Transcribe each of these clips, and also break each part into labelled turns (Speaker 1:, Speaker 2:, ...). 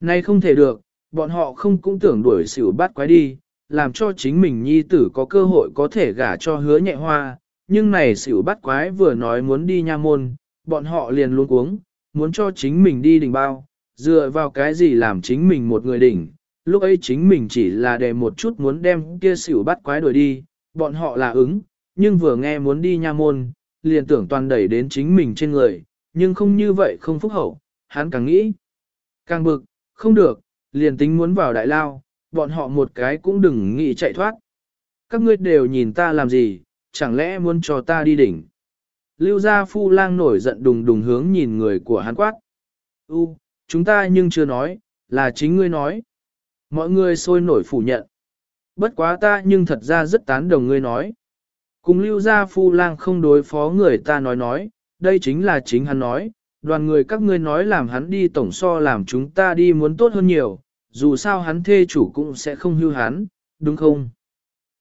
Speaker 1: Nay không thể được, bọn họ không cũng tưởng đuổi xỉu bắt quái đi, làm cho chính mình nhi tử có cơ hội có thể gả cho hứa nhẹ hoa, nhưng này xỉu bắt quái vừa nói muốn đi nha môn, bọn họ liền luôn cuống, muốn cho chính mình đi đỉnh bao, dựa vào cái gì làm chính mình một người đỉnh, lúc ấy chính mình chỉ là để một chút muốn đem kia xỉu bắt quái đuổi đi, bọn họ là ứng, nhưng vừa nghe muốn đi nha môn, liền tưởng toàn đẩy đến chính mình trên người, nhưng không như vậy không phúc hậu, hắn càng nghĩ, càng bực, không được, liền tính muốn vào đại lao, bọn họ một cái cũng đừng nghĩ chạy thoát. Các ngươi đều nhìn ta làm gì, chẳng lẽ muốn cho ta đi đỉnh. Lưu gia phu lang nổi giận đùng đùng hướng nhìn người của hắn quát. U, chúng ta nhưng chưa nói, là chính ngươi nói. Mọi người sôi nổi phủ nhận. Bất quá ta nhưng thật ra rất tán đồng ngươi nói. Cùng lưu gia phu lang không đối phó người ta nói nói, đây chính là chính hắn nói, đoàn người các ngươi nói làm hắn đi tổng so làm chúng ta đi muốn tốt hơn nhiều, dù sao hắn thê chủ cũng sẽ không hưu hắn, đúng không?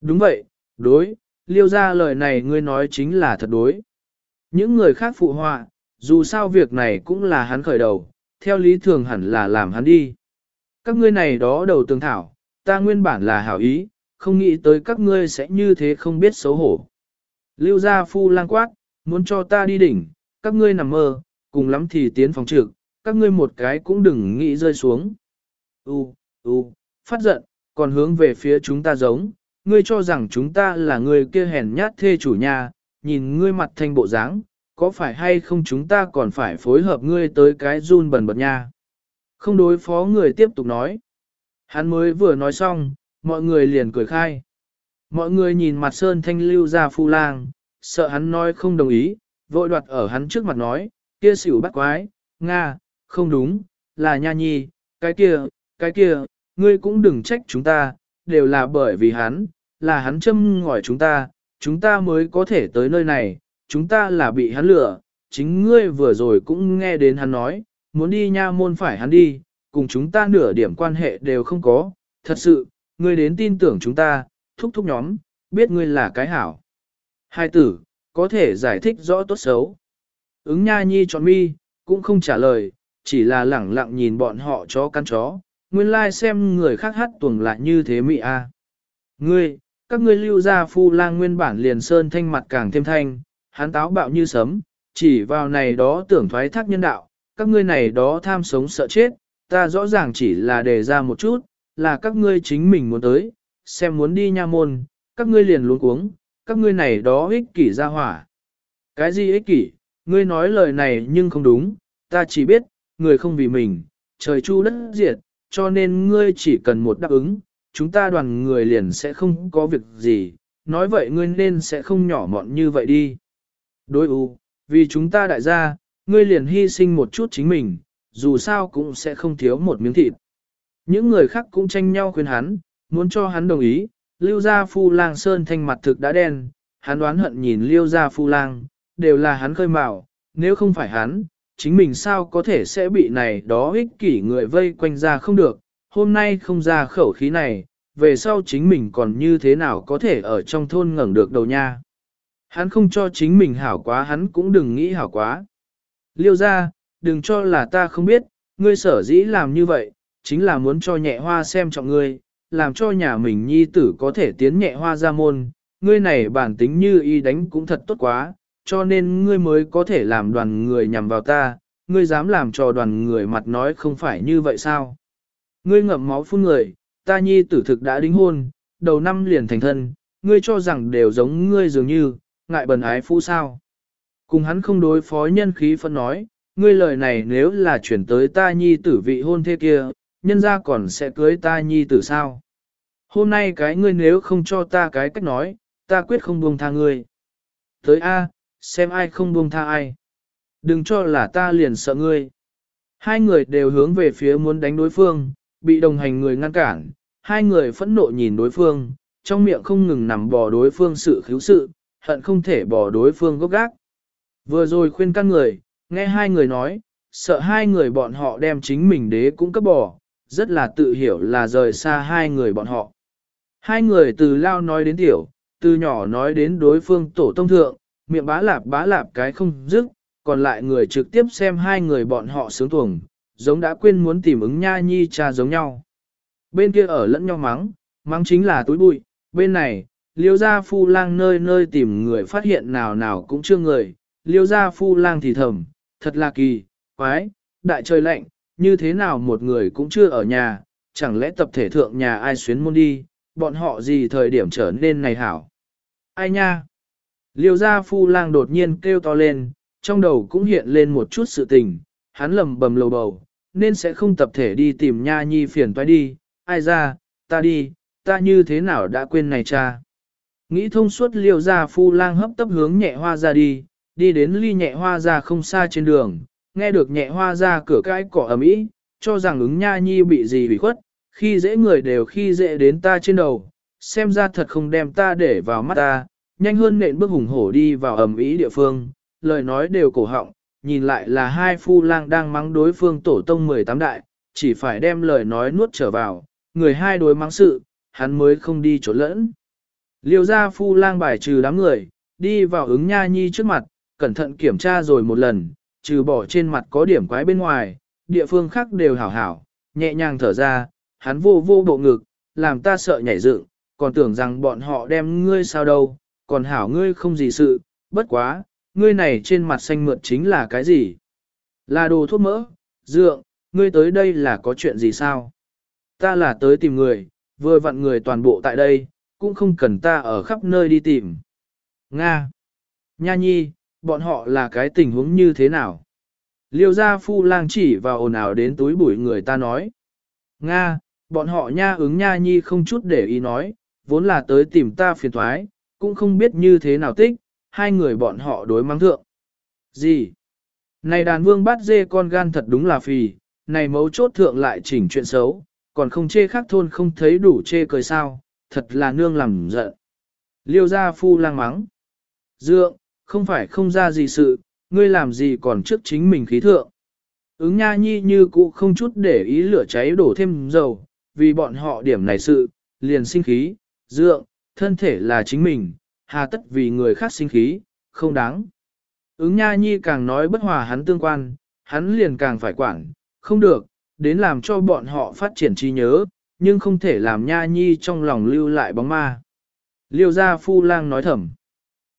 Speaker 1: Đúng vậy, đối, liêu ra lời này ngươi nói chính là thật đối. Những người khác phụ họa, dù sao việc này cũng là hắn khởi đầu, theo lý thường hẳn là làm hắn đi. Các ngươi này đó đầu tường thảo, ta nguyên bản là hảo ý, không nghĩ tới các ngươi sẽ như thế không biết xấu hổ. Lưu gia phu lang quát, muốn cho ta đi đỉnh, các ngươi nằm mơ, cùng lắm thì tiến phòng trực, các ngươi một cái cũng đừng nghĩ rơi xuống. U, u, phát giận, còn hướng về phía chúng ta giống, ngươi cho rằng chúng ta là người kia hèn nhát thê chủ nhà, nhìn ngươi mặt thanh bộ dáng, có phải hay không chúng ta còn phải phối hợp ngươi tới cái run bẩn bật nha. Không đối phó người tiếp tục nói. Hắn mới vừa nói xong, mọi người liền cười khai. Mọi người nhìn mặt sơn thanh lưu ra phu lang, sợ hắn nói không đồng ý, vội đoạt ở hắn trước mặt nói, kia xỉu bắt quái, Nga, không đúng, là nha nhi, cái kia, cái kia, ngươi cũng đừng trách chúng ta, đều là bởi vì hắn, là hắn châm ngỏi chúng ta, chúng ta mới có thể tới nơi này, chúng ta là bị hắn lừa, chính ngươi vừa rồi cũng nghe đến hắn nói, muốn đi nha môn phải hắn đi, cùng chúng ta nửa điểm quan hệ đều không có, thật sự, ngươi đến tin tưởng chúng ta, thúc thúc nhóm, biết ngươi là cái hảo. Hai tử, có thể giải thích rõ tốt xấu. Ứng nha nhi chọn mi, cũng không trả lời, chỉ là lẳng lặng nhìn bọn họ chó căn chó, nguyên lai like xem người khác hát tuồng lại như thế mị a. Ngươi, các ngươi lưu ra phu lang nguyên bản liền sơn thanh mặt càng thêm thanh, hắn táo bạo như sấm, chỉ vào này đó tưởng thoái thác nhân đạo, các ngươi này đó tham sống sợ chết, ta rõ ràng chỉ là đề ra một chút, là các ngươi chính mình muốn tới, xem muốn đi nha môn, các ngươi liền luôn cuống, các ngươi này đó ích kỷ ra hỏa. Cái gì ích kỷ, ngươi nói lời này nhưng không đúng, ta chỉ biết, người không vì mình, trời chu đất diệt, cho nên ngươi chỉ cần một đáp ứng, chúng ta đoàn người liền sẽ không có việc gì, nói vậy ngươi nên sẽ không nhỏ mọn như vậy đi. Đối ưu, vì chúng ta đại gia, ngươi liền hy sinh một chút chính mình, dù sao cũng sẽ không thiếu một miếng thịt. Những người khác cũng tranh nhau khuyên hắn, muốn cho hắn đồng ý, lưu gia phu lang sơn thanh mặt thực đã đen, hắn đoán hận nhìn lưu gia phu lang, đều là hắn khơi mào, nếu không phải hắn, chính mình sao có thể sẽ bị này đó ích kỷ người vây quanh ra không được, hôm nay không ra khẩu khí này, về sau chính mình còn như thế nào có thể ở trong thôn ngẩng được đầu nha. Hắn không cho chính mình hảo quá hắn cũng đừng nghĩ hảo quá. Liêu ra, đừng cho là ta không biết, ngươi sở dĩ làm như vậy, chính là muốn cho nhẹ hoa xem trọng ngươi, làm cho nhà mình nhi tử có thể tiến nhẹ hoa ra môn, ngươi này bản tính như y đánh cũng thật tốt quá, cho nên ngươi mới có thể làm đoàn người nhằm vào ta, ngươi dám làm cho đoàn người mặt nói không phải như vậy sao? Ngươi ngậm máu phun người, ta nhi tử thực đã đính hôn, đầu năm liền thành thân, ngươi cho rằng đều giống ngươi dường như, ngại bần ái phu sao. Cùng hắn không đối phó nhân khí phân nói, ngươi lời này nếu là chuyển tới ta nhi tử vị hôn thế kia, nhân ra còn sẽ cưới ta nhi tử sao. Hôm nay cái ngươi nếu không cho ta cái cách nói, ta quyết không buông tha ngươi. Tới A, xem ai không buông tha ai. Đừng cho là ta liền sợ ngươi. Hai người đều hướng về phía muốn đánh đối phương, bị đồng hành người ngăn cản, hai người phẫn nộ nhìn đối phương, trong miệng không ngừng nằm bò đối phương sự khiếu sự, hận không thể bỏ đối phương gốc gác. Vừa rồi khuyên căn người, nghe hai người nói, sợ hai người bọn họ đem chính mình đế cũng cấp bỏ, rất là tự hiểu là rời xa hai người bọn họ. Hai người từ lao nói đến tiểu, từ nhỏ nói đến đối phương tổ tông thượng, miệng bá lạp bá lạp cái không dứt, còn lại người trực tiếp xem hai người bọn họ sướng tuồng, giống đã quên muốn tìm ứng nha nhi cha giống nhau. Bên kia ở lẫn nhau mắng, mắng chính là túi bụi, bên này, liêu gia phu lang nơi nơi tìm người phát hiện nào nào cũng chưa người, liêu gia phu lang thì thầm, thật là kỳ, quái, đại trời lạnh, như thế nào một người cũng chưa ở nhà, chẳng lẽ tập thể thượng nhà ai xuyến môn đi, bọn họ gì thời điểm trở nên này hảo. Ai nha? Liêu gia phu lang đột nhiên kêu to lên, trong đầu cũng hiện lên một chút sự tình, hắn lầm bầm lầu bầu, nên sẽ không tập thể đi tìm nha nhi phiền toái đi, ai ra, ta đi, ta như thế nào đã quên này cha. Nghĩ thông suốt liêu gia phu lang hấp tấp hướng nhẹ hoa ra đi, đi đến ly nhẹ hoa ra không xa trên đường, nghe được nhẹ hoa ra cửa cái cỏ ầm ĩ, cho rằng ứng nha nhi bị gì bị khuất, khi dễ người đều khi dễ đến ta trên đầu, xem ra thật không đem ta để vào mắt ta, nhanh hơn nện bước hùng hổ đi vào ẩm ý địa phương, lời nói đều cổ họng, nhìn lại là hai phu lang đang mắng đối phương tổ tông 18 đại, chỉ phải đem lời nói nuốt trở vào, người hai đối mắng sự, hắn mới không đi chỗ lẫn. Liêu ra phu lang bài trừ đám người, đi vào ứng nha nhi trước mặt, cẩn thận kiểm tra rồi một lần, trừ bỏ trên mặt có điểm quái bên ngoài, địa phương khác đều hảo hảo, nhẹ nhàng thở ra, hắn vô vô bộ ngực, làm ta sợ nhảy dựng, còn tưởng rằng bọn họ đem ngươi sao đâu, còn hảo ngươi không gì sự, bất quá, ngươi này trên mặt xanh mượt chính là cái gì? Là đồ thuốc mỡ, dượng, ngươi tới đây là có chuyện gì sao? Ta là tới tìm người, vừa vặn người toàn bộ tại đây, cũng không cần ta ở khắp nơi đi tìm. Nga! Nha nhi, bọn họ là cái tình huống như thế nào? Liêu gia phu lang chỉ vào ồn ào đến túi bụi người ta nói. Nga, bọn họ nha ứng nha nhi không chút để ý nói, vốn là tới tìm ta phiền thoái, cũng không biết như thế nào tích, hai người bọn họ đối mang thượng. Gì? Này đàn vương bắt dê con gan thật đúng là phì, này mấu chốt thượng lại chỉnh chuyện xấu, còn không chê khác thôn không thấy đủ chê cười sao, thật là nương làm giận. Liêu gia phu lang mắng. Dượng, không phải không ra gì sự, ngươi làm gì còn trước chính mình khí thượng. Ứng nha nhi như cũ không chút để ý lửa cháy đổ thêm dầu, vì bọn họ điểm này sự, liền sinh khí, dượng, thân thể là chính mình, hà tất vì người khác sinh khí, không đáng. Ứng nha nhi càng nói bất hòa hắn tương quan, hắn liền càng phải quản, không được, đến làm cho bọn họ phát triển trí nhớ, nhưng không thể làm nha nhi trong lòng lưu lại bóng ma. Liêu gia phu lang nói thầm.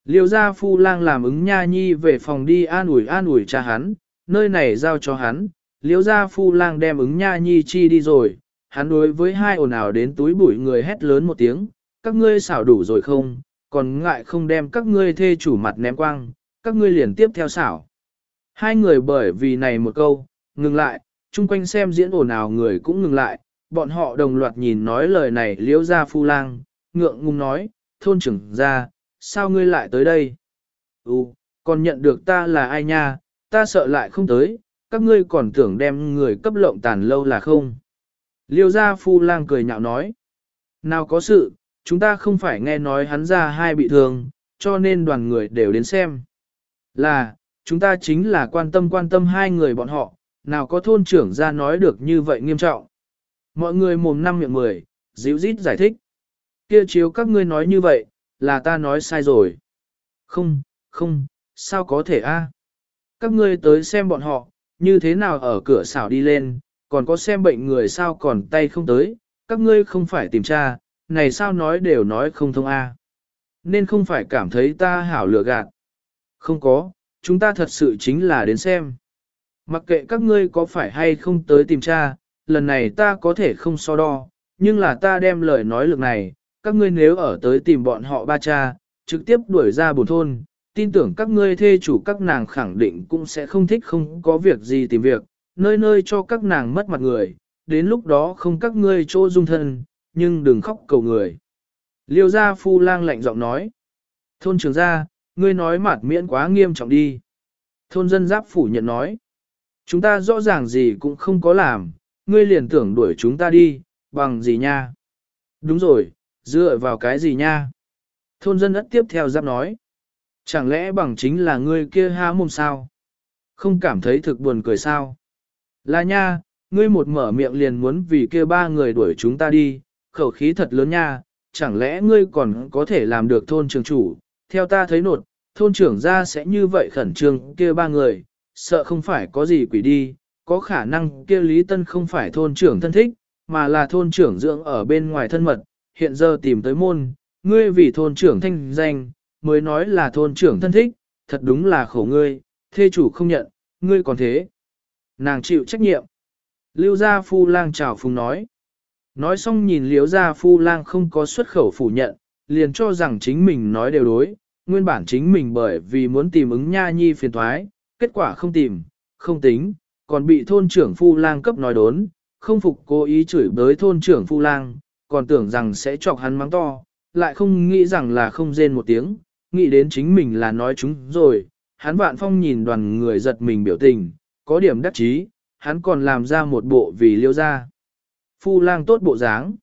Speaker 1: Liêu gia phu lang làm ứng nha nhi về phòng đi an ủi an ủi cha hắn, nơi này giao cho hắn. Liêu gia phu lang đem ứng nha nhi chi đi rồi, hắn đối với hai ồn ào đến túi bụi người hét lớn một tiếng, các ngươi xảo đủ rồi không, còn ngại không đem các ngươi thê chủ mặt ném quang, các ngươi liền tiếp theo xảo. Hai người bởi vì này một câu, ngừng lại, chung quanh xem diễn ồn nào người cũng ngừng lại, bọn họ đồng loạt nhìn nói lời này liễu ra phu lang, ngượng ngùng nói, thôn trưởng ra, sao ngươi lại tới đây? Ừ, còn nhận được ta là ai nha, ta sợ lại không tới, các ngươi còn tưởng đem người cấp lộng tàn lâu là không? Liêu gia phu lang cười nhạo nói, nào có sự, chúng ta không phải nghe nói hắn ra hai bị thương, cho nên đoàn người đều đến xem. Là, chúng ta chính là quan tâm quan tâm hai người bọn họ, nào có thôn trưởng ra nói được như vậy nghiêm trọng. Mọi người mồm năm miệng mười, dịu dít giải thích. Kia chiếu các ngươi nói như vậy, là ta nói sai rồi. Không, không, sao có thể a? Các ngươi tới xem bọn họ, như thế nào ở cửa xảo đi lên, còn có xem bệnh người sao còn tay không tới, các ngươi không phải tìm tra, này sao nói đều nói không thông a. Nên không phải cảm thấy ta hảo lừa gạt. Không có, chúng ta thật sự chính là đến xem. Mặc kệ các ngươi có phải hay không tới tìm cha lần này ta có thể không so đo, nhưng là ta đem lời nói lực này, các ngươi nếu ở tới tìm bọn họ ba cha, trực tiếp đuổi ra bồn thôn, tin tưởng các ngươi thê chủ các nàng khẳng định cũng sẽ không thích không có việc gì tìm việc, nơi nơi cho các nàng mất mặt người, đến lúc đó không các ngươi chỗ dung thân, nhưng đừng khóc cầu người. Liêu gia phu lang lạnh giọng nói, thôn trưởng gia, ngươi nói mạt miễn quá nghiêm trọng đi. Thôn dân giáp phủ nhận nói, chúng ta rõ ràng gì cũng không có làm, ngươi liền tưởng đuổi chúng ta đi, bằng gì nha? Đúng rồi, dựa vào cái gì nha? Thôn dân ất tiếp theo giáp nói. Chẳng lẽ bằng chính là ngươi kia há mồm sao? Không cảm thấy thực buồn cười sao? Là nha, ngươi một mở miệng liền muốn vì kia ba người đuổi chúng ta đi, khẩu khí thật lớn nha, chẳng lẽ ngươi còn có thể làm được thôn trường chủ? Theo ta thấy nột, thôn trưởng ra sẽ như vậy khẩn trương kia ba người, sợ không phải có gì quỷ đi, có khả năng kia Lý Tân không phải thôn trưởng thân thích, mà là thôn trưởng dưỡng ở bên ngoài thân mật, hiện giờ tìm tới môn, ngươi vì thôn trưởng thanh danh, mới nói là thôn trưởng thân thích, thật đúng là khổ ngươi, thê chủ không nhận, ngươi còn thế. Nàng chịu trách nhiệm. Lưu gia phu lang chào phùng nói. Nói xong nhìn liếu gia phu lang không có xuất khẩu phủ nhận, liền cho rằng chính mình nói đều đối, nguyên bản chính mình bởi vì muốn tìm ứng nha nhi phiền thoái, kết quả không tìm, không tính, còn bị thôn trưởng phu lang cấp nói đốn, không phục cố ý chửi bới thôn trưởng phu lang, còn tưởng rằng sẽ chọc hắn mắng to, lại không nghĩ rằng là không rên một tiếng, nghĩ đến chính mình là nói chúng rồi, hắn vạn phong nhìn đoàn người giật mình biểu tình, có điểm đắc chí, hắn còn làm ra một bộ vì liêu ra. Phu lang tốt bộ dáng.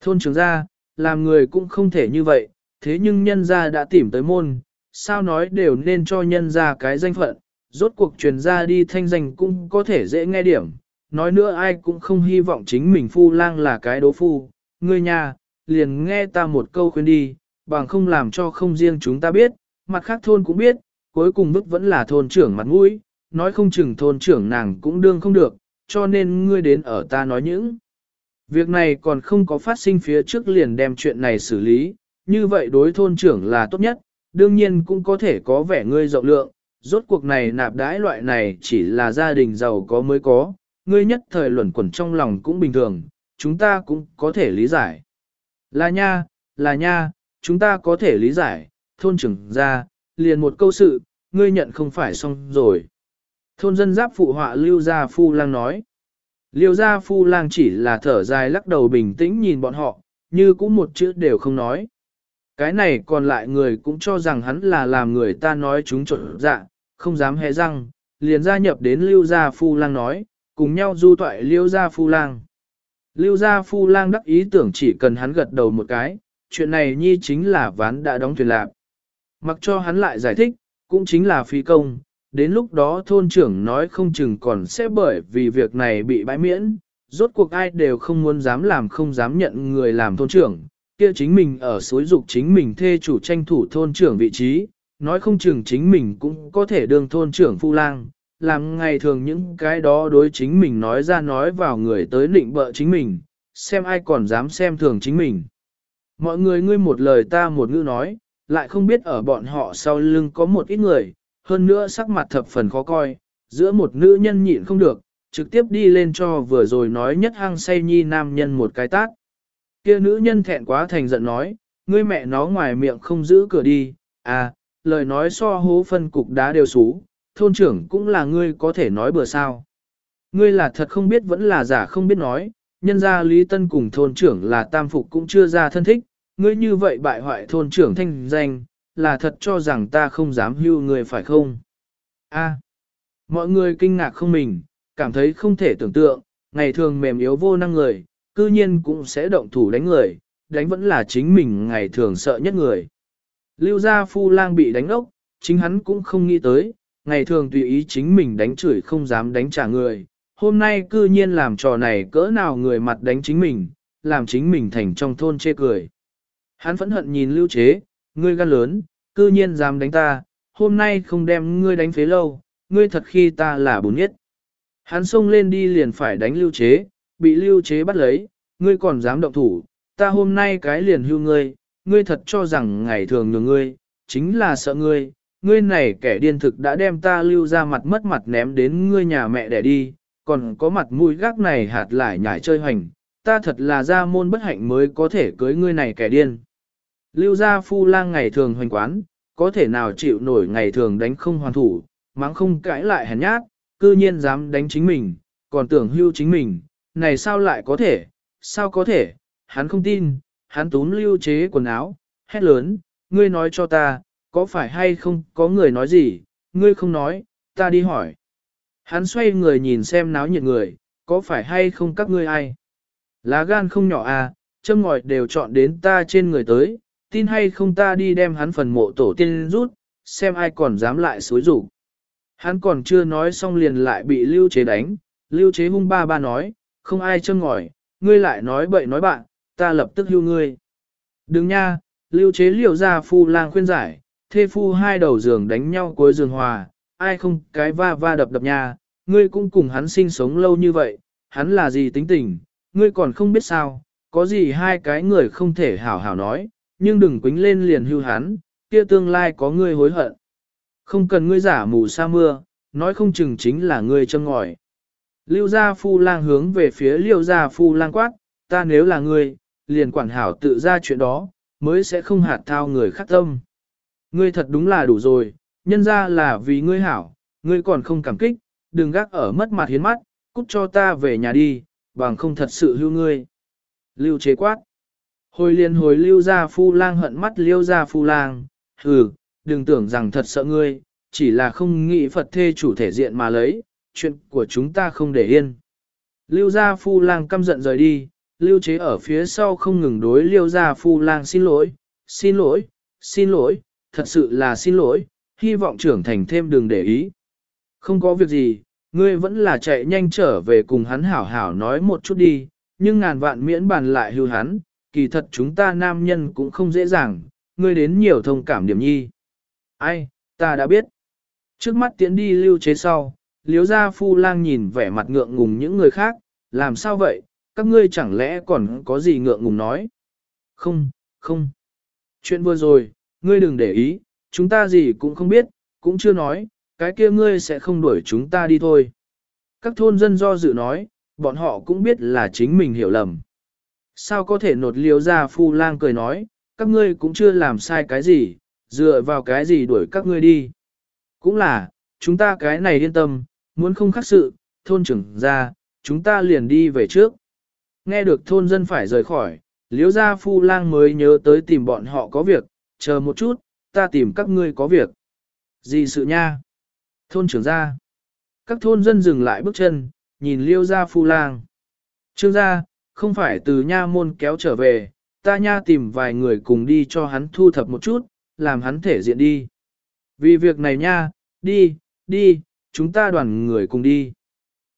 Speaker 1: Thôn trưởng ra, làm người cũng không thể như vậy, thế nhưng nhân gia đã tìm tới môn, sao nói đều nên cho nhân gia cái danh phận, rốt cuộc truyền ra đi thanh danh cũng có thể dễ nghe điểm. Nói nữa ai cũng không hy vọng chính mình phu lang là cái đố phu, ngươi nhà, liền nghe ta một câu khuyên đi, bằng không làm cho không riêng chúng ta biết, mặt khác thôn cũng biết, cuối cùng bức vẫn là thôn trưởng mặt mũi, nói không chừng thôn trưởng nàng cũng đương không được, cho nên ngươi đến ở ta nói những. Việc này còn không có phát sinh phía trước liền đem chuyện này xử lý, như vậy đối thôn trưởng là tốt nhất, đương nhiên cũng có thể có vẻ ngươi rộng lượng, rốt cuộc này nạp đãi loại này chỉ là gia đình giàu có mới có, ngươi nhất thời luẩn quẩn trong lòng cũng bình thường, chúng ta cũng có thể lý giải. Là nha, là nha, chúng ta có thể lý giải, thôn trưởng ra, liền một câu sự, ngươi nhận không phải xong rồi. Thôn dân giáp phụ họa Lưu Gia Phu Lang nói. Liêu Gia Phu Lang chỉ là thở dài lắc đầu bình tĩnh nhìn bọn họ, như cũng một chữ đều không nói. Cái này còn lại người cũng cho rằng hắn là làm người ta nói chúng trộn dạ, không dám hé răng, liền gia nhập đến Lưu Gia Phu Lang nói, cùng nhau du toại Lưu Gia Phu Lang. Lưu Gia Phu Lang đắc ý tưởng chỉ cần hắn gật đầu một cái, chuyện này nhi chính là ván đã đóng thuyền lạc. Mặc cho hắn lại giải thích, cũng chính là phi công, đến lúc đó thôn trưởng nói không chừng còn sẽ bởi vì việc này bị bãi miễn, rốt cuộc ai đều không muốn dám làm không dám nhận người làm thôn trưởng, kia chính mình ở suối dục chính mình thê chủ tranh thủ thôn trưởng vị trí, nói không chừng chính mình cũng có thể đương thôn trưởng phu lang, làm ngày thường những cái đó đối chính mình nói ra nói vào người tới định bợ chính mình, xem ai còn dám xem thường chính mình. Mọi người ngươi một lời ta một ngữ nói, lại không biết ở bọn họ sau lưng có một ít người, hơn nữa sắc mặt thập phần khó coi, giữa một nữ nhân nhịn không được, trực tiếp đi lên cho vừa rồi nói nhất hăng say nhi nam nhân một cái tát. kia nữ nhân thẹn quá thành giận nói, ngươi mẹ nó ngoài miệng không giữ cửa đi, à, lời nói so hố phân cục đá đều xú, thôn trưởng cũng là ngươi có thể nói bừa sao. Ngươi là thật không biết vẫn là giả không biết nói, nhân ra Lý Tân cùng thôn trưởng là tam phục cũng chưa ra thân thích, ngươi như vậy bại hoại thôn trưởng thanh danh, là thật cho rằng ta không dám hưu người phải không? A. mọi người kinh ngạc không mình, cảm thấy không thể tưởng tượng, ngày thường mềm yếu vô năng người, cư nhiên cũng sẽ động thủ đánh người, đánh vẫn là chính mình ngày thường sợ nhất người. Lưu gia phu lang bị đánh ốc, chính hắn cũng không nghĩ tới, ngày thường tùy ý chính mình đánh chửi không dám đánh trả người. Hôm nay cư nhiên làm trò này cỡ nào người mặt đánh chính mình, làm chính mình thành trong thôn chê cười. Hắn phẫn hận nhìn lưu chế, ngươi gan lớn, cư nhiên dám đánh ta, hôm nay không đem ngươi đánh phế lâu, ngươi thật khi ta là bùn nhất. Hắn xông lên đi liền phải đánh lưu chế, bị lưu chế bắt lấy, ngươi còn dám động thủ, ta hôm nay cái liền hưu ngươi, ngươi thật cho rằng ngày thường nhường ngươi, chính là sợ ngươi, ngươi này kẻ điên thực đã đem ta lưu ra mặt mất mặt ném đến ngươi nhà mẹ để đi, còn có mặt mũi gác này hạt lại nhảy chơi hoành, ta thật là ra môn bất hạnh mới có thể cưới ngươi này kẻ điên. Lưu gia phu lang ngày thường hoành quán, có thể nào chịu nổi ngày thường đánh không hoàn thủ, mắng không cãi lại hèn nhát, cư nhiên dám đánh chính mình, còn tưởng hưu chính mình, này sao lại có thể, sao có thể, hắn không tin, hắn túm lưu chế quần áo, hét lớn, ngươi nói cho ta, có phải hay không có người nói gì, ngươi không nói, ta đi hỏi. Hắn xoay người nhìn xem náo nhiệt người, có phải hay không các ngươi ai? Lá gan không nhỏ à, châm ngòi đều chọn đến ta trên người tới, tin hay không ta đi đem hắn phần mộ tổ tiên rút, xem ai còn dám lại xối rủ. Hắn còn chưa nói xong liền lại bị lưu chế đánh, lưu chế hung ba ba nói, không ai châm ngòi, ngươi lại nói bậy nói bạn, ta lập tức hưu ngươi. Đừng nha, lưu chế liều ra phu lang khuyên giải, thê phu hai đầu giường đánh nhau cuối giường hòa, ai không cái va va đập đập nha, ngươi cũng cùng hắn sinh sống lâu như vậy, hắn là gì tính tình, ngươi còn không biết sao, có gì hai cái người không thể hảo hảo nói, nhưng đừng quính lên liền hưu hắn, kia tương lai có ngươi hối hận. Không cần ngươi giả mù sa mưa, nói không chừng chính là ngươi châm ngòi. Lưu gia phu lang hướng về phía liêu gia phu lang quát, ta nếu là ngươi, liền quản hảo tự ra chuyện đó, mới sẽ không hạt thao người khác tâm. Ngươi thật đúng là đủ rồi, nhân ra là vì ngươi hảo, ngươi còn không cảm kích, đừng gác ở mất mặt hiến mắt, cút cho ta về nhà đi, bằng không thật sự hưu ngươi. Lưu chế quát. Hồi liền hồi lưu gia phu lang hận mắt lưu gia phu lang, hừ, đừng tưởng rằng thật sợ ngươi, chỉ là không nghĩ Phật thê chủ thể diện mà lấy, chuyện của chúng ta không để yên. Lưu gia phu lang căm giận rời đi, lưu chế ở phía sau không ngừng đối lưu gia phu lang xin lỗi, xin lỗi, xin lỗi, thật sự là xin lỗi, hy vọng trưởng thành thêm đừng để ý. Không có việc gì, ngươi vẫn là chạy nhanh trở về cùng hắn hảo hảo nói một chút đi, nhưng ngàn vạn miễn bàn lại hưu hắn, kỳ thật chúng ta nam nhân cũng không dễ dàng, ngươi đến nhiều thông cảm điểm nhi. Ai, ta đã biết. Trước mắt tiến đi lưu chế sau, liếu gia phu lang nhìn vẻ mặt ngượng ngùng những người khác, làm sao vậy, các ngươi chẳng lẽ còn có gì ngượng ngùng nói? Không, không. Chuyện vừa rồi, ngươi đừng để ý, chúng ta gì cũng không biết, cũng chưa nói, cái kia ngươi sẽ không đuổi chúng ta đi thôi. Các thôn dân do dự nói, bọn họ cũng biết là chính mình hiểu lầm. Sao có thể nột liếu ra phu lang cười nói, các ngươi cũng chưa làm sai cái gì, dựa vào cái gì đuổi các ngươi đi. Cũng là, chúng ta cái này yên tâm, muốn không khắc sự, thôn trưởng ra, chúng ta liền đi về trước. Nghe được thôn dân phải rời khỏi, liếu ra phu lang mới nhớ tới tìm bọn họ có việc, chờ một chút, ta tìm các ngươi có việc. Gì sự nha? Thôn trưởng ra. Các thôn dân dừng lại bước chân, nhìn liêu ra phu lang. Trương gia, không phải từ nha môn kéo trở về, ta nha tìm vài người cùng đi cho hắn thu thập một chút, làm hắn thể diện đi. Vì việc này nha, đi, đi, chúng ta đoàn người cùng đi.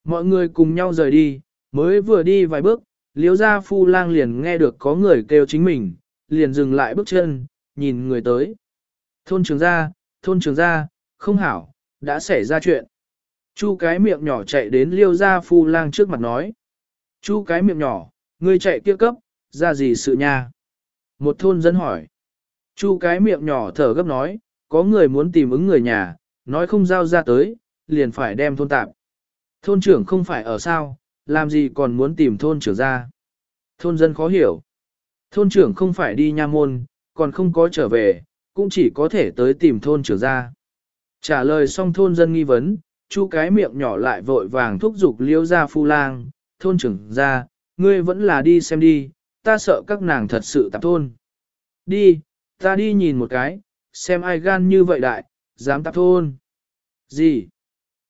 Speaker 1: Mọi người cùng nhau rời đi, mới vừa đi vài bước, liếu ra phu lang liền nghe được có người kêu chính mình, liền dừng lại bước chân, nhìn người tới. Thôn trường gia, thôn trường gia, không hảo, đã xảy ra chuyện. Chu cái miệng nhỏ chạy đến liêu gia phu lang trước mặt nói. Chu cái miệng nhỏ, ngươi chạy kia cấp, ra gì sự nha? Một thôn dân hỏi. Chu cái miệng nhỏ thở gấp nói, có người muốn tìm ứng người nhà, nói không giao ra tới, liền phải đem thôn tạp. Thôn trưởng không phải ở sao, làm gì còn muốn tìm thôn trưởng ra. Thôn dân khó hiểu. Thôn trưởng không phải đi nha môn, còn không có trở về, cũng chỉ có thể tới tìm thôn trưởng ra. Trả lời xong thôn dân nghi vấn, chu cái miệng nhỏ lại vội vàng thúc giục liêu ra phu lang, thôn trưởng ra, ngươi vẫn là đi xem đi, ta sợ các nàng thật sự tạp thôn. Đi, ta đi nhìn một cái, xem ai gan như vậy đại, dám tạp thôn. Gì?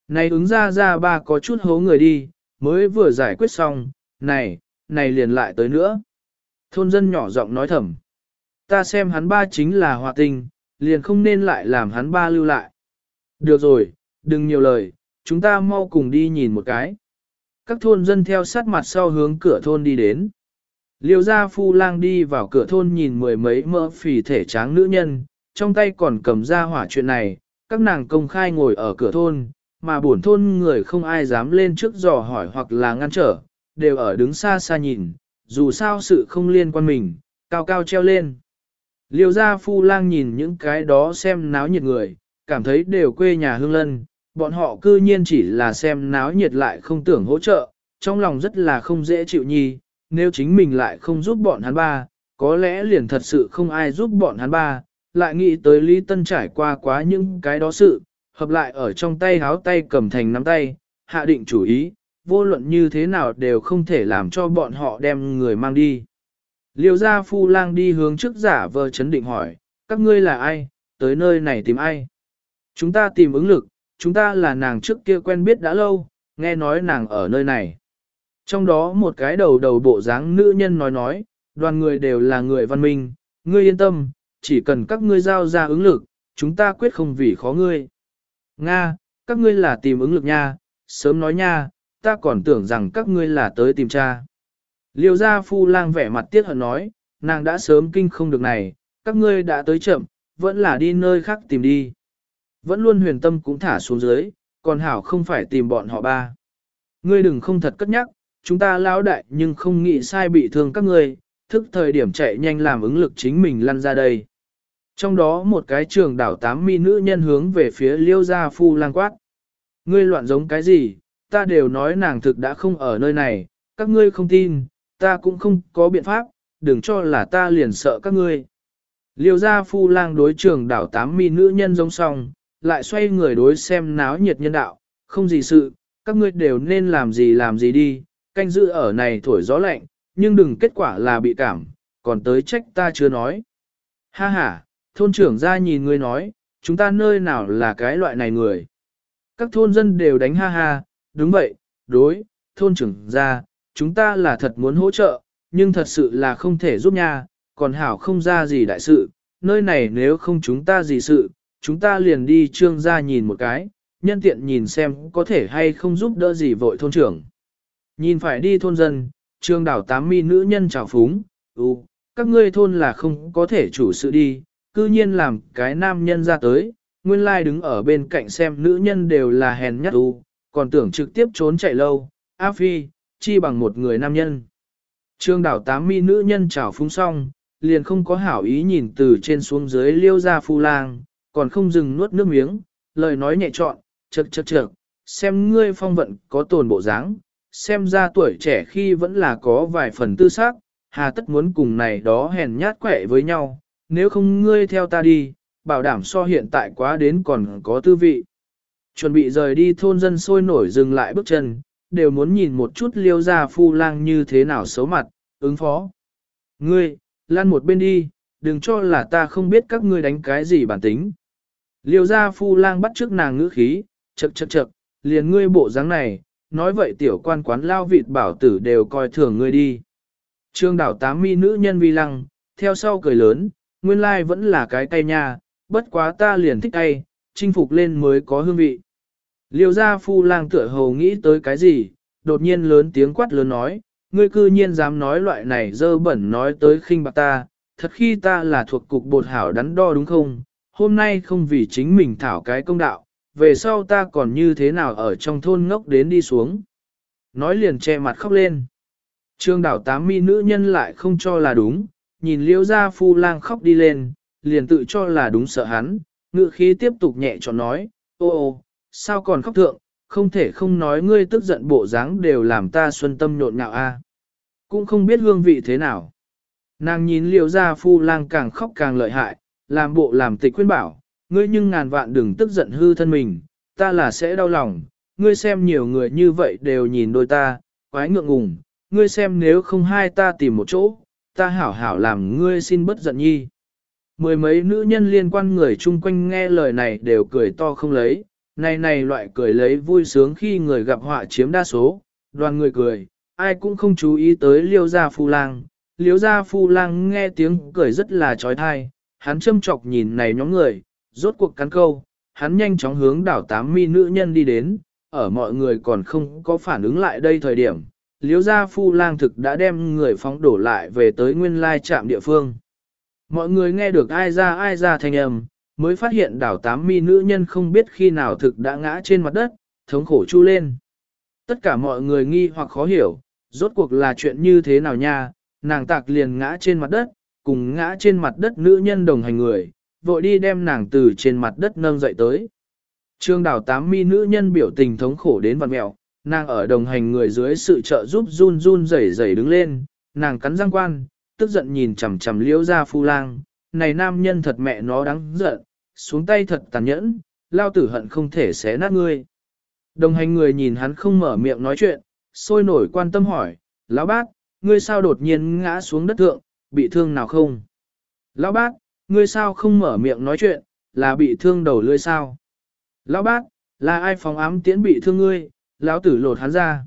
Speaker 1: Này ứng ra ra ba có chút hố người đi, mới vừa giải quyết xong, này, này liền lại tới nữa. Thôn dân nhỏ giọng nói thầm. Ta xem hắn ba chính là hòa tình, liền không nên lại làm hắn ba lưu lại. Được rồi, đừng nhiều lời, chúng ta mau cùng đi nhìn một cái. Các thôn dân theo sát mặt sau hướng cửa thôn đi đến. Liêu gia phu lang đi vào cửa thôn nhìn mười mấy mỡ phì thể tráng nữ nhân, trong tay còn cầm ra hỏa chuyện này, các nàng công khai ngồi ở cửa thôn, mà buồn thôn người không ai dám lên trước dò hỏi hoặc là ngăn trở, đều ở đứng xa xa nhìn, dù sao sự không liên quan mình, cao cao treo lên. Liêu gia phu lang nhìn những cái đó xem náo nhiệt người, cảm thấy đều quê nhà hương lân, bọn họ cư nhiên chỉ là xem náo nhiệt lại không tưởng hỗ trợ, trong lòng rất là không dễ chịu nhi, nếu chính mình lại không giúp bọn hắn ba, có lẽ liền thật sự không ai giúp bọn hắn ba, lại nghĩ tới Lý Tân trải qua quá những cái đó sự, hợp lại ở trong tay háo tay cầm thành nắm tay, hạ định chủ ý, vô luận như thế nào đều không thể làm cho bọn họ đem người mang đi. Liêu gia phu lang đi hướng trước giả vờ chấn định hỏi, các ngươi là ai, tới nơi này tìm ai? Chúng ta tìm ứng lực, chúng ta là nàng trước kia quen biết đã lâu, nghe nói nàng ở nơi này. Trong đó một cái đầu đầu bộ dáng nữ nhân nói nói, đoàn người đều là người văn minh, ngươi yên tâm, chỉ cần các ngươi giao ra ứng lực, chúng ta quyết không vì khó ngươi. Nga, các ngươi là tìm ứng lực nha, sớm nói nha, ta còn tưởng rằng các ngươi là tới tìm cha. Liêu gia phu lang vẻ mặt tiếc hận nói, nàng đã sớm kinh không được này, các ngươi đã tới chậm, vẫn là đi nơi khác tìm đi. Vẫn luôn huyền tâm cũng thả xuống dưới, còn hảo không phải tìm bọn họ ba. Ngươi đừng không thật cất nhắc, chúng ta lão đại nhưng không nghĩ sai bị thương các ngươi, thức thời điểm chạy nhanh làm ứng lực chính mình lăn ra đây. Trong đó một cái trường đảo tám mi nữ nhân hướng về phía liêu gia phu lang quát. Ngươi loạn giống cái gì, ta đều nói nàng thực đã không ở nơi này, các ngươi không tin, ta cũng không có biện pháp, đừng cho là ta liền sợ các ngươi. Liêu gia phu lang đối trường đảo tám mi nữ nhân giống song lại xoay người đối xem náo nhiệt nhân đạo, không gì sự, các ngươi đều nên làm gì làm gì đi, canh giữ ở này thổi gió lạnh, nhưng đừng kết quả là bị cảm, còn tới trách ta chưa nói. Ha ha, thôn trưởng ra nhìn ngươi nói, chúng ta nơi nào là cái loại này người. Các thôn dân đều đánh ha ha, đúng vậy, đối, thôn trưởng ra, chúng ta là thật muốn hỗ trợ, nhưng thật sự là không thể giúp nha, còn hảo không ra gì đại sự, nơi này nếu không chúng ta gì sự, chúng ta liền đi trương ra nhìn một cái, nhân tiện nhìn xem có thể hay không giúp đỡ gì vội thôn trưởng. Nhìn phải đi thôn dân, trương đảo tám mi nữ nhân chào phúng, ừ, các ngươi thôn là không có thể chủ sự đi, cư nhiên làm cái nam nhân ra tới, nguyên lai đứng ở bên cạnh xem nữ nhân đều là hèn nhát u, còn tưởng trực tiếp trốn chạy lâu, A Phi, chi bằng một người nam nhân. Trương đảo tám mi nữ nhân chào phúng xong, liền không có hảo ý nhìn từ trên xuống dưới liêu ra phu lang, còn không dừng nuốt nước miếng, lời nói nhẹ trọn, chật chật chật, xem ngươi phong vận có tồn bộ dáng, xem ra tuổi trẻ khi vẫn là có vài phần tư xác, hà tất muốn cùng này đó hèn nhát quẻ với nhau, nếu không ngươi theo ta đi, bảo đảm so hiện tại quá đến còn có tư vị. Chuẩn bị rời đi thôn dân sôi nổi dừng lại bước chân, đều muốn nhìn một chút liêu ra phu lang như thế nào xấu mặt, ứng phó. Ngươi, lan một bên đi, đừng cho là ta không biết các ngươi đánh cái gì bản tính. Liêu gia phu lang bắt trước nàng ngữ khí, chậc chậc chậc, liền ngươi bộ dáng này, nói vậy tiểu quan quán lao vịt bảo tử đều coi thường ngươi đi. Trương đảo tám mi nữ nhân vi lăng, theo sau cười lớn, nguyên lai vẫn là cái tay nha, bất quá ta liền thích tay, chinh phục lên mới có hương vị. Liêu gia phu lang tựa hồ nghĩ tới cái gì, đột nhiên lớn tiếng quát lớn nói, ngươi cư nhiên dám nói loại này dơ bẩn nói tới khinh bạc ta, thật khi ta là thuộc cục bột hảo đắn đo đúng không, hôm nay không vì chính mình thảo cái công đạo, về sau ta còn như thế nào ở trong thôn ngốc đến đi xuống. Nói liền che mặt khóc lên. Trương đảo tám mi nữ nhân lại không cho là đúng, nhìn liêu gia phu lang khóc đi lên, liền tự cho là đúng sợ hắn, ngự khí tiếp tục nhẹ cho nói, ô ô, sao còn khóc thượng, không thể không nói ngươi tức giận bộ dáng đều làm ta xuân tâm nhộn nhạo a. Cũng không biết hương vị thế nào. Nàng nhìn liêu gia phu lang càng khóc càng lợi hại, làm bộ làm tịch khuyên bảo, ngươi nhưng ngàn vạn đừng tức giận hư thân mình, ta là sẽ đau lòng, ngươi xem nhiều người như vậy đều nhìn đôi ta, quái ngượng ngùng, ngươi xem nếu không hai ta tìm một chỗ, ta hảo hảo làm ngươi xin bất giận nhi. Mười mấy nữ nhân liên quan người chung quanh nghe lời này đều cười to không lấy, này này loại cười lấy vui sướng khi người gặp họa chiếm đa số, đoàn người cười, ai cũng không chú ý tới liêu gia phu lang. Liêu gia phu lang nghe tiếng cười rất là trói thai, hắn châm chọc nhìn này nhóm người, rốt cuộc cắn câu, hắn nhanh chóng hướng đảo tám mi nữ nhân đi đến, ở mọi người còn không có phản ứng lại đây thời điểm, liếu gia phu lang thực đã đem người phóng đổ lại về tới nguyên lai trạm địa phương. Mọi người nghe được ai ra ai ra thanh âm, mới phát hiện đảo tám mi nữ nhân không biết khi nào thực đã ngã trên mặt đất, thống khổ chu lên. Tất cả mọi người nghi hoặc khó hiểu, rốt cuộc là chuyện như thế nào nha, nàng tạc liền ngã trên mặt đất, cùng ngã trên mặt đất nữ nhân đồng hành người, vội đi đem nàng từ trên mặt đất nâng dậy tới. Trương đảo tám mi nữ nhân biểu tình thống khổ đến vặt mẹo, nàng ở đồng hành người dưới sự trợ giúp run run rẩy rẩy đứng lên, nàng cắn răng quan, tức giận nhìn chằm chằm liễu ra phu lang, này nam nhân thật mẹ nó đáng giận, xuống tay thật tàn nhẫn, lao tử hận không thể xé nát ngươi. Đồng hành người nhìn hắn không mở miệng nói chuyện, sôi nổi quan tâm hỏi, lão bác, ngươi sao đột nhiên ngã xuống đất thượng, bị thương nào không? Lão bác, ngươi sao không mở miệng nói chuyện, là bị thương đầu lưỡi sao? Lão bác, là ai phóng ám tiễn bị thương ngươi, lão tử lột hắn ra.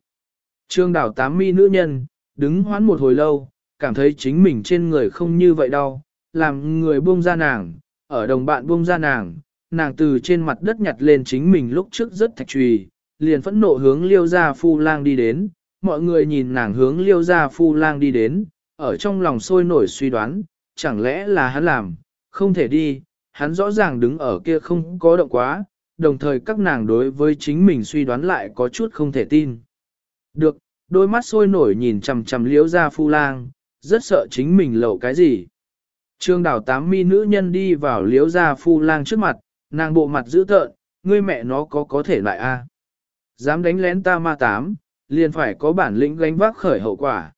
Speaker 1: Trương đảo tám mi nữ nhân, đứng hoán một hồi lâu, cảm thấy chính mình trên người không như vậy đau, làm người buông ra nàng, ở đồng bạn buông ra nàng, nàng từ trên mặt đất nhặt lên chính mình lúc trước rất thạch trùy, liền phẫn nộ hướng liêu gia phu lang đi đến, mọi người nhìn nàng hướng liêu gia phu lang đi đến, ở trong lòng sôi nổi suy đoán, chẳng lẽ là hắn làm, không thể đi, hắn rõ ràng đứng ở kia không có động quá, đồng thời các nàng đối với chính mình suy đoán lại có chút không thể tin. Được, đôi mắt sôi nổi nhìn chằm chằm liễu ra phu lang, rất sợ chính mình lậu cái gì. Trương đảo tám mi nữ nhân đi vào liễu ra phu lang trước mặt, nàng bộ mặt dữ tợn, ngươi mẹ nó có có thể lại a Dám đánh lén ta ma tám, liền phải có bản lĩnh gánh vác khởi hậu quả.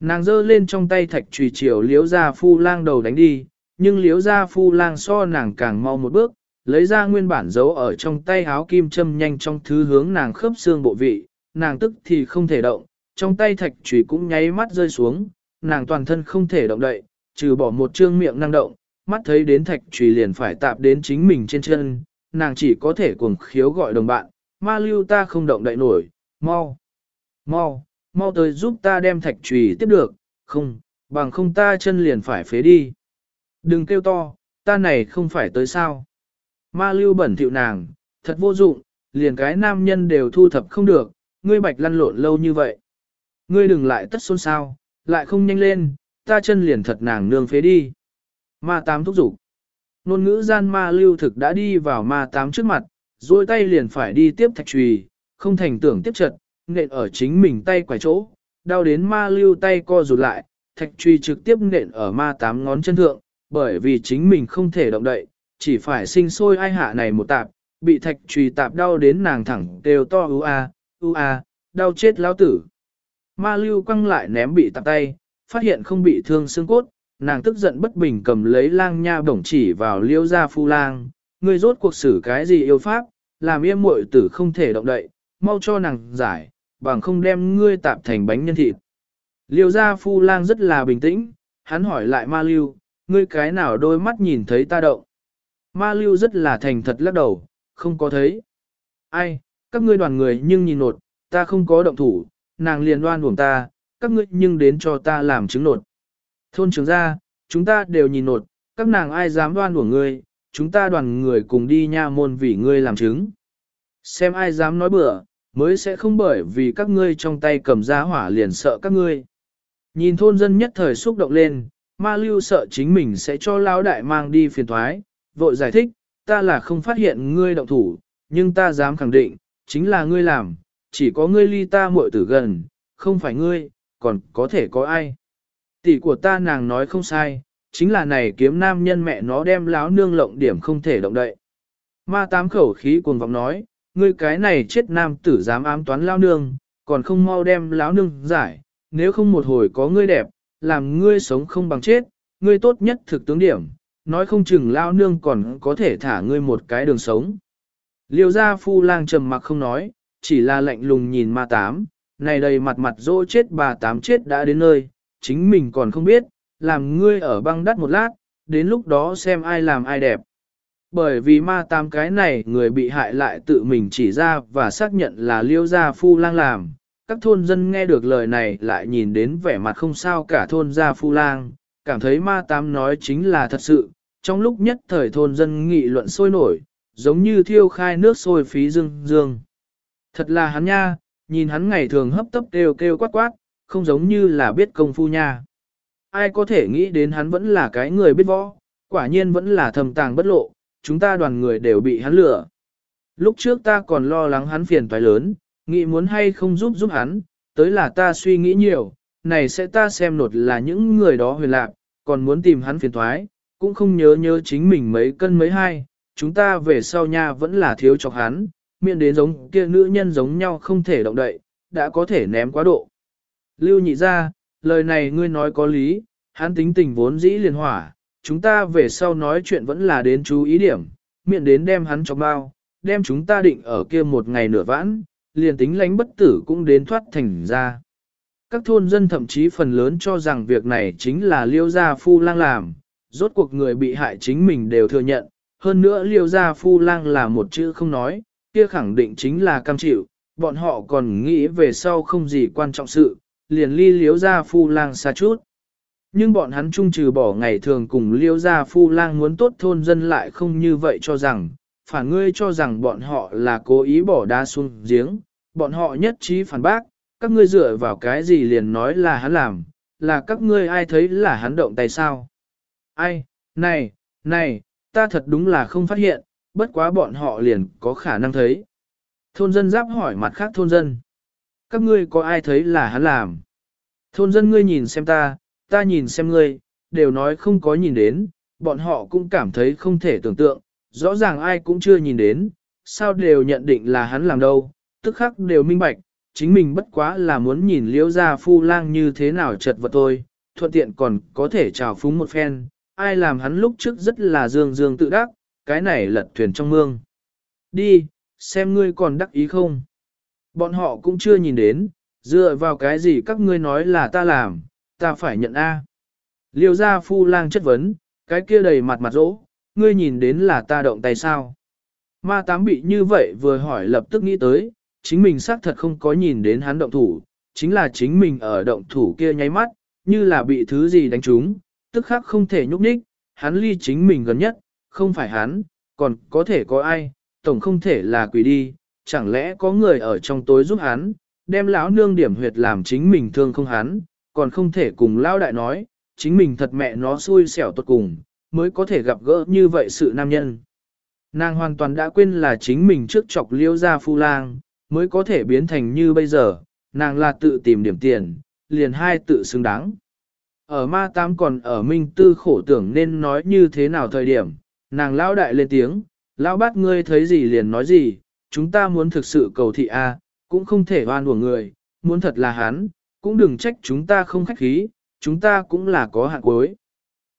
Speaker 1: Nàng giơ lên trong tay thạch trùy chiều liếu ra phu lang đầu đánh đi, nhưng liếu ra phu lang so nàng càng mau một bước, lấy ra nguyên bản giấu ở trong tay áo kim châm nhanh trong thứ hướng nàng khớp xương bộ vị, nàng tức thì không thể động, trong tay thạch trùy cũng nháy mắt rơi xuống, nàng toàn thân không thể động đậy, trừ bỏ một trương miệng năng động, mắt thấy đến thạch trùy liền phải tạp đến chính mình trên chân, nàng chỉ có thể cuồng khiếu gọi đồng bạn, ma lưu ta không động đậy nổi, mau, mau, mau tới giúp ta đem thạch trùy tiếp được, không, bằng không ta chân liền phải phế đi. Đừng kêu to, ta này không phải tới sao. Ma lưu bẩn thỉu nàng, thật vô dụng, liền cái nam nhân đều thu thập không được, ngươi bạch lăn lộn lâu như vậy. Ngươi đừng lại tất xôn xao, lại không nhanh lên, ta chân liền thật nàng nương phế đi. Ma tám thúc giục. Nôn ngữ gian ma lưu thực đã đi vào ma tám trước mặt, rồi tay liền phải đi tiếp thạch trùy, không thành tưởng tiếp trật, nện ở chính mình tay quải chỗ, đau đến ma lưu tay co rụt lại, thạch truy trực tiếp nện ở ma tám ngón chân thượng, bởi vì chính mình không thể động đậy, chỉ phải sinh sôi ai hạ này một tạp, bị thạch truy tạp đau đến nàng thẳng đều to u a, u a, đau chết lão tử. Ma lưu quăng lại ném bị tạp tay, phát hiện không bị thương xương cốt, nàng tức giận bất bình cầm lấy lang nha bổng chỉ vào liêu gia phu lang, ngươi rốt cuộc xử cái gì yêu pháp, làm yêm muội tử không thể động đậy, mau cho nàng giải, bằng không đem ngươi tạp thành bánh nhân thịt. Liêu gia phu lang rất là bình tĩnh, hắn hỏi lại ma lưu, ngươi cái nào đôi mắt nhìn thấy ta động. Ma lưu rất là thành thật lắc đầu, không có thấy. Ai, các ngươi đoàn người nhưng nhìn nột, ta không có động thủ, nàng liền đoan buồng ta, các ngươi nhưng đến cho ta làm chứng nột. Thôn trưởng gia, chúng ta đều nhìn nột, các nàng ai dám đoan của ngươi, chúng ta đoàn người cùng đi nha môn vì ngươi làm chứng. Xem ai dám nói bừa, mới sẽ không bởi vì các ngươi trong tay cầm ra hỏa liền sợ các ngươi. Nhìn thôn dân nhất thời xúc động lên, ma lưu sợ chính mình sẽ cho lão đại mang đi phiền thoái, vội giải thích, ta là không phát hiện ngươi động thủ, nhưng ta dám khẳng định, chính là ngươi làm, chỉ có ngươi ly ta muội tử gần, không phải ngươi, còn có thể có ai. Tỷ của ta nàng nói không sai, chính là này kiếm nam nhân mẹ nó đem láo nương lộng điểm không thể động đậy. Ma tám khẩu khí cuồng vọng nói, ngươi cái này chết nam tử dám ám toán lao nương, còn không mau đem lão nương giải, nếu không một hồi có ngươi đẹp, làm ngươi sống không bằng chết, ngươi tốt nhất thực tướng điểm, nói không chừng lao nương còn có thể thả ngươi một cái đường sống. Liêu gia phu lang trầm mặc không nói, chỉ là lạnh lùng nhìn ma tám, này đầy mặt mặt dỗ chết bà tám chết đã đến nơi, chính mình còn không biết, làm ngươi ở băng đắt một lát, đến lúc đó xem ai làm ai đẹp. Bởi vì ma tam cái này người bị hại lại tự mình chỉ ra và xác nhận là liêu gia phu lang làm. Các thôn dân nghe được lời này lại nhìn đến vẻ mặt không sao cả thôn gia phu lang, cảm thấy ma tam nói chính là thật sự. Trong lúc nhất thời thôn dân nghị luận sôi nổi, giống như thiêu khai nước sôi phí dương dương. Thật là hắn nha, nhìn hắn ngày thường hấp tấp kêu kêu quát quát, không giống như là biết công phu nha. Ai có thể nghĩ đến hắn vẫn là cái người biết võ, quả nhiên vẫn là thầm tàng bất lộ, chúng ta đoàn người đều bị hắn lừa. Lúc trước ta còn lo lắng hắn phiền toái lớn, nghĩ muốn hay không giúp giúp hắn, tới là ta suy nghĩ nhiều, này sẽ ta xem nột là những người đó huyền lạc, còn muốn tìm hắn phiền toái, cũng không nhớ nhớ chính mình mấy cân mấy hai, chúng ta về sau nha vẫn là thiếu chọc hắn, miệng đến giống kia nữ nhân giống nhau không thể động đậy, đã có thể ném quá độ. Lưu nhị ra, lời này ngươi nói có lý, hắn tính tình vốn dĩ liền hỏa, chúng ta về sau nói chuyện vẫn là đến chú ý điểm, miệng đến đem hắn cho bao, đem chúng ta định ở kia một ngày nửa vãn, liền tính lánh bất tử cũng đến thoát thành ra. Các thôn dân thậm chí phần lớn cho rằng việc này chính là liêu gia phu lang làm, rốt cuộc người bị hại chính mình đều thừa nhận, hơn nữa liêu gia phu lang là một chữ không nói, kia khẳng định chính là cam chịu, bọn họ còn nghĩ về sau không gì quan trọng sự, liền ly liếu gia phu lang xa chút. Nhưng bọn hắn chung trừ bỏ ngày thường cùng liêu gia phu lang muốn tốt thôn dân lại không như vậy cho rằng, phản ngươi cho rằng bọn họ là cố ý bỏ đá xuống giếng, bọn họ nhất trí phản bác, các ngươi dựa vào cái gì liền nói là hắn làm, là các ngươi ai thấy là hắn động tay sao. Ai, này, này, ta thật đúng là không phát hiện, bất quá bọn họ liền có khả năng thấy. Thôn dân giáp hỏi mặt khác thôn dân. Các ngươi có ai thấy là hắn làm? Thôn dân ngươi nhìn xem ta, ta nhìn xem ngươi, đều nói không có nhìn đến, bọn họ cũng cảm thấy không thể tưởng tượng, rõ ràng ai cũng chưa nhìn đến, sao đều nhận định là hắn làm đâu, tức khắc đều minh bạch, chính mình bất quá là muốn nhìn liễu gia phu lang như thế nào chật vật thôi, thuận tiện còn có thể trào phúng một phen, ai làm hắn lúc trước rất là dương dương tự đắc, cái này lật thuyền trong mương. Đi, xem ngươi còn đắc ý không. Bọn họ cũng chưa nhìn đến, dựa vào cái gì các ngươi nói là ta làm, ta phải nhận A. Liêu gia phu lang chất vấn, cái kia đầy mặt mặt rỗ, ngươi nhìn đến là ta động tay sao. Ma tám bị như vậy vừa hỏi lập tức nghĩ tới, chính mình xác thật không có nhìn đến hắn động thủ, chính là chính mình ở động thủ kia nháy mắt, như là bị thứ gì đánh trúng, tức khắc không thể nhúc nhích, hắn ly chính mình gần nhất, không phải hắn, còn có thể có ai, tổng không thể là quỷ đi, chẳng lẽ có người ở trong tối giúp hắn, đem lão nương điểm huyệt làm chính mình thương không hắn, còn không thể cùng lão đại nói, chính mình thật mẹ nó xui xẻo tuột cùng, mới có thể gặp gỡ như vậy sự nam nhân. Nàng hoàn toàn đã quên là chính mình trước chọc liêu ra phu lang, mới có thể biến thành như bây giờ, nàng là tự tìm điểm tiền, liền hai tự xứng đáng. Ở ma tám còn ở minh tư khổ tưởng nên nói như thế nào thời điểm, nàng lão đại lên tiếng, lão bát ngươi thấy gì liền nói gì, chúng ta muốn thực sự cầu thị A, cũng không thể oan của người, muốn thật là hắn, cũng đừng trách chúng ta không khách khí, chúng ta cũng là có hạn cuối.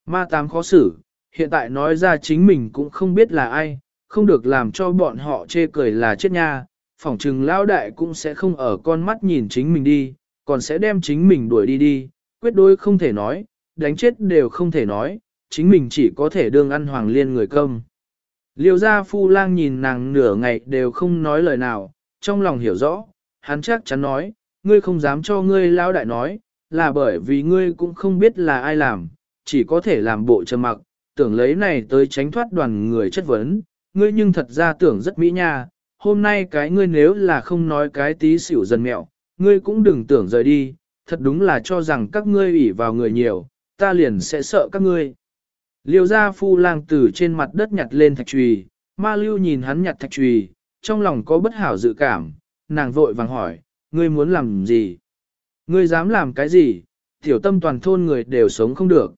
Speaker 1: Ma tám khó xử, hiện tại nói ra chính mình cũng không biết là ai, không được làm cho bọn họ chê cười là chết nha, phỏng chừng lão đại cũng sẽ không ở con mắt nhìn chính mình đi, còn sẽ đem chính mình đuổi đi đi, quyết đối không thể nói, đánh chết đều không thể nói, chính mình chỉ có thể đương ăn hoàng liên người công. Liêu gia phu lang nhìn nàng nửa ngày đều không nói lời nào, trong lòng hiểu rõ, hắn chắc chắn nói, ngươi không dám cho ngươi lao đại nói, là bởi vì ngươi cũng không biết là ai làm, chỉ có thể làm bộ trầm mặc, tưởng lấy này tới tránh thoát đoàn người chất vấn, ngươi nhưng thật ra tưởng rất mỹ nha, hôm nay cái ngươi nếu là không nói cái tí xỉu dần mẹo, ngươi cũng đừng tưởng rời đi, thật đúng là cho rằng các ngươi ủy vào người nhiều, ta liền sẽ sợ các ngươi. Liêu gia phu lang từ trên mặt đất nhặt lên thạch trùy, ma lưu nhìn hắn nhặt thạch trùy, trong lòng có bất hảo dự cảm, nàng vội vàng hỏi, ngươi muốn làm gì? Ngươi dám làm cái gì? Tiểu tâm toàn thôn người đều sống không được.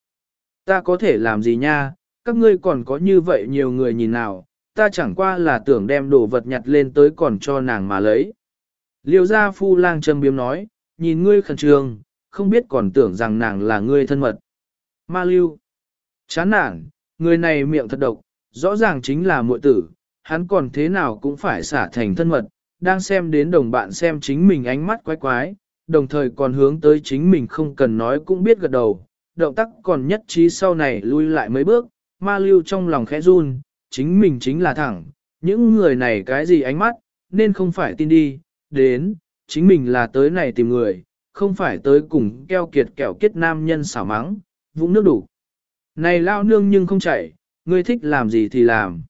Speaker 1: Ta có thể làm gì nha? Các ngươi còn có như vậy nhiều người nhìn nào, ta chẳng qua là tưởng đem đồ vật nhặt lên tới còn cho nàng mà lấy. Liêu gia phu lang châm biếm nói, nhìn ngươi khẩn trương, không biết còn tưởng rằng nàng là ngươi thân mật. Ma lưu. Chán nản, người này miệng thật độc, rõ ràng chính là muội tử, hắn còn thế nào cũng phải xả thành thân mật, đang xem đến đồng bạn xem chính mình ánh mắt quái quái, đồng thời còn hướng tới chính mình không cần nói cũng biết gật đầu, động tác còn nhất trí sau này lui lại mấy bước, ma lưu trong lòng khẽ run, chính mình chính là thẳng, những người này cái gì ánh mắt, nên không phải tin đi, đến, chính mình là tới này tìm người, không phải tới cùng keo kiệt kẹo kết nam nhân xảo mắng, vũng nước đủ. Này lao nương nhưng không chảy, ngươi thích làm gì thì làm.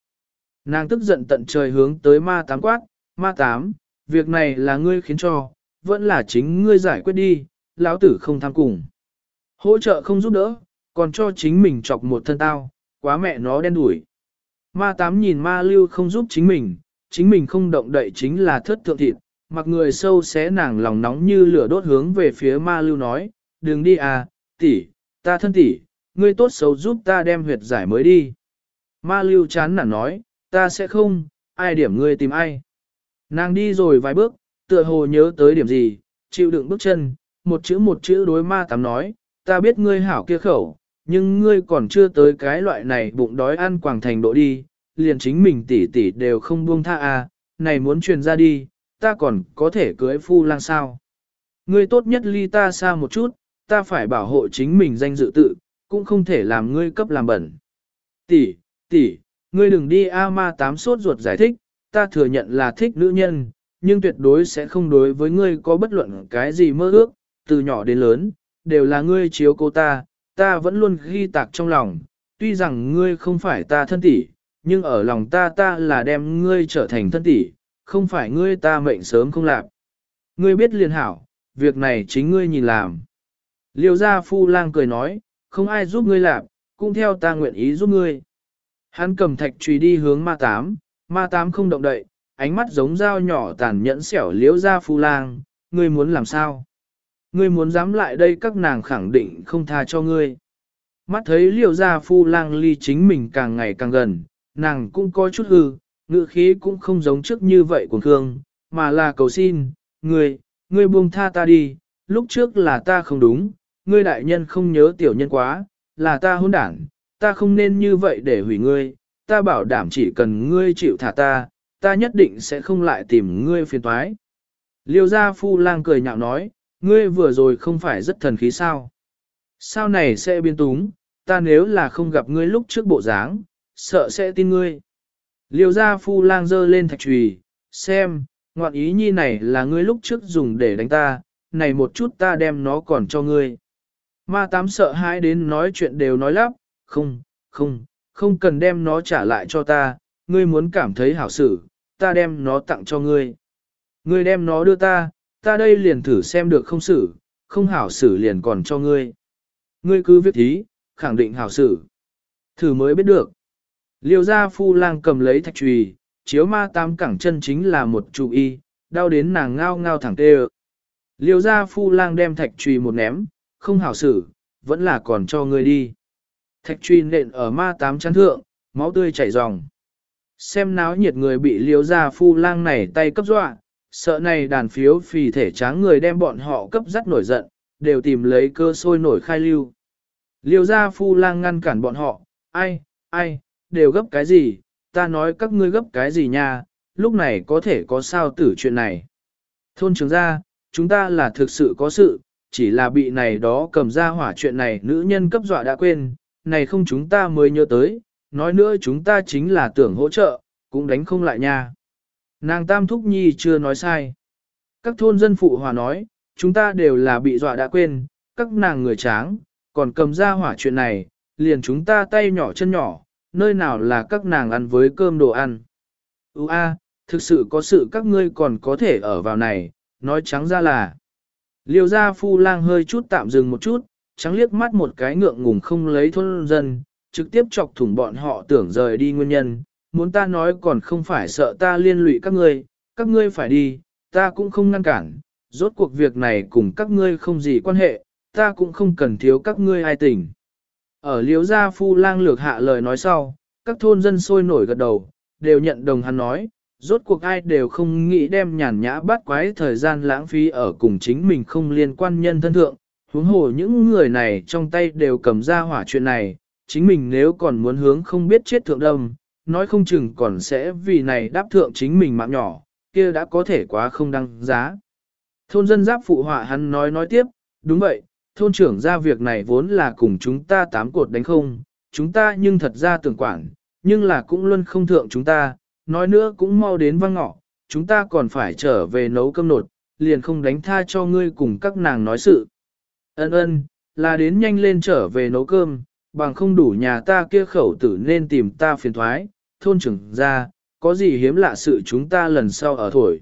Speaker 1: Nàng tức giận tận trời hướng tới ma tám quát, ma tám, việc này là ngươi khiến cho, vẫn là chính ngươi giải quyết đi, lão tử không tham cùng. Hỗ trợ không giúp đỡ, còn cho chính mình chọc một thân tao, quá mẹ nó đen đủi. Ma tám nhìn ma lưu không giúp chính mình, chính mình không động đậy chính là thất thượng thịt, mặc người sâu xé nàng lòng nóng như lửa đốt hướng về phía ma lưu nói, đừng đi à, tỷ, ta thân tỷ, ngươi tốt xấu giúp ta đem huyệt giải mới đi. Ma lưu chán nản nói, ta sẽ không, ai điểm ngươi tìm ai. Nàng đi rồi vài bước, tựa hồ nhớ tới điểm gì, chịu đựng bước chân, một chữ một chữ đối ma tám nói, ta biết ngươi hảo kia khẩu, nhưng ngươi còn chưa tới cái loại này bụng đói ăn quảng thành độ đi, liền chính mình tỷ tỷ đều không buông tha à, này muốn truyền ra đi, ta còn có thể cưới phu lang sao. Ngươi tốt nhất ly ta xa một chút, ta phải bảo hộ chính mình danh dự tự, cũng không thể làm ngươi cấp làm bẩn. Tỷ, tỷ, ngươi đừng đi A ma tám sốt ruột giải thích, ta thừa nhận là thích nữ nhân, nhưng tuyệt đối sẽ không đối với ngươi có bất luận cái gì mơ ước, từ nhỏ đến lớn, đều là ngươi chiếu cô ta, ta vẫn luôn ghi tạc trong lòng, tuy rằng ngươi không phải ta thân tỷ, nhưng ở lòng ta ta là đem ngươi trở thành thân tỷ, không phải ngươi ta mệnh sớm không làm. Ngươi biết liền hảo, việc này chính ngươi nhìn làm. Liêu gia phu lang cười nói, không ai giúp ngươi làm, cũng theo ta nguyện ý giúp ngươi. Hắn cầm thạch trùy đi hướng ma tám, ma tám không động đậy, ánh mắt giống dao nhỏ tàn nhẫn xẻo liếu ra phu lang, ngươi muốn làm sao? Ngươi muốn dám lại đây các nàng khẳng định không tha cho ngươi. Mắt thấy liều ra phu lang ly chính mình càng ngày càng gần, nàng cũng có chút hư, ngữ khí cũng không giống trước như vậy của Khương, mà là cầu xin, ngươi, ngươi buông tha ta đi, lúc trước là ta không đúng, ngươi đại nhân không nhớ tiểu nhân quá, là ta hôn đảng, ta không nên như vậy để hủy ngươi, ta bảo đảm chỉ cần ngươi chịu thả ta, ta nhất định sẽ không lại tìm ngươi phiền toái. Liêu gia phu lang cười nhạo nói, ngươi vừa rồi không phải rất thần khí sao? Sao này sẽ biến túng, ta nếu là không gặp ngươi lúc trước bộ dáng, sợ sẽ tin ngươi. Liêu gia phu lang giơ lên thạch trùy, xem, ngoạn ý nhi này là ngươi lúc trước dùng để đánh ta, này một chút ta đem nó còn cho ngươi. Ma tám sợ hãi đến nói chuyện đều nói lắp, không, không, không cần đem nó trả lại cho ta, ngươi muốn cảm thấy hảo xử, ta đem nó tặng cho ngươi. Ngươi đem nó đưa ta, ta đây liền thử xem được không xử, không hảo xử liền còn cho ngươi. Ngươi cứ viết thí, khẳng định hảo xử. Thử mới biết được. Liêu gia phu lang cầm lấy thạch trùy, chiếu ma tam cẳng chân chính là một trụ y, đau đến nàng ngao ngao thẳng tê Liêu gia phu lang đem thạch trùy một ném, không hảo xử, vẫn là còn cho ngươi đi. Thạch truy nện ở ma tám chán thượng, máu tươi chảy ròng. Xem náo nhiệt người bị liếu ra phu lang này tay cấp dọa, sợ này đàn phiếu phì thể tráng người đem bọn họ cấp dắt nổi giận, đều tìm lấy cơ sôi nổi khai lưu. Liêu ra phu lang ngăn cản bọn họ, ai, ai, đều gấp cái gì, ta nói các ngươi gấp cái gì nha, lúc này có thể có sao tử chuyện này. Thôn trưởng ra, chúng ta là thực sự có sự, chỉ là bị này đó cầm ra hỏa chuyện này nữ nhân cấp dọa đã quên, này không chúng ta mới nhớ tới, nói nữa chúng ta chính là tưởng hỗ trợ, cũng đánh không lại nha. Nàng Tam Thúc Nhi chưa nói sai. Các thôn dân phụ hòa nói, chúng ta đều là bị dọa đã quên, các nàng người tráng, còn cầm ra hỏa chuyện này, liền chúng ta tay nhỏ chân nhỏ, nơi nào là các nàng ăn với cơm đồ ăn. Ú a, thực sự có sự các ngươi còn có thể ở vào này, nói trắng ra là. Liêu gia phu lang hơi chút tạm dừng một chút, trắng liếc mắt một cái ngượng ngùng không lấy thôn dân, trực tiếp chọc thủng bọn họ tưởng rời đi nguyên nhân, muốn ta nói còn không phải sợ ta liên lụy các ngươi, các ngươi phải đi, ta cũng không ngăn cản, rốt cuộc việc này cùng các ngươi không gì quan hệ, ta cũng không cần thiếu các ngươi ai tình. Ở liếu gia phu lang lược hạ lời nói sau, các thôn dân sôi nổi gật đầu, đều nhận đồng hắn nói, rốt cuộc ai đều không nghĩ đem nhàn nhã bắt quái thời gian lãng phí ở cùng chính mình không liên quan nhân thân thượng, huống hồ những người này trong tay đều cầm ra hỏa chuyện này, chính mình nếu còn muốn hướng không biết chết thượng đâm, nói không chừng còn sẽ vì này đáp thượng chính mình mạng nhỏ, kia đã có thể quá không đăng giá. Thôn dân giáp phụ họa hắn nói nói tiếp, đúng vậy, thôn trưởng ra việc này vốn là cùng chúng ta tám cột đánh không, chúng ta nhưng thật ra tưởng quản, nhưng là cũng luôn không thượng chúng ta, nói nữa cũng mau đến văng ngọ, chúng ta còn phải trở về nấu cơm nột, liền không đánh tha cho ngươi cùng các nàng nói sự. Ân ân, là đến nhanh lên trở về nấu cơm, bằng không đủ nhà ta kia khẩu tử nên tìm ta phiền thoái, thôn trưởng ra, có gì hiếm lạ sự chúng ta lần sau ở thổi.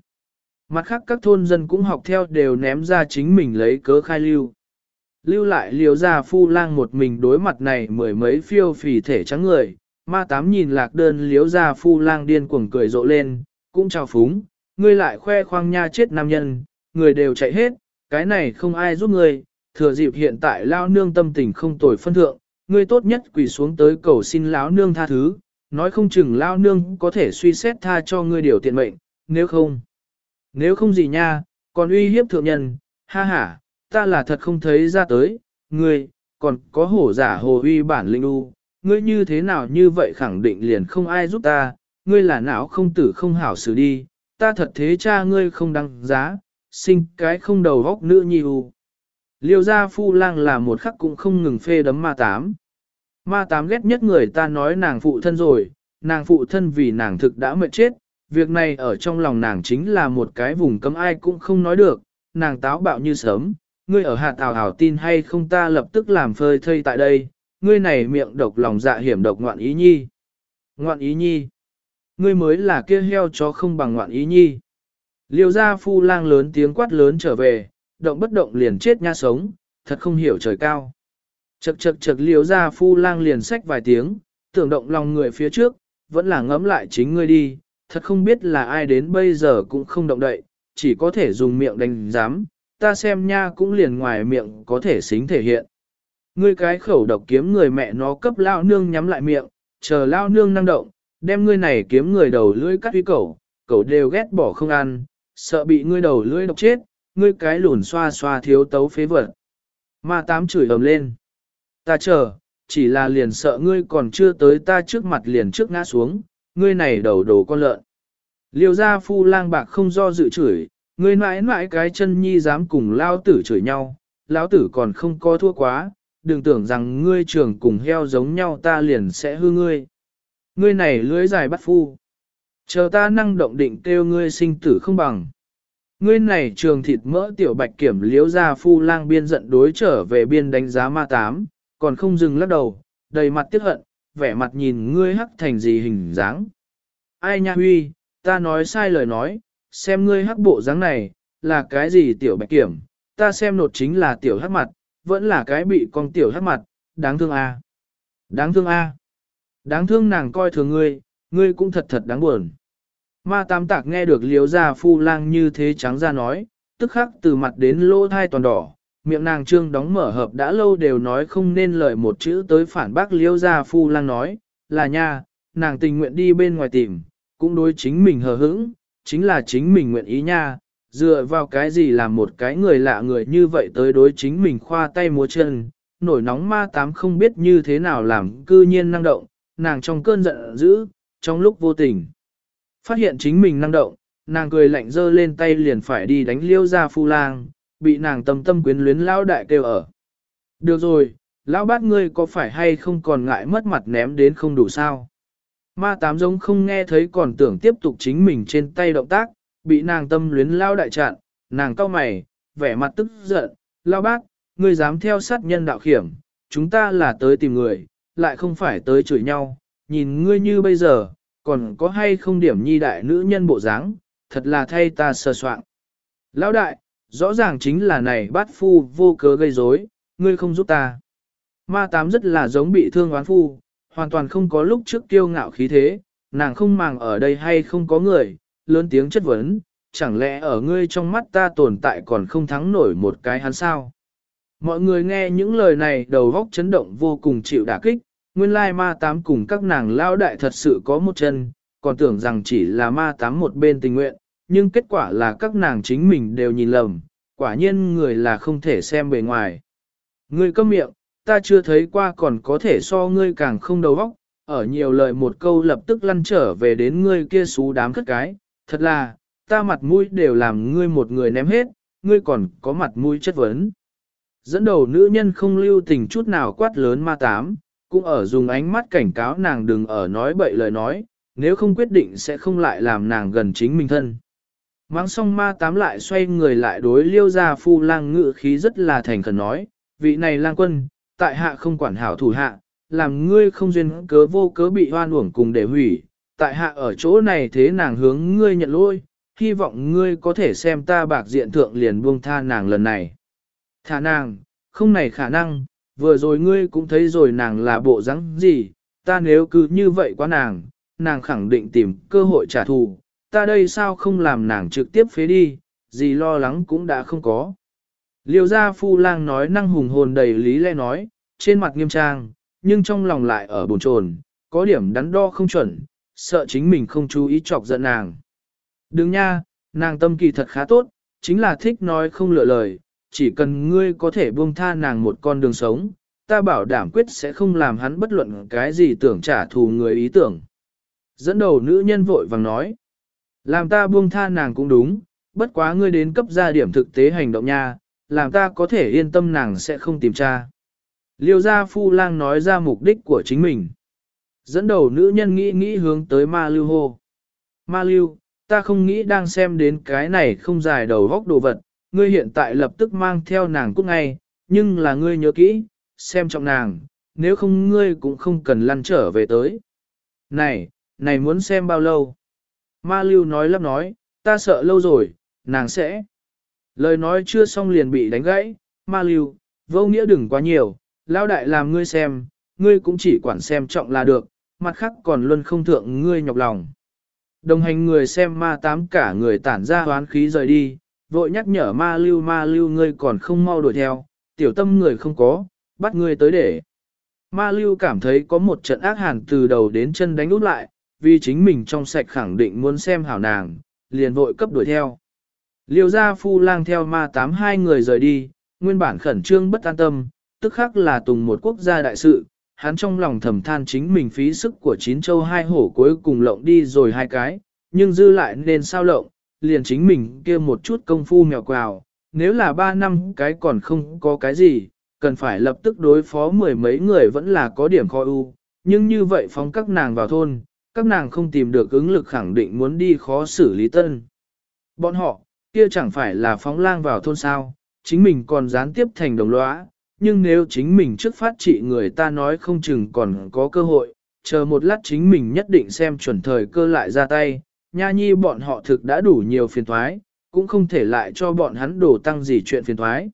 Speaker 1: Mặt khác các thôn dân cũng học theo đều ném ra chính mình lấy cớ khai lưu. Lưu lại liều ra phu lang một mình đối mặt này mười mấy phiêu phì thể trắng người, ma tám nhìn lạc đơn liếu ra phu lang điên cuồng cười rộ lên, cũng chào phúng, ngươi lại khoe khoang nha chết nam nhân, người đều chạy hết, cái này không ai giúp ngươi, thừa dịp hiện tại lão nương tâm tình không tồi phân thượng, ngươi tốt nhất quỳ xuống tới cầu xin lão nương tha thứ, nói không chừng lão nương có thể suy xét tha cho ngươi điều tiện mệnh, nếu không. Nếu không gì nha, còn uy hiếp thượng nhân, ha ha, ta là thật không thấy ra tới, ngươi, còn có hổ giả hồ uy bản linh u, ngươi như thế nào như vậy khẳng định liền không ai giúp ta, ngươi là não không tử không hảo xử đi, ta thật thế cha ngươi không đăng giá, sinh cái không đầu góc nữ nhi u. Liêu gia phu lang là một khắc cũng không ngừng phê đấm ma tám. Ma tám ghét nhất người ta nói nàng phụ thân rồi, nàng phụ thân vì nàng thực đã mệt chết, việc này ở trong lòng nàng chính là một cái vùng cấm ai cũng không nói được, nàng táo bạo như sớm, ngươi ở hạ tào hảo tin hay không ta lập tức làm phơi thây tại đây, ngươi này miệng độc lòng dạ hiểm độc ngoạn ý nhi. Ngoạn ý nhi. Ngươi mới là kia heo chó không bằng ngoạn ý nhi. Liêu gia phu lang lớn tiếng quát lớn trở về, động bất động liền chết nha sống, thật không hiểu trời cao. Chật chật chật liều ra phu lang liền sách vài tiếng, tưởng động lòng người phía trước, vẫn là ngẫm lại chính ngươi đi, thật không biết là ai đến bây giờ cũng không động đậy, chỉ có thể dùng miệng đánh giám, ta xem nha cũng liền ngoài miệng có thể xính thể hiện. Ngươi cái khẩu độc kiếm người mẹ nó cấp lao nương nhắm lại miệng, chờ lao nương năng động, đem ngươi này kiếm người đầu lưỡi cắt uy cẩu, cẩu đều ghét bỏ không ăn, sợ bị ngươi đầu lưỡi độc chết, ngươi cái lùn xoa xoa thiếu tấu phế vật. Ma tám chửi ầm lên. Ta chờ, chỉ là liền sợ ngươi còn chưa tới ta trước mặt liền trước ngã xuống, ngươi này đầu đồ con lợn. Liêu gia phu lang bạc không do dự chửi, ngươi mãi mãi cái chân nhi dám cùng lao tử chửi nhau, lão tử còn không có thua quá, đừng tưởng rằng ngươi trường cùng heo giống nhau ta liền sẽ hư ngươi. Ngươi này lưới dài bắt phu. Chờ ta năng động định kêu ngươi sinh tử không bằng. Ngươi này trường thịt mỡ tiểu bạch kiểm liếu ra phu lang biên giận đối trở về biên đánh giá ma tám, còn không dừng lắc đầu, đầy mặt tiếc hận, vẻ mặt nhìn ngươi hắc thành gì hình dáng. Ai nha huy, ta nói sai lời nói, xem ngươi hắc bộ dáng này, là cái gì tiểu bạch kiểm, ta xem nột chính là tiểu hắc mặt, vẫn là cái bị con tiểu hắc mặt, đáng thương a, Đáng thương a, Đáng thương nàng coi thường ngươi, ngươi cũng thật thật đáng buồn. Ma tam tạc nghe được liếu Gia phu lang như thế trắng ra nói, tức khắc từ mặt đến lỗ thai toàn đỏ, miệng nàng trương đóng mở hợp đã lâu đều nói không nên lời một chữ tới phản bác liêu gia phu lang nói, là nha, nàng tình nguyện đi bên ngoài tìm, cũng đối chính mình hờ hững, chính là chính mình nguyện ý nha, dựa vào cái gì làm một cái người lạ người như vậy tới đối chính mình khoa tay múa chân, nổi nóng ma tám không biết như thế nào làm cư nhiên năng động, nàng trong cơn giận dữ, trong lúc vô tình. Phát hiện chính mình năng động, nàng cười lạnh dơ lên tay liền phải đi đánh liêu ra phu lang, bị nàng tâm tâm quyến luyến lão đại kêu ở. Được rồi, lão bát ngươi có phải hay không còn ngại mất mặt ném đến không đủ sao? Ma tám giống không nghe thấy còn tưởng tiếp tục chính mình trên tay động tác, bị nàng tâm luyến lao đại chặn, nàng cau mày, vẻ mặt tức giận, lao bác, ngươi dám theo sát nhân đạo khiểm, chúng ta là tới tìm người, lại không phải tới chửi nhau, nhìn ngươi như bây giờ, còn có hay không điểm nhi đại nữ nhân bộ dáng, thật là thay ta sơ soạn. Lão đại, rõ ràng chính là này bát phu vô cớ gây rối, ngươi không giúp ta. Ma tám rất là giống bị thương oán phu, hoàn toàn không có lúc trước kiêu ngạo khí thế, nàng không màng ở đây hay không có người, lớn tiếng chất vấn, chẳng lẽ ở ngươi trong mắt ta tồn tại còn không thắng nổi một cái hắn sao? Mọi người nghe những lời này đầu góc chấn động vô cùng chịu đả kích, nguyên lai ma tám cùng các nàng lao đại thật sự có một chân, còn tưởng rằng chỉ là ma tám một bên tình nguyện, nhưng kết quả là các nàng chính mình đều nhìn lầm, quả nhiên người là không thể xem bề ngoài. Ngươi câm miệng, ta chưa thấy qua còn có thể so ngươi càng không đầu óc, ở nhiều lời một câu lập tức lăn trở về đến ngươi kia xú đám cất cái, thật là, ta mặt mũi đều làm ngươi một người ném hết, ngươi còn có mặt mũi chất vấn. Dẫn đầu nữ nhân không lưu tình chút nào quát lớn ma tám, cũng ở dùng ánh mắt cảnh cáo nàng đừng ở nói bậy lời nói, nếu không quyết định sẽ không lại làm nàng gần chính mình thân. Mang xong ma tám lại xoay người lại đối liêu gia phu lang ngự khí rất là thành khẩn nói, vị này lang quân, tại hạ không quản hảo thủ hạ, làm ngươi không duyên cớ vô cớ bị hoan uổng cùng để hủy, tại hạ ở chỗ này thế nàng hướng ngươi nhận lỗi, hy vọng ngươi có thể xem ta bạc diện thượng liền buông tha nàng lần này. Thả nàng, không này khả năng, vừa rồi ngươi cũng thấy rồi nàng là bộ rắn gì, ta nếu cứ như vậy quá nàng, nàng khẳng định tìm cơ hội trả thù, ta đây sao không làm nàng trực tiếp phế đi, gì lo lắng cũng đã không có. Liêu gia phu lang nói năng hùng hồn đầy lý lẽ nói, trên mặt nghiêm trang, nhưng trong lòng lại ở bồn chồn, có điểm đắn đo không chuẩn, sợ chính mình không chú ý chọc giận nàng. Đừng nha, nàng tâm kỳ thật khá tốt, chính là thích nói không lựa lời, chỉ cần ngươi có thể buông tha nàng một con đường sống, ta bảo đảm quyết sẽ không làm hắn bất luận cái gì tưởng trả thù người ý tưởng. Dẫn đầu nữ nhân vội vàng nói, làm ta buông tha nàng cũng đúng, bất quá ngươi đến cấp gia điểm thực tế hành động nha, làm ta có thể yên tâm nàng sẽ không tìm tra. Liêu gia phu lang nói ra mục đích của chính mình. Dẫn đầu nữ nhân nghĩ nghĩ hướng tới ma lưu hô. Ma lưu, ta không nghĩ đang xem đến cái này không dài đầu góc đồ vật, ngươi hiện tại lập tức mang theo nàng cút ngay, nhưng là ngươi nhớ kỹ, xem trọng nàng, nếu không ngươi cũng không cần lăn trở về tới. Này, này muốn xem bao lâu? Ma lưu nói lắp nói, ta sợ lâu rồi, nàng sẽ. Lời nói chưa xong liền bị đánh gãy, ma lưu, vô nghĩa đừng quá nhiều, lao đại làm ngươi xem, ngươi cũng chỉ quản xem trọng là được, mặt khác còn luôn không thượng ngươi nhọc lòng. Đồng hành người xem ma tám cả người tản ra hoán khí rời đi, vội nhắc nhở ma lưu ma lưu ngươi còn không mau đuổi theo, tiểu tâm người không có, bắt ngươi tới để. Ma lưu cảm thấy có một trận ác hàn từ đầu đến chân đánh út lại, vì chính mình trong sạch khẳng định muốn xem hảo nàng, liền vội cấp đuổi theo. Liêu gia phu lang theo ma tám hai người rời đi, nguyên bản khẩn trương bất an tâm, tức khắc là tùng một quốc gia đại sự, hắn trong lòng thầm than chính mình phí sức của chín châu hai hổ cuối cùng lộng đi rồi hai cái, nhưng dư lại nên sao lộng, liền chính mình kia một chút công phu mèo quào, nếu là ba năm cái còn không có cái gì, cần phải lập tức đối phó mười mấy người vẫn là có điểm khó ưu, nhưng như vậy phóng các nàng vào thôn, các nàng không tìm được ứng lực khẳng định muốn đi khó xử lý tân. Bọn họ, kia chẳng phải là phóng lang vào thôn sao, chính mình còn gián tiếp thành đồng lõa, nhưng nếu chính mình trước phát trị người ta nói không chừng còn có cơ hội, chờ một lát chính mình nhất định xem chuẩn thời cơ lại ra tay, nha nhi bọn họ thực đã đủ nhiều phiền thoái, cũng không thể lại cho bọn hắn đổ tăng gì chuyện phiền thoái.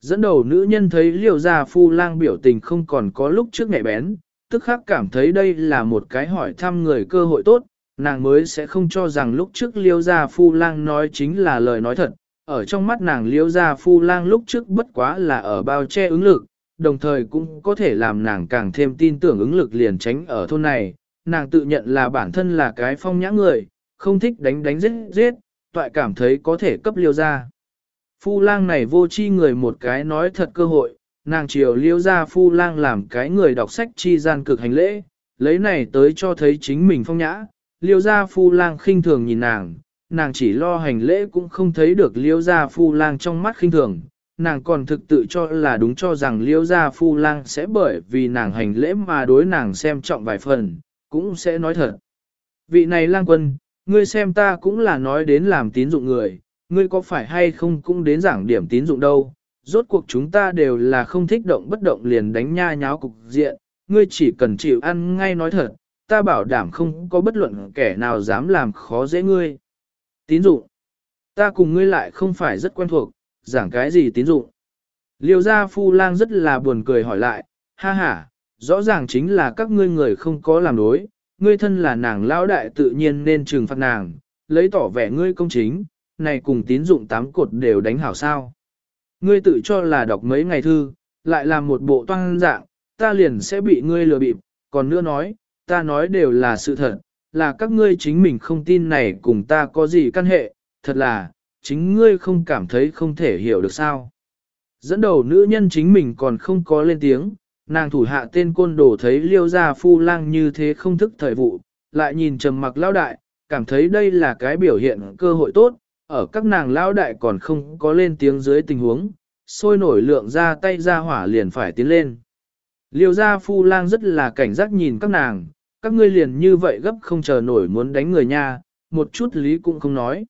Speaker 1: Dẫn đầu nữ nhân thấy liều gia phu lang biểu tình không còn có lúc trước ngày bén, tức khắc cảm thấy đây là một cái hỏi thăm người cơ hội tốt, nàng mới sẽ không cho rằng lúc trước liêu gia phu lang nói chính là lời nói thật. Ở trong mắt nàng liêu gia phu lang lúc trước bất quá là ở bao che ứng lực, đồng thời cũng có thể làm nàng càng thêm tin tưởng ứng lực liền tránh ở thôn này. Nàng tự nhận là bản thân là cái phong nhã người, không thích đánh đánh giết giết, toại cảm thấy có thể cấp liêu gia. Phu lang này vô chi người một cái nói thật cơ hội, nàng chiều liêu gia phu lang làm cái người đọc sách chi gian cực hành lễ, lấy này tới cho thấy chính mình phong nhã, liêu gia phu lang khinh thường nhìn nàng, nàng chỉ lo hành lễ cũng không thấy được liêu gia phu lang trong mắt khinh thường, nàng còn thực tự cho là đúng cho rằng liêu gia phu lang sẽ bởi vì nàng hành lễ mà đối nàng xem trọng vài phần, cũng sẽ nói thật. Vị này lang quân, ngươi xem ta cũng là nói đến làm tín dụng người, ngươi có phải hay không cũng đến giảng điểm tín dụng đâu, rốt cuộc chúng ta đều là không thích động bất động liền đánh nha nháo cục diện, ngươi chỉ cần chịu ăn ngay nói thật, ta bảo đảm không có bất luận kẻ nào dám làm khó dễ ngươi. Tín dụng. Ta cùng ngươi lại không phải rất quen thuộc, giảng cái gì tín dụng. Liêu gia phu lang rất là buồn cười hỏi lại, ha ha, rõ ràng chính là các ngươi người không có làm đối, ngươi thân là nàng lão đại tự nhiên nên trừng phạt nàng, lấy tỏ vẻ ngươi công chính, này cùng tín dụng tám cột đều đánh hảo sao. Ngươi tự cho là đọc mấy ngày thư, lại làm một bộ toan dạng, ta liền sẽ bị ngươi lừa bịp, còn nữa nói, ta nói đều là sự thật, là các ngươi chính mình không tin này cùng ta có gì căn hệ, thật là, chính ngươi không cảm thấy không thể hiểu được sao. Dẫn đầu nữ nhân chính mình còn không có lên tiếng, nàng thủ hạ tên côn đồ thấy liêu gia phu lang như thế không thức thời vụ, lại nhìn trầm mặc lao đại, cảm thấy đây là cái biểu hiện cơ hội tốt, ở các nàng lao đại còn không có lên tiếng dưới tình huống, sôi nổi lượng ra tay ra hỏa liền phải tiến lên. Liêu gia phu lang rất là cảnh giác nhìn các nàng, các ngươi liền như vậy gấp không chờ nổi muốn đánh người nha, một chút lý cũng không nói.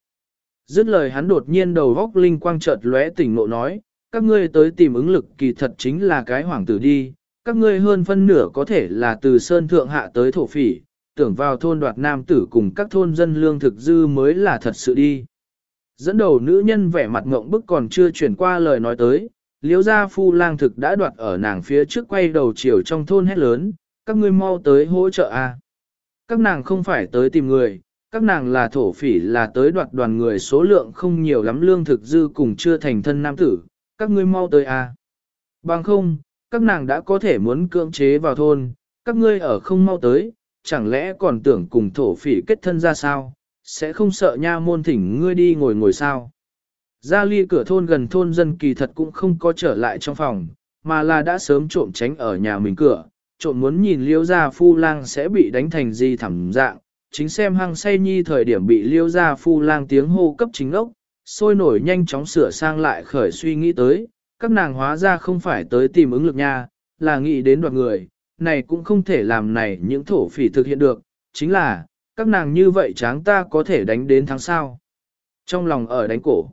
Speaker 1: Dứt lời hắn đột nhiên đầu góc linh quang chợt lóe tỉnh ngộ nói, các ngươi tới tìm ứng lực kỳ thật chính là cái hoàng tử đi, các ngươi hơn phân nửa có thể là từ sơn thượng hạ tới thổ phỉ, tưởng vào thôn đoạt nam tử cùng các thôn dân lương thực dư mới là thật sự đi. Dẫn đầu nữ nhân vẻ mặt ngộng bức còn chưa chuyển qua lời nói tới, liếu gia phu lang thực đã đoạt ở nàng phía trước quay đầu chiều trong thôn hét lớn, các ngươi mau tới hỗ trợ a. Các nàng không phải tới tìm người, các nàng là thổ phỉ là tới đoạt đoàn người số lượng không nhiều lắm lương thực dư cùng chưa thành thân nam tử, các ngươi mau tới a. Bằng không, các nàng đã có thể muốn cưỡng chế vào thôn, các ngươi ở không mau tới, chẳng lẽ còn tưởng cùng thổ phỉ kết thân ra sao, sẽ không sợ nha môn thỉnh ngươi đi ngồi ngồi sao. Ra ly cửa thôn gần thôn dân kỳ thật cũng không có trở lại trong phòng, mà là đã sớm trộm tránh ở nhà mình cửa, trộm muốn nhìn liêu gia phu lang sẽ bị đánh thành gì thảm dạng, chính xem hăng say nhi thời điểm bị liêu gia phu lang tiếng hô cấp chính ốc, sôi nổi nhanh chóng sửa sang lại khởi suy nghĩ tới, các nàng hóa ra không phải tới tìm ứng lực nha, là nghĩ đến đoạt người, này cũng không thể làm này những thổ phỉ thực hiện được, chính là, các nàng như vậy tráng ta có thể đánh đến tháng sau. Trong lòng ở đánh cổ,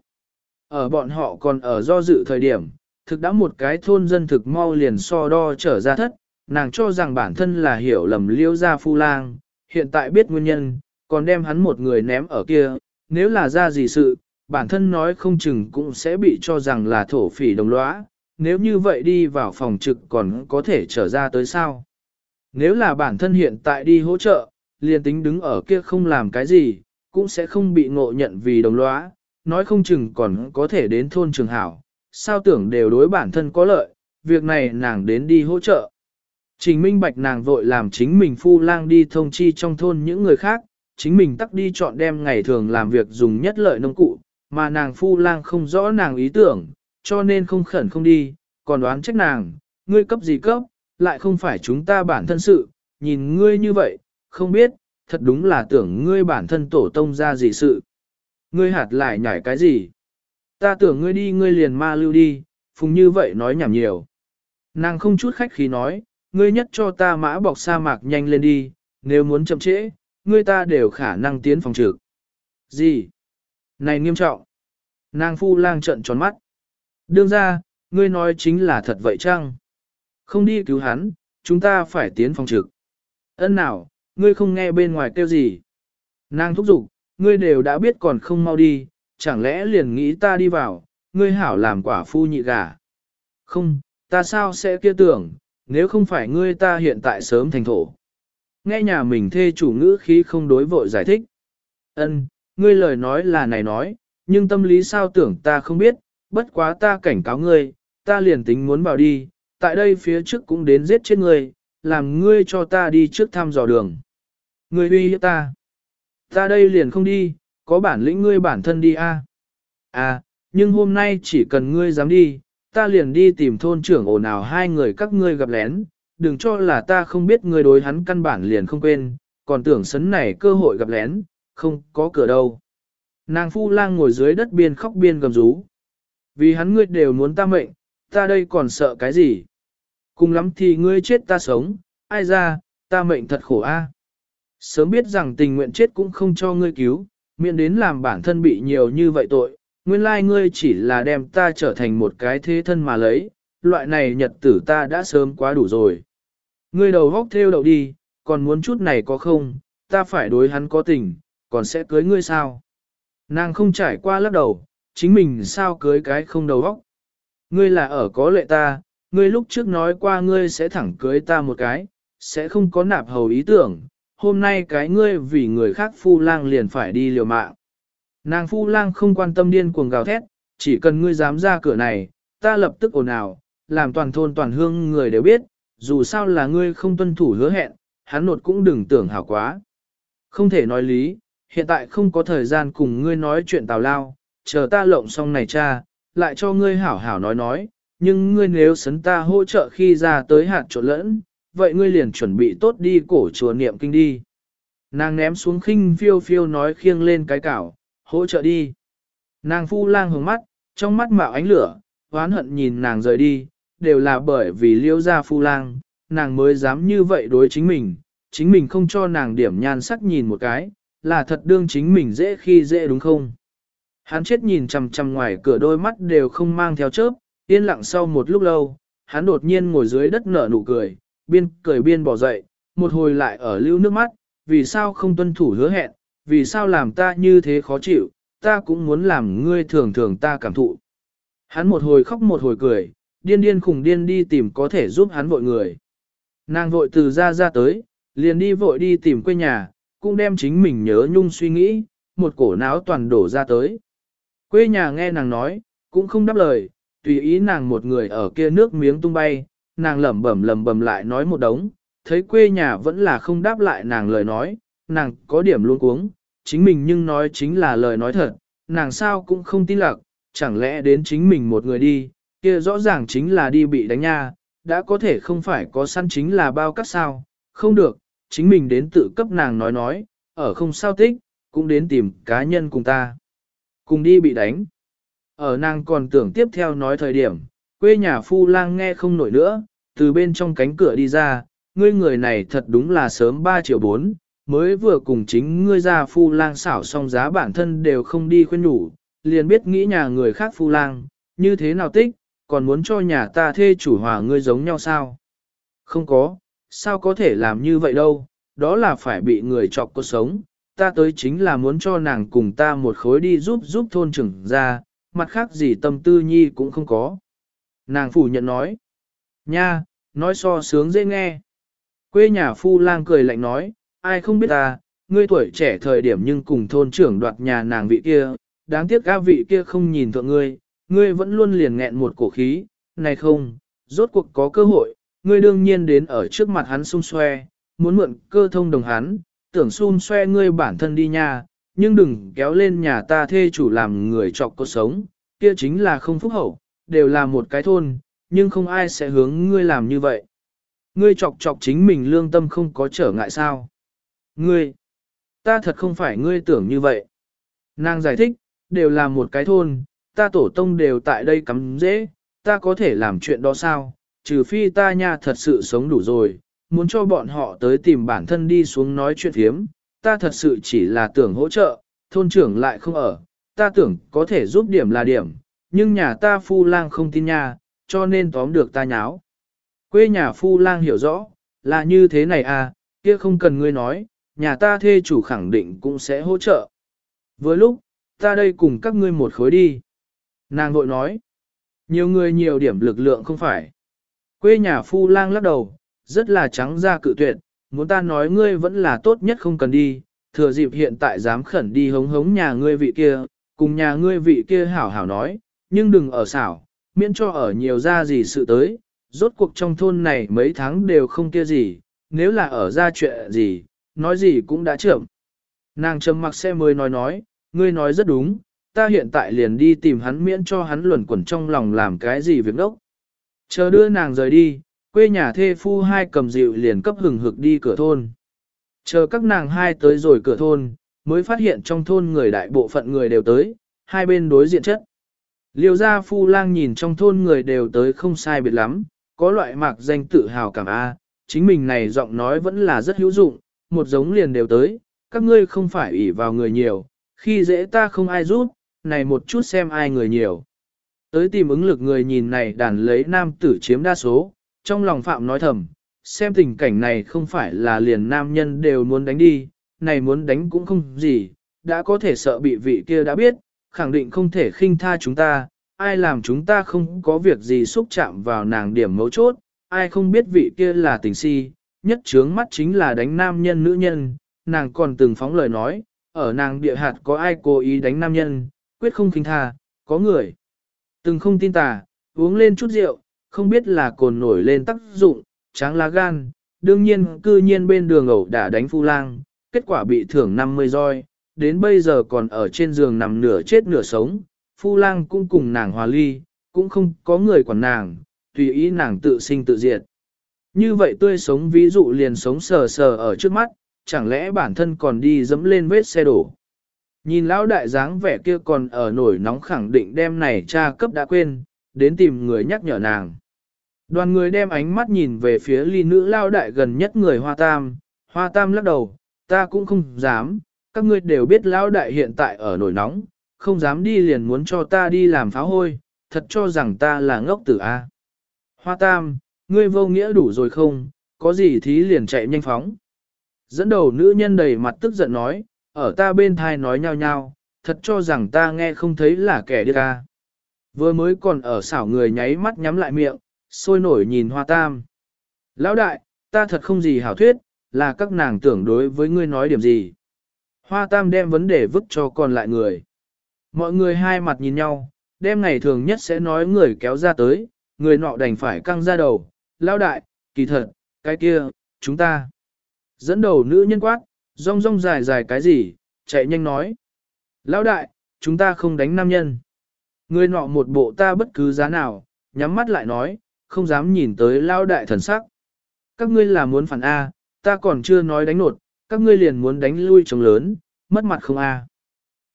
Speaker 1: ở bọn họ còn ở do dự thời điểm, thực đã một cái thôn dân thực mau liền so đo trở ra thất, nàng cho rằng bản thân là hiểu lầm liêu ra phu lang, hiện tại biết nguyên nhân, còn đem hắn một người ném ở kia, nếu là ra gì sự, bản thân nói không chừng cũng sẽ bị cho rằng là thổ phỉ đồng lõa, nếu như vậy đi vào phòng trực còn có thể trở ra tới sao. Nếu là bản thân hiện tại đi hỗ trợ, liền tính đứng ở kia không làm cái gì, cũng sẽ không bị ngộ nhận vì đồng lõa, nói không chừng còn có thể đến thôn trường hảo, sao tưởng đều đối bản thân có lợi, việc này nàng đến đi hỗ trợ. Trình minh bạch nàng vội làm chính mình phu lang đi thông chi trong thôn những người khác, chính mình tắc đi chọn đem ngày thường làm việc dùng nhất lợi nông cụ, mà nàng phu lang không rõ nàng ý tưởng, cho nên không khẩn không đi, còn đoán trách nàng, ngươi cấp gì cấp, lại không phải chúng ta bản thân sự, nhìn ngươi như vậy, không biết, thật đúng là tưởng ngươi bản thân tổ tông ra gì sự. Ngươi hạt lại nhảy cái gì? Ta tưởng ngươi đi ngươi liền ma lưu đi, phùng như vậy nói nhảm nhiều. Nàng không chút khách khí nói, ngươi nhất cho ta mã bọc sa mạc nhanh lên đi, nếu muốn chậm trễ, ngươi ta đều khả năng tiến phòng trực. Gì? Này nghiêm trọng. Nàng phu lang trận tròn mắt. Đương ra, ngươi nói chính là thật vậy chăng? Không đi cứu hắn, chúng ta phải tiến phòng trực. Ân nào, ngươi không nghe bên ngoài kêu gì? Nàng thúc giục, ngươi đều đã biết còn không mau đi, chẳng lẽ liền nghĩ ta đi vào, ngươi hảo làm quả phu nhị gà. Không, ta sao sẽ kia tưởng, nếu không phải ngươi ta hiện tại sớm thành thổ. Nghe nhà mình thê chủ ngữ khí không đối vội giải thích. Ân, ngươi lời nói là này nói, nhưng tâm lý sao tưởng ta không biết, bất quá ta cảnh cáo ngươi, ta liền tính muốn bảo đi, tại đây phía trước cũng đến giết chết ngươi, làm ngươi cho ta đi trước thăm dò đường. Ngươi uy hiếp ta. Ta đây liền không đi, có bản lĩnh ngươi bản thân đi a. À, nhưng hôm nay chỉ cần ngươi dám đi, ta liền đi tìm thôn trưởng ồn nào hai người các ngươi gặp lén, đừng cho là ta không biết ngươi đối hắn căn bản liền không quên, còn tưởng sấn này cơ hội gặp lén, không có cửa đâu. Nàng phu lang ngồi dưới đất biên khóc biên gầm rú. Vì hắn ngươi đều muốn ta mệnh, ta đây còn sợ cái gì? Cùng lắm thì ngươi chết ta sống, ai ra, ta mệnh thật khổ a. Sớm biết rằng tình nguyện chết cũng không cho ngươi cứu, miễn đến làm bản thân bị nhiều như vậy tội, nguyên lai ngươi chỉ là đem ta trở thành một cái thế thân mà lấy, loại này nhật tử ta đã sớm quá đủ rồi. Ngươi đầu góc theo đầu đi, còn muốn chút này có không, ta phải đối hắn có tình, còn sẽ cưới ngươi sao? Nàng không trải qua lắc đầu, chính mình sao cưới cái không đầu óc? Ngươi là ở có lệ ta, ngươi lúc trước nói qua ngươi sẽ thẳng cưới ta một cái, sẽ không có nạp hầu ý tưởng, hôm nay cái ngươi vì người khác phu lang liền phải đi liều mạng. Nàng phu lang không quan tâm điên cuồng gào thét, chỉ cần ngươi dám ra cửa này, ta lập tức ồn ào, làm toàn thôn toàn hương người đều biết, dù sao là ngươi không tuân thủ hứa hẹn, hắn nột cũng đừng tưởng hảo quá. Không thể nói lý, hiện tại không có thời gian cùng ngươi nói chuyện tào lao, chờ ta lộng xong này cha, lại cho ngươi hảo hảo nói nói, nhưng ngươi nếu sấn ta hỗ trợ khi ra tới hạt trộn lẫn, vậy ngươi liền chuẩn bị tốt đi cổ chùa niệm kinh đi. Nàng ném xuống khinh phiêu phiêu nói khiêng lên cái cảo, hỗ trợ đi. Nàng phu lang hướng mắt, trong mắt mạo ánh lửa, oán hận nhìn nàng rời đi, đều là bởi vì liêu ra phu lang, nàng mới dám như vậy đối chính mình, chính mình không cho nàng điểm nhan sắc nhìn một cái, là thật đương chính mình dễ khi dễ đúng không? Hắn chết nhìn chằm chằm ngoài cửa đôi mắt đều không mang theo chớp, yên lặng sau một lúc lâu, hắn đột nhiên ngồi dưới đất nở nụ cười, biên cười biên bỏ dậy, một hồi lại ở lưu nước mắt, vì sao không tuân thủ hứa hẹn, vì sao làm ta như thế khó chịu, ta cũng muốn làm ngươi thường thường ta cảm thụ. Hắn một hồi khóc một hồi cười, điên điên khùng điên đi tìm có thể giúp hắn vội người. Nàng vội từ ra ra tới, liền đi vội đi tìm quê nhà, cũng đem chính mình nhớ nhung suy nghĩ, một cổ não toàn đổ ra tới. Quê nhà nghe nàng nói, cũng không đáp lời, tùy ý nàng một người ở kia nước miếng tung bay, nàng lẩm bẩm lẩm bẩm lại nói một đống, thấy quê nhà vẫn là không đáp lại nàng lời nói, nàng có điểm luôn cuống, chính mình nhưng nói chính là lời nói thật, nàng sao cũng không tin lạc, chẳng lẽ đến chính mình một người đi, kia rõ ràng chính là đi bị đánh nha, đã có thể không phải có săn chính là bao cắt sao, không được, chính mình đến tự cấp nàng nói nói, ở không sao tích, cũng đến tìm cá nhân cùng ta. Cùng đi bị đánh. Ở nàng còn tưởng tiếp theo nói thời điểm, quê nhà phu lang nghe không nổi nữa, từ bên trong cánh cửa đi ra, ngươi người này thật đúng là sớm 3 triệu 4, mới vừa cùng chính ngươi ra phu lang xảo xong giá bản thân đều không đi khuyên nhủ, liền biết nghĩ nhà người khác phu lang, như thế nào tích, còn muốn cho nhà ta thê chủ hòa ngươi giống nhau sao? Không có, sao có thể làm như vậy đâu, đó là phải bị người chọc cuộc sống, ta tới chính là muốn cho nàng cùng ta một khối đi giúp giúp thôn trưởng ra, mặt khác gì tâm tư nhi cũng không có. Nàng phủ nhận nói, nha, nói so sướng dễ nghe. Quê nhà phu lang cười lạnh nói, ai không biết ta, ngươi tuổi trẻ thời điểm nhưng cùng thôn trưởng đoạt nhà nàng vị kia, đáng tiếc các vị kia không nhìn thượng ngươi, ngươi vẫn luôn liền nghẹn một cổ khí, này không, rốt cuộc có cơ hội, ngươi đương nhiên đến ở trước mặt hắn xung xoe, muốn mượn cơ thông đồng hắn, tưởng xung xoe ngươi bản thân đi nha, nhưng đừng kéo lên nhà ta thê chủ làm người chọc cuộc sống, kia chính là không phúc hậu, đều là một cái thôn, nhưng không ai sẽ hướng ngươi làm như vậy. Ngươi chọc chọc chính mình lương tâm không có trở ngại sao? Ngươi, ta thật không phải ngươi tưởng như vậy. Nàng giải thích, đều là một cái thôn, ta tổ tông đều tại đây cắm dễ, ta có thể làm chuyện đó sao? Trừ phi ta nha thật sự sống đủ rồi, muốn cho bọn họ tới tìm bản thân đi xuống nói chuyện phiếm, ta thật sự chỉ là tưởng hỗ trợ, thôn trưởng lại không ở, ta tưởng có thể giúp điểm là điểm, nhưng nhà ta phu lang không tin nha, cho nên tóm được ta nháo. Quê nhà phu lang hiểu rõ, là như thế này à, kia không cần ngươi nói, nhà ta thê chủ khẳng định cũng sẽ hỗ trợ. Với lúc, ta đây cùng các ngươi một khối đi. Nàng vội nói, nhiều người nhiều điểm lực lượng không phải. Quê nhà phu lang lắc đầu, rất là trắng ra cự tuyệt, muốn ta nói ngươi vẫn là tốt nhất không cần đi, thừa dịp hiện tại dám khẩn đi hống hống nhà ngươi vị kia, cùng nhà ngươi vị kia hảo hảo nói, nhưng đừng ở xảo, miễn cho ở nhiều ra gì sự tới, rốt cuộc trong thôn này mấy tháng đều không kia gì, nếu là ở ra chuyện gì, nói gì cũng đã trưởng. Nàng trầm mặc xe mới nói nói, ngươi nói rất đúng, ta hiện tại liền đi tìm hắn miễn cho hắn luẩn quẩn trong lòng làm cái gì việc đốc. Chờ đưa nàng rời đi, quê nhà thê phu hai cầm dịu liền cấp hừng hực đi cửa thôn. Chờ các nàng hai tới rồi cửa thôn, mới phát hiện trong thôn người đại bộ phận người đều tới, hai bên đối diện chất. Liêu gia phu lang nhìn trong thôn người đều tới không sai biệt lắm, có loại mạc danh tự hào cảm A, chính mình này giọng nói vẫn là rất hữu dụng, một giống liền đều tới, các ngươi không phải ủy vào người nhiều, khi dễ ta không ai rút, này một chút xem ai người nhiều. Tới tìm ứng lực người nhìn này đàn lấy nam tử chiếm đa số, trong lòng phạm nói thầm, xem tình cảnh này không phải là liền nam nhân đều muốn đánh đi, này muốn đánh cũng không gì, đã có thể sợ bị vị kia đã biết, khẳng định không thể khinh tha chúng ta, ai làm chúng ta không có việc gì xúc chạm vào nàng điểm mấu chốt, ai không biết vị kia là tình si, nhất trướng mắt chính là đánh nam nhân nữ nhân, nàng còn từng phóng lời nói, ở nàng địa hạt có ai cố ý đánh nam nhân, quyết không khinh tha, có người. Từng không tin tà, uống lên chút rượu, không biết là cồn nổi lên tác dụng, tráng lá gan, đương nhiên cư nhiên bên đường ẩu đã đánh phu lang, kết quả bị thưởng 50 roi, đến bây giờ còn ở trên giường nằm nửa chết nửa sống, phu lang cũng cùng nàng hòa ly, cũng không có người quản nàng, tùy ý nàng tự sinh tự diệt. Như vậy tươi sống ví dụ liền sống sờ sờ ở trước mắt, chẳng lẽ bản thân còn đi dẫm lên vết xe đổ. Nhìn lão đại dáng vẻ kia còn ở nổi nóng khẳng định đem này cha cấp đã quên, đến tìm người nhắc nhở nàng. Đoàn người đem ánh mắt nhìn về phía ly nữ lao đại gần nhất người hoa tam, hoa tam lắc đầu, ta cũng không dám, các ngươi đều biết lão đại hiện tại ở nổi nóng, không dám đi liền muốn cho ta đi làm pháo hôi, thật cho rằng ta là ngốc tử A. Hoa tam, ngươi vô nghĩa đủ rồi không, có gì thí liền chạy nhanh phóng. Dẫn đầu nữ nhân đầy mặt tức giận nói, ở ta bên thai nói nhau nhau, thật cho rằng ta nghe không thấy là kẻ đi ca. Vừa mới còn ở xảo người nháy mắt nhắm lại miệng, sôi nổi nhìn hoa tam. Lão đại, ta thật không gì hảo thuyết, là các nàng tưởng đối với ngươi nói điểm gì. Hoa tam đem vấn đề vứt cho còn lại người. Mọi người hai mặt nhìn nhau, đem ngày thường nhất sẽ nói người kéo ra tới, người nọ đành phải căng ra đầu, Lão đại, kỳ thật, cái kia, chúng ta. Dẫn đầu nữ nhân quát, rong rong dài dài cái gì, chạy nhanh nói. Lão đại, chúng ta không đánh nam nhân. Người nọ một bộ ta bất cứ giá nào, nhắm mắt lại nói, không dám nhìn tới lão đại thần sắc. Các ngươi là muốn phản A, ta còn chưa nói đánh nột, các ngươi liền muốn đánh lui trống lớn, mất mặt không A.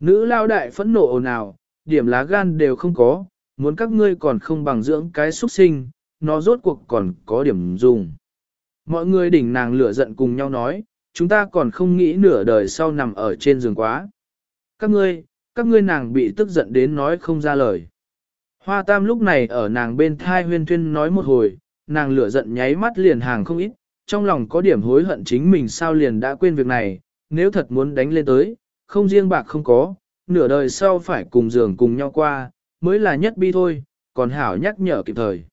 Speaker 1: Nữ lão đại phẫn nộ ồn ào, điểm lá gan đều không có, muốn các ngươi còn không bằng dưỡng cái xuất sinh, nó rốt cuộc còn có điểm dùng. Mọi người đỉnh nàng lửa giận cùng nhau nói, chúng ta còn không nghĩ nửa đời sau nằm ở trên giường quá. Các ngươi, các ngươi nàng bị tức giận đến nói không ra lời. Hoa tam lúc này ở nàng bên thai huyên thuyên nói một hồi, nàng lửa giận nháy mắt liền hàng không ít, trong lòng có điểm hối hận chính mình sao liền đã quên việc này, nếu thật muốn đánh lên tới, không riêng bạc không có, nửa đời sau phải cùng giường cùng nhau qua, mới là nhất bi thôi, còn hảo nhắc nhở kịp thời.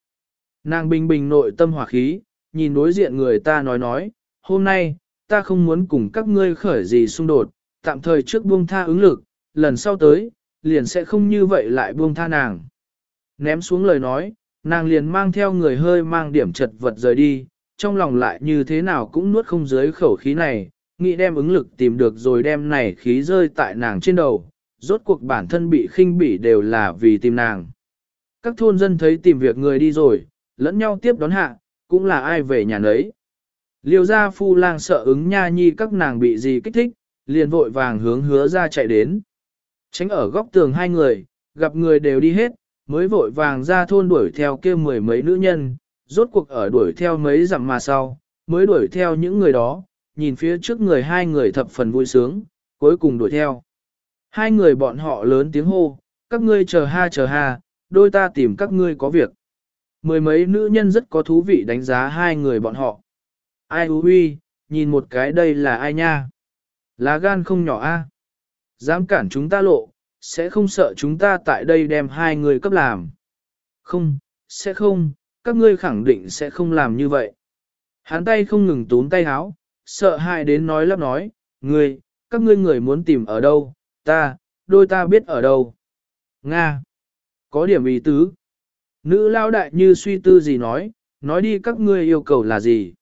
Speaker 1: Nàng bình bình nội tâm hòa khí, nhìn đối diện người ta nói nói, hôm nay, ta không muốn cùng các ngươi khởi gì xung đột, tạm thời trước buông tha ứng lực, lần sau tới, liền sẽ không như vậy lại buông tha nàng. Ném xuống lời nói, nàng liền mang theo người hơi mang điểm chật vật rời đi, trong lòng lại như thế nào cũng nuốt không dưới khẩu khí này, nghĩ đem ứng lực tìm được rồi đem này khí rơi tại nàng trên đầu, rốt cuộc bản thân bị khinh bỉ đều là vì tìm nàng. Các thôn dân thấy tìm việc người đi rồi, lẫn nhau tiếp đón hạ, cũng là ai về nhà nấy. Liêu gia phu lang sợ ứng nha nhi các nàng bị gì kích thích, liền vội vàng hướng hứa ra chạy đến. Tránh ở góc tường hai người, gặp người đều đi hết, mới vội vàng ra thôn đuổi theo kia mười mấy nữ nhân, rốt cuộc ở đuổi theo mấy dặm mà sau, mới đuổi theo những người đó, nhìn phía trước người hai người thập phần vui sướng, cuối cùng đuổi theo. Hai người bọn họ lớn tiếng hô, các ngươi chờ ha chờ ha, đôi ta tìm các ngươi có việc. Mười mấy nữ nhân rất có thú vị đánh giá hai người bọn họ. Ai hú huy, nhìn một cái đây là ai nha? Lá gan không nhỏ a, Dám cản chúng ta lộ, sẽ không sợ chúng ta tại đây đem hai người cấp làm. Không, sẽ không, các ngươi khẳng định sẽ không làm như vậy. Hắn tay không ngừng tốn tay háo, sợ hãi đến nói lắp nói, ngươi, các ngươi người muốn tìm ở đâu, ta, đôi ta biết ở đâu. Nga, có điểm ý tứ. Nữ lao đại như suy tư gì nói, nói đi các ngươi yêu cầu là gì.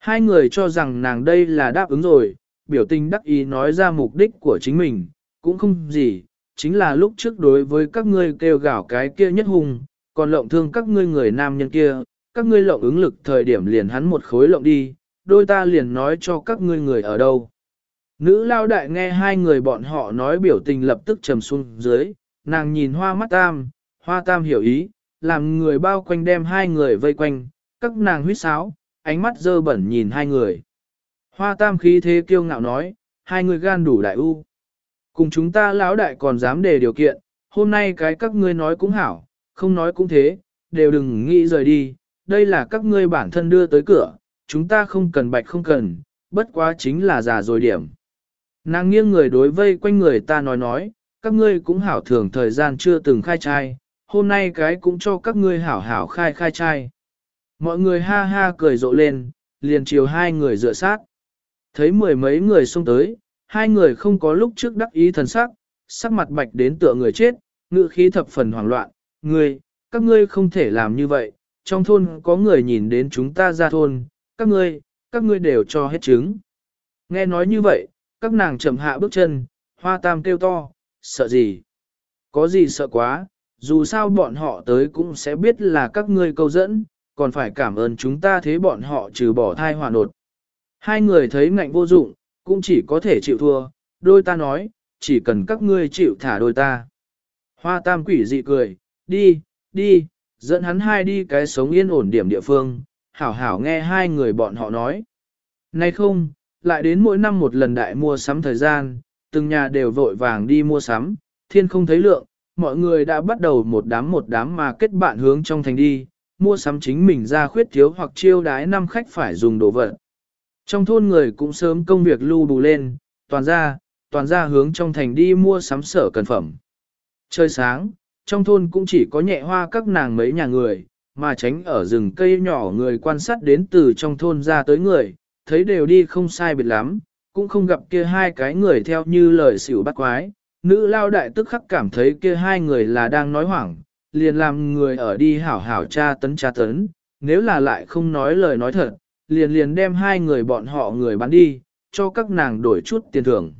Speaker 1: Hai người cho rằng nàng đây là đáp ứng rồi, biểu tình đắc ý nói ra mục đích của chính mình, cũng không gì, chính là lúc trước đối với các ngươi kêu gào cái kia nhất hùng, còn lộng thương các ngươi người nam nhân kia, các ngươi lộng ứng lực thời điểm liền hắn một khối lộng đi, đôi ta liền nói cho các ngươi người ở đâu. Nữ lao đại nghe hai người bọn họ nói biểu tình lập tức trầm xuống dưới, nàng nhìn hoa mắt tam, hoa tam hiểu ý, làm người bao quanh đem hai người vây quanh, các nàng huyết sáo, ánh mắt dơ bẩn nhìn hai người. Hoa tam khí thế kiêu ngạo nói, hai người gan đủ đại u. Cùng chúng ta lão đại còn dám đề điều kiện, hôm nay cái các ngươi nói cũng hảo, không nói cũng thế, đều đừng nghĩ rời đi, đây là các ngươi bản thân đưa tới cửa, chúng ta không cần bạch không cần, bất quá chính là già rồi điểm. Nàng nghiêng người đối vây quanh người ta nói nói, các ngươi cũng hảo thường thời gian chưa từng khai trai, hôm nay cái cũng cho các ngươi hảo hảo khai khai trai. Mọi người ha ha cười rộ lên, liền chiều hai người dựa sát. Thấy mười mấy người xông tới, hai người không có lúc trước đắc ý thần sắc, sắc mặt bạch đến tựa người chết, ngự khí thập phần hoảng loạn. Ngươi, các ngươi không thể làm như vậy, trong thôn có người nhìn đến chúng ta ra thôn, các ngươi, các ngươi đều cho hết trứng. Nghe nói như vậy, các nàng chậm hạ bước chân, hoa tam kêu to, sợ gì? Có gì sợ quá, dù sao bọn họ tới cũng sẽ biết là các ngươi câu dẫn, còn phải cảm ơn chúng ta thế bọn họ trừ bỏ thai hòa nột. Hai người thấy ngạnh vô dụng, cũng chỉ có thể chịu thua, đôi ta nói, chỉ cần các ngươi chịu thả đôi ta. Hoa tam quỷ dị cười, đi, đi, dẫn hắn hai đi cái sống yên ổn điểm địa phương, hảo hảo nghe hai người bọn họ nói. Nay không, lại đến mỗi năm một lần đại mua sắm thời gian, từng nhà đều vội vàng đi mua sắm, thiên không thấy lượng, mọi người đã bắt đầu một đám một đám mà kết bạn hướng trong thành đi, mua sắm chính mình ra khuyết thiếu hoặc chiêu đái năm khách phải dùng đồ vật. Trong thôn người cũng sớm công việc lưu đủ lên, toàn ra, toàn ra hướng trong thành đi mua sắm sở cần phẩm. Trời sáng, trong thôn cũng chỉ có nhẹ hoa các nàng mấy nhà người, mà tránh ở rừng cây nhỏ người quan sát đến từ trong thôn ra tới người, thấy đều đi không sai biệt lắm, cũng không gặp kia hai cái người theo như lời xỉu bắt quái. Nữ lao đại tức khắc cảm thấy kia hai người là đang nói hoảng, liền làm người ở đi hảo hảo tra tấn tra tấn, nếu là lại không nói lời nói thật, liền liền đem hai người bọn họ người bán đi, cho các nàng đổi chút tiền thưởng.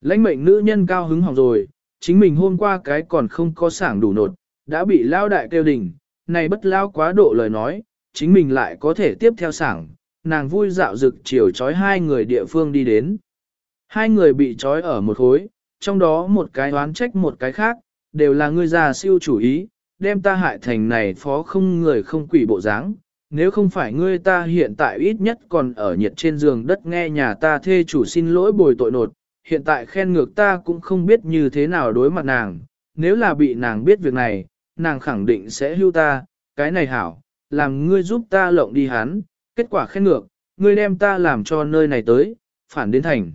Speaker 1: Lãnh mệnh nữ nhân cao hứng hỏng rồi, chính mình hôm qua cái còn không có sảng đủ nột, đã bị lao đại kêu đỉnh, này bất lao quá độ lời nói, chính mình lại có thể tiếp theo sảng, nàng vui dạo dực chiều trói hai người địa phương đi đến. Hai người bị trói ở một khối, trong đó một cái oán trách một cái khác, đều là người già siêu chủ ý, đem ta hại thành này phó không người không quỷ bộ dáng. Nếu không phải ngươi ta hiện tại ít nhất còn ở nhiệt trên giường đất nghe nhà ta thê chủ xin lỗi bồi tội nột, hiện tại khen ngược ta cũng không biết như thế nào đối mặt nàng, nếu là bị nàng biết việc này, nàng khẳng định sẽ hưu ta, cái này hảo, làm ngươi giúp ta lộng đi hắn, kết quả khen ngược, ngươi đem ta làm cho nơi này tới, phản đến thành.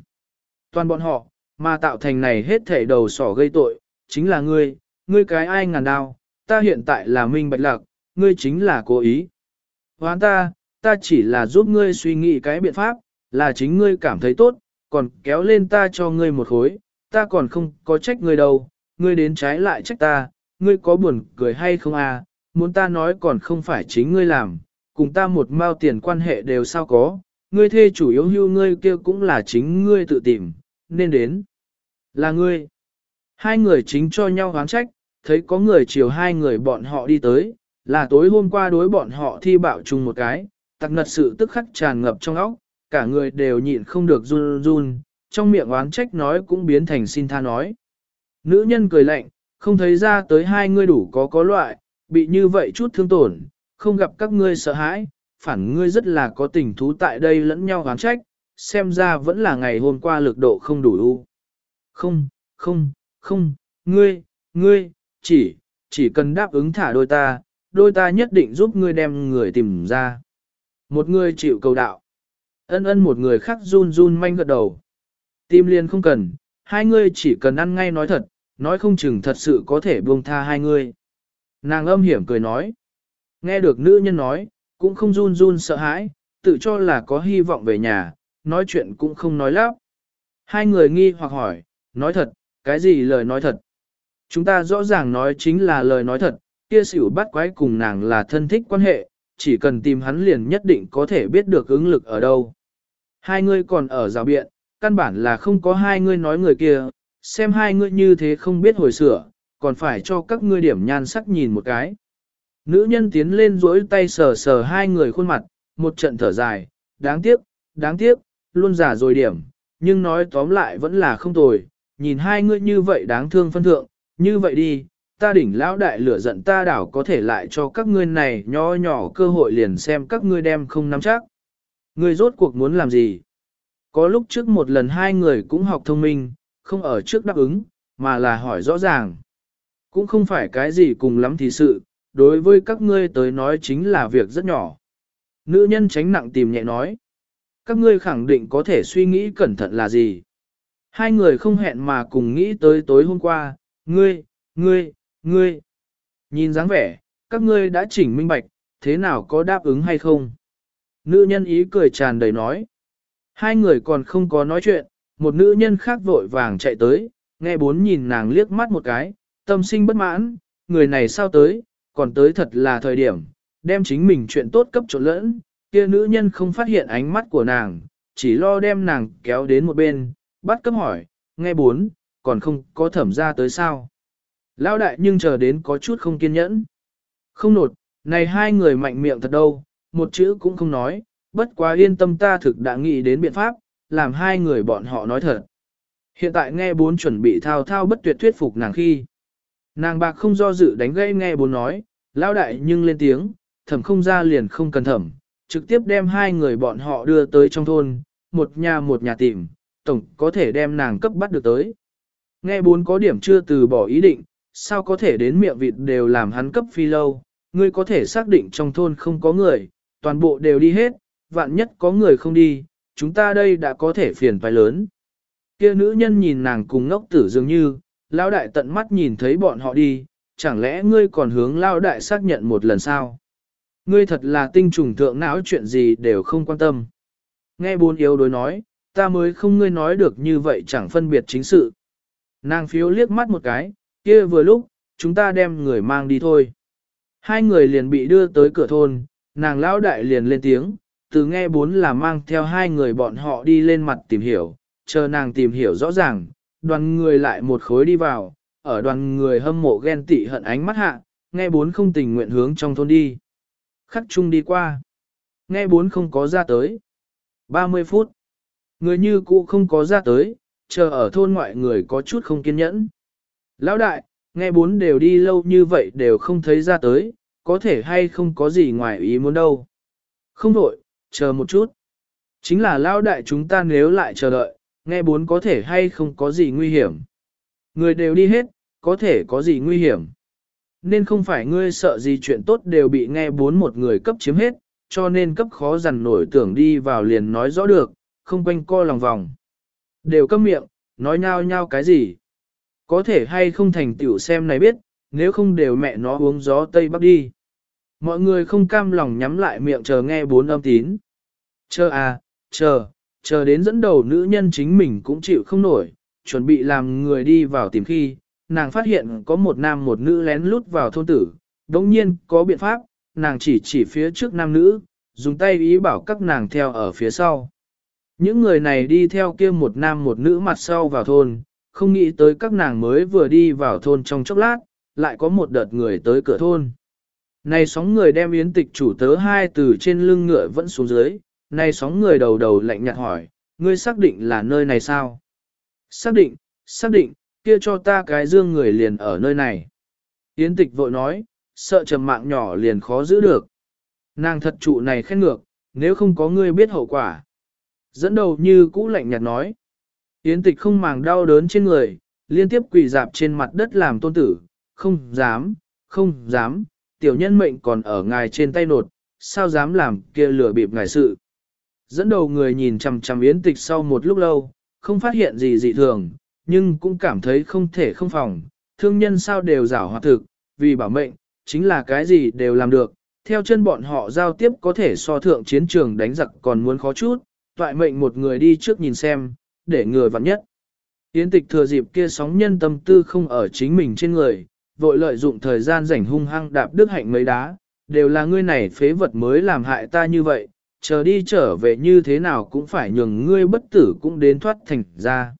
Speaker 1: Toàn bọn họ, mà tạo thành này hết thể đầu sỏ gây tội, chính là ngươi, ngươi cái ai ngàn đao, ta hiện tại là minh bạch lạc, ngươi chính là cố ý. Hoán ta, ta chỉ là giúp ngươi suy nghĩ cái biện pháp, là chính ngươi cảm thấy tốt, còn kéo lên ta cho ngươi một khối, ta còn không có trách ngươi đâu, ngươi đến trái lại trách ta, ngươi có buồn cười hay không à, muốn ta nói còn không phải chính ngươi làm, cùng ta một mao tiền quan hệ đều sao có, ngươi thê chủ yếu hưu ngươi kia cũng là chính ngươi tự tìm, nên đến. Là ngươi. Hai người chính cho nhau gán trách, thấy có người chiều hai người bọn họ đi tới, là tối hôm qua đối bọn họ thi bạo chung một cái, tặc nật sự tức khắc tràn ngập trong óc, cả người đều nhịn không được run run, trong miệng oán trách nói cũng biến thành xin tha nói. Nữ nhân cười lạnh, không thấy ra tới hai ngươi đủ có có loại, bị như vậy chút thương tổn, không gặp các ngươi sợ hãi, phản ngươi rất là có tình thú tại đây lẫn nhau oán trách, xem ra vẫn là ngày hôm qua lực độ không đủ ưu. Không, không, không, ngươi, ngươi, chỉ, chỉ cần đáp ứng thả đôi ta, đôi ta nhất định giúp ngươi đem người tìm ra. Một người chịu cầu đạo. Ân ân một người khác run run manh gật đầu. Tim liền không cần, hai ngươi chỉ cần ăn ngay nói thật, nói không chừng thật sự có thể buông tha hai ngươi. Nàng âm hiểm cười nói. Nghe được nữ nhân nói, cũng không run run sợ hãi, tự cho là có hy vọng về nhà, nói chuyện cũng không nói lắp. Hai người nghi hoặc hỏi, nói thật, cái gì lời nói thật? Chúng ta rõ ràng nói chính là lời nói thật, kia xỉu bắt quái cùng nàng là thân thích quan hệ, chỉ cần tìm hắn liền nhất định có thể biết được ứng lực ở đâu. Hai người còn ở rào biện, căn bản là không có hai người nói người kia, xem hai người như thế không biết hồi sửa, còn phải cho các ngươi điểm nhan sắc nhìn một cái. Nữ nhân tiến lên duỗi tay sờ sờ hai người khuôn mặt, một trận thở dài, đáng tiếc, đáng tiếc, luôn giả rồi điểm, nhưng nói tóm lại vẫn là không tồi, nhìn hai ngươi như vậy đáng thương phân thượng, như vậy đi, ta đỉnh lão đại lửa giận ta đảo có thể lại cho các ngươi này nhỏ nhỏ cơ hội liền xem các ngươi đem không nắm chắc. Ngươi rốt cuộc muốn làm gì? Có lúc trước một lần hai người cũng học thông minh, không ở trước đáp ứng, mà là hỏi rõ ràng. Cũng không phải cái gì cùng lắm thì sự, đối với các ngươi tới nói chính là việc rất nhỏ. Nữ nhân tránh nặng tìm nhẹ nói. Các ngươi khẳng định có thể suy nghĩ cẩn thận là gì. Hai người không hẹn mà cùng nghĩ tới tối hôm qua, ngươi, ngươi, ngươi. Nhìn dáng vẻ, các ngươi đã chỉnh minh bạch, thế nào có đáp ứng hay không? Nữ nhân ý cười tràn đầy nói. Hai người còn không có nói chuyện, một nữ nhân khác vội vàng chạy tới, nghe bốn nhìn nàng liếc mắt một cái, tâm sinh bất mãn, người này sao tới, còn tới thật là thời điểm, đem chính mình chuyện tốt cấp trộn lẫn, kia nữ nhân không phát hiện ánh mắt của nàng, chỉ lo đem nàng kéo đến một bên, bắt cấp hỏi, nghe bốn, còn không có thẩm ra tới sao. Lão đại nhưng chờ đến có chút không kiên nhẫn. Không nột, này hai người mạnh miệng thật đâu, một chữ cũng không nói, bất quá yên tâm ta thực đã nghĩ đến biện pháp, làm hai người bọn họ nói thật. Hiện tại nghe bốn chuẩn bị thao thao bất tuyệt thuyết phục nàng khi. Nàng bạc không do dự đánh gây nghe bốn nói, lão đại nhưng lên tiếng, thẩm không ra liền không cần thẩm, trực tiếp đem hai người bọn họ đưa tới trong thôn, một nhà một nhà tìm, tổng có thể đem nàng cấp bắt được tới. Nghe bốn có điểm chưa từ bỏ ý định, sao có thể đến miệng vịt đều làm hắn cấp phi lâu, ngươi có thể xác định trong thôn không có người, toàn bộ đều đi hết, vạn nhất có người không đi, chúng ta đây đã có thể phiền phải lớn. Kia nữ nhân nhìn nàng cùng ngốc tử dường như, lão đại tận mắt nhìn thấy bọn họ đi, chẳng lẽ ngươi còn hướng lão đại xác nhận một lần sao? Ngươi thật là tinh trùng thượng não chuyện gì đều không quan tâm. Nghe bốn yếu đối nói, ta mới không ngươi nói được như vậy chẳng phân biệt chính sự. Nàng phiếu liếc mắt một cái, kia vừa lúc, chúng ta đem người mang đi thôi. Hai người liền bị đưa tới cửa thôn, nàng lão đại liền lên tiếng, từ nghe bốn là mang theo hai người bọn họ đi lên mặt tìm hiểu, chờ nàng tìm hiểu rõ ràng, đoàn người lại một khối đi vào, ở đoàn người hâm mộ ghen tị hận ánh mắt hạ, nghe bốn không tình nguyện hướng trong thôn đi. Khắc chung đi qua, nghe bốn không có ra tới. 30 phút, người như cũ không có ra tới, chờ ở thôn ngoại người có chút không kiên nhẫn. Lão đại, nghe bốn đều đi lâu như vậy đều không thấy ra tới, có thể hay không có gì ngoài ý muốn đâu. Không đổi, chờ một chút. Chính là lão đại chúng ta nếu lại chờ đợi, nghe bốn có thể hay không có gì nguy hiểm. Người đều đi hết, có thể có gì nguy hiểm. Nên không phải ngươi sợ gì chuyện tốt đều bị nghe bốn một người cấp chiếm hết, cho nên cấp khó dằn nổi tưởng đi vào liền nói rõ được, không quanh co lòng vòng. Đều câm miệng, nói nhau nhau cái gì. Có thể hay không thành tiểu xem này biết, nếu không đều mẹ nó uống gió Tây Bắc đi. Mọi người không cam lòng nhắm lại miệng chờ nghe bốn âm tín. Chờ à, chờ, chờ đến dẫn đầu nữ nhân chính mình cũng chịu không nổi, chuẩn bị làm người đi vào tìm khi, nàng phát hiện có một nam một nữ lén lút vào thôn tử, đồng nhiên có biện pháp, nàng chỉ chỉ phía trước nam nữ, dùng tay ý bảo các nàng theo ở phía sau. Những người này đi theo kia một nam một nữ mặt sau vào thôn, không nghĩ tới các nàng mới vừa đi vào thôn trong chốc lát, lại có một đợt người tới cửa thôn. Này sóng người đem yến tịch chủ tớ hai từ trên lưng ngựa vẫn xuống dưới, này sóng người đầu đầu lạnh nhạt hỏi, ngươi xác định là nơi này sao? Xác định, xác định, kia cho ta cái dương người liền ở nơi này. Yến tịch vội nói, sợ trầm mạng nhỏ liền khó giữ được. Nàng thật trụ này khen ngược, nếu không có ngươi biết hậu quả. Dẫn đầu như cũ lạnh nhạt nói. Yến tịch không màng đau đớn trên người, liên tiếp quỳ dạp trên mặt đất làm tôn tử, không dám, không dám, tiểu nhân mệnh còn ở ngài trên tay nột, sao dám làm kia lửa bịp ngài sự. Dẫn đầu người nhìn chằm chằm yến tịch sau một lúc lâu, không phát hiện gì dị thường, nhưng cũng cảm thấy không thể không phòng, thương nhân sao đều giả hoạt thực, vì bảo mệnh, chính là cái gì đều làm được, theo chân bọn họ giao tiếp có thể so thượng chiến trường đánh giặc còn muốn khó chút, toại mệnh một người đi trước nhìn xem, để người vặn nhất. Yến tịch thừa dịp kia sóng nhân tâm tư không ở chính mình trên người, vội lợi dụng thời gian rảnh hung hăng đạp đức hạnh mấy đá, đều là ngươi này phế vật mới làm hại ta như vậy, chờ đi trở về như thế nào cũng phải nhường ngươi bất tử cũng đến thoát thành ra.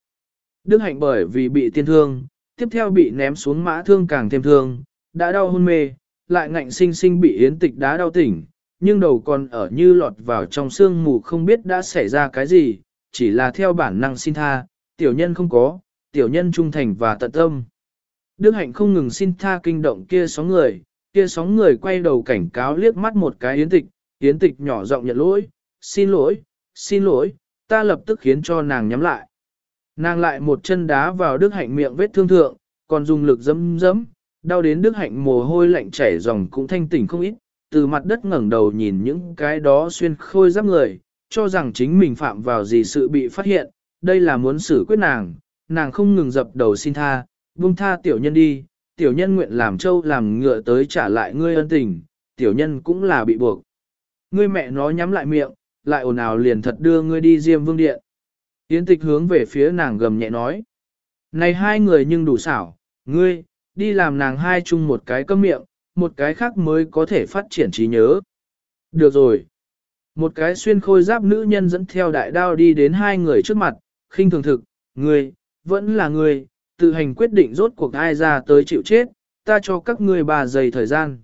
Speaker 1: Đức hạnh bởi vì bị tiên thương, tiếp theo bị ném xuống mã thương càng thêm thương, đã đau hôn mê, lại ngạnh sinh sinh bị yến tịch đá đau tỉnh, nhưng đầu còn ở như lọt vào trong sương mù không biết đã xảy ra cái gì, chỉ là theo bản năng xin tha, tiểu nhân không có, tiểu nhân trung thành và tận tâm. Đức hạnh không ngừng xin tha kinh động kia sóng người, kia sóng người quay đầu cảnh cáo liếc mắt một cái yến tịch, yến tịch nhỏ giọng nhận lỗi, xin lỗi, xin lỗi, ta lập tức khiến cho nàng nhắm lại. Nàng lại một chân đá vào đức hạnh miệng vết thương thượng, còn dùng lực dấm dấm, đau đến đức hạnh mồ hôi lạnh chảy dòng cũng thanh tỉnh không ít, từ mặt đất ngẩng đầu nhìn những cái đó xuyên khôi giáp người, cho rằng chính mình phạm vào gì sự bị phát hiện, đây là muốn xử quyết nàng, nàng không ngừng dập đầu xin tha, buông tha tiểu nhân đi, tiểu nhân nguyện làm châu làm ngựa tới trả lại ngươi ân tình, tiểu nhân cũng là bị buộc. Ngươi mẹ nó nhắm lại miệng, lại ồn ào liền thật đưa ngươi đi diêm vương điện. Yến tịch hướng về phía nàng gầm nhẹ nói. Này hai người nhưng đủ xảo, ngươi, đi làm nàng hai chung một cái cấm miệng, một cái khác mới có thể phát triển trí nhớ. Được rồi. Một cái xuyên khôi giáp nữ nhân dẫn theo đại đao đi đến hai người trước mặt, khinh thường thực, người vẫn là người, tự hành quyết định rốt cuộc ai ra tới chịu chết, ta cho các ngươi ba giây thời gian.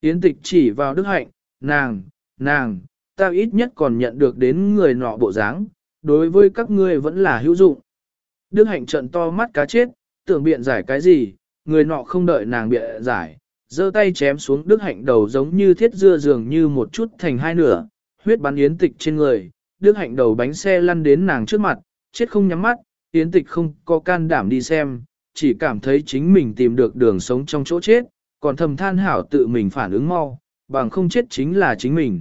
Speaker 1: Yến tịch chỉ vào đức hạnh, nàng, nàng, ta ít nhất còn nhận được đến người nọ bộ dáng, đối với các ngươi vẫn là hữu dụng. Đức hạnh trận to mắt cá chết, tưởng biện giải cái gì, người nọ không đợi nàng biện giải, giơ tay chém xuống đức hạnh đầu giống như thiết dưa dường như một chút thành hai nửa, huyết bắn yến tịch trên người, đức hạnh đầu bánh xe lăn đến nàng trước mặt, chết không nhắm mắt, yến tịch không có can đảm đi xem, chỉ cảm thấy chính mình tìm được đường sống trong chỗ chết, còn thầm than hảo tự mình phản ứng mau, bằng không chết chính là chính mình.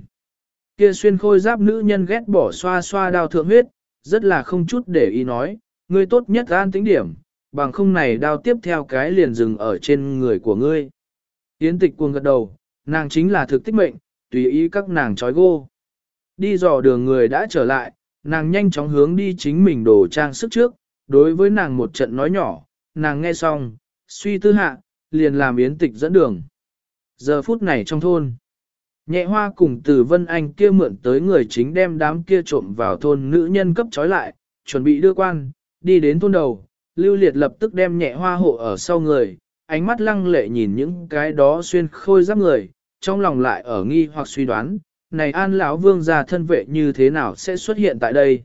Speaker 1: Kia xuyên khôi giáp nữ nhân ghét bỏ xoa xoa đao thượng huyết, rất là không chút để ý nói, ngươi tốt nhất an tính điểm, bằng không này đao tiếp theo cái liền dừng ở trên người của ngươi. Yến tịch cuồng gật đầu, nàng chính là thực tích mệnh, tùy ý các nàng trói gô. Đi dò đường người đã trở lại, nàng nhanh chóng hướng đi chính mình đồ trang sức trước, đối với nàng một trận nói nhỏ, nàng nghe xong, suy tư hạ, liền làm yến tịch dẫn đường. Giờ phút này trong thôn, nhẹ hoa cùng từ Vân Anh kia mượn tới người chính đem đám kia trộm vào thôn nữ nhân cấp trói lại, chuẩn bị đưa quan, đi đến thôn đầu, lưu liệt lập tức đem nhẹ hoa hộ ở sau người, ánh mắt lăng lệ nhìn những cái đó xuyên khôi giáp người, trong lòng lại ở nghi hoặc suy đoán, này an lão vương gia thân vệ như thế nào sẽ xuất hiện tại đây?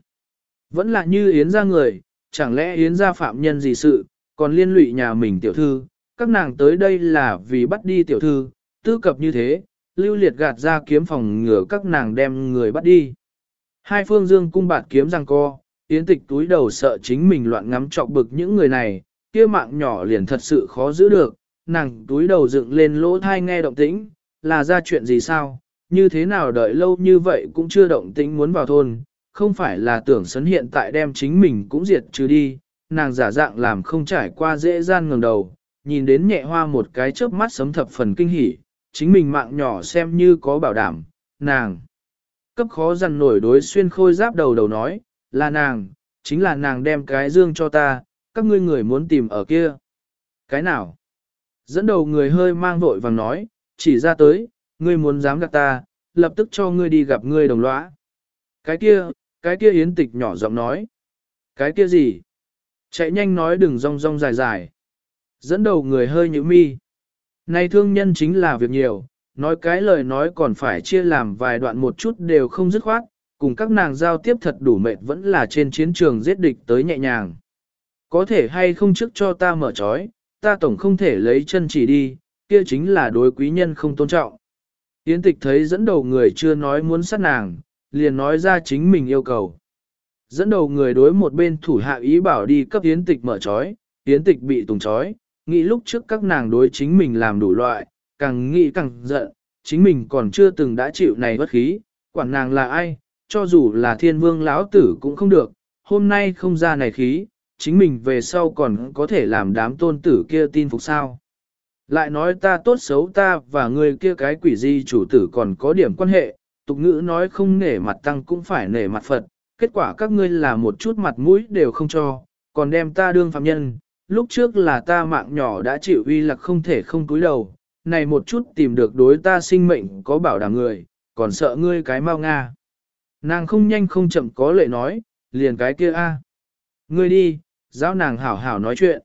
Speaker 1: Vẫn là như yến gia người, chẳng lẽ yến gia phạm nhân gì sự, còn liên lụy nhà mình tiểu thư, các nàng tới đây là vì bắt đi tiểu thư, tư cập như thế, lưu liệt gạt ra kiếm phòng ngừa các nàng đem người bắt đi. Hai phương dương cung bạt kiếm răng co, yến tịch túi đầu sợ chính mình loạn ngắm trọc bực những người này, kia mạng nhỏ liền thật sự khó giữ được, nàng túi đầu dựng lên lỗ thai nghe động tĩnh, là ra chuyện gì sao, như thế nào đợi lâu như vậy cũng chưa động tĩnh muốn vào thôn, không phải là tưởng sấn hiện tại đem chính mình cũng diệt trừ đi, nàng giả dạng làm không trải qua dễ gian ngẩng đầu, nhìn đến nhẹ hoa một cái chớp mắt sấm thập phần kinh hỉ, chính mình mạng nhỏ xem như có bảo đảm, nàng. Cấp khó dằn nổi đối xuyên khôi giáp đầu đầu nói, là nàng, chính là nàng đem cái dương cho ta, các ngươi người muốn tìm ở kia. Cái nào? Dẫn đầu người hơi mang vội vàng nói, chỉ ra tới, ngươi muốn dám gặp ta, lập tức cho ngươi đi gặp ngươi đồng lõa. Cái kia, cái kia yến tịch nhỏ giọng nói. Cái kia gì? Chạy nhanh nói đừng rong rong dài dài. Dẫn đầu người hơi nhữ mi. Này thương nhân chính là việc nhiều, nói cái lời nói còn phải chia làm vài đoạn một chút đều không dứt khoát, cùng các nàng giao tiếp thật đủ mệt vẫn là trên chiến trường giết địch tới nhẹ nhàng. Có thể hay không trước cho ta mở trói, ta tổng không thể lấy chân chỉ đi, kia chính là đối quý nhân không tôn trọng. Yến tịch thấy dẫn đầu người chưa nói muốn sát nàng, liền nói ra chính mình yêu cầu. Dẫn đầu người đối một bên thủ hạ ý bảo đi cấp Yến tịch mở trói, Yến tịch bị tùng trói, nghĩ lúc trước các nàng đối chính mình làm đủ loại, càng nghĩ càng giận, chính mình còn chưa từng đã chịu này bất khí, quản nàng là ai, cho dù là thiên vương lão tử cũng không được, hôm nay không ra này khí, chính mình về sau còn có thể làm đám tôn tử kia tin phục sao. Lại nói ta tốt xấu ta và người kia cái quỷ di chủ tử còn có điểm quan hệ, tục ngữ nói không nể mặt tăng cũng phải nể mặt Phật, kết quả các ngươi là một chút mặt mũi đều không cho, còn đem ta đương phạm nhân, lúc trước là ta mạng nhỏ đã chịu uy lạc không thể không cúi đầu, này một chút tìm được đối ta sinh mệnh có bảo đảm người, còn sợ ngươi cái mau Nga. Nàng không nhanh không chậm có lệ nói, liền cái kia a, Ngươi đi, giao nàng hảo hảo nói chuyện.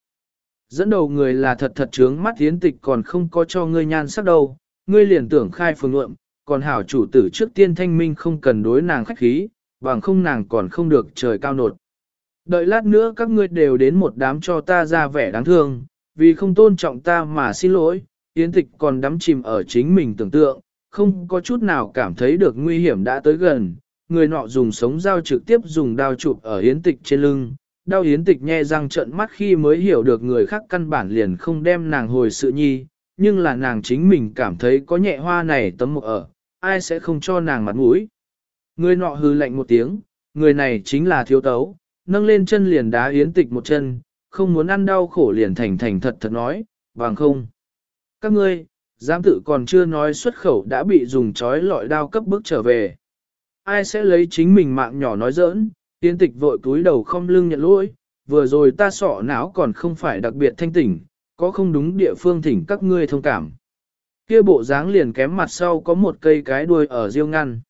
Speaker 1: Dẫn đầu người là thật thật trướng mắt tiến tịch còn không có cho ngươi nhan sắc đâu, ngươi liền tưởng khai phương luộm, còn hảo chủ tử trước tiên thanh minh không cần đối nàng khách khí, bằng không nàng còn không được trời cao nột. Đợi lát nữa các ngươi đều đến một đám cho ta ra vẻ đáng thương, vì không tôn trọng ta mà xin lỗi, Yến Tịch còn đắm chìm ở chính mình tưởng tượng, không có chút nào cảm thấy được nguy hiểm đã tới gần. Người nọ dùng sống dao trực tiếp dùng đao chụp ở Yến Tịch trên lưng. Đau Yến Tịch nhe răng trợn mắt khi mới hiểu được người khác căn bản liền không đem nàng hồi sự nhi, nhưng là nàng chính mình cảm thấy có nhẹ hoa này tấm một ở, ai sẽ không cho nàng mặt mũi. Người nọ hư lạnh một tiếng, người này chính là thiếu tấu, nâng lên chân liền đá Yến Tịch một chân, không muốn ăn đau khổ liền thành thành thật thật nói, bằng không. Các ngươi, giám tự còn chưa nói xuất khẩu đã bị dùng chói lọi đao cấp bước trở về. Ai sẽ lấy chính mình mạng nhỏ nói giỡn, tiến tịch vội cúi đầu không lưng nhận lỗi, vừa rồi ta sọ não còn không phải đặc biệt thanh tỉnh, có không đúng địa phương thỉnh các ngươi thông cảm. Kia bộ dáng liền kém mặt sau có một cây cái đuôi ở riêu ngăn.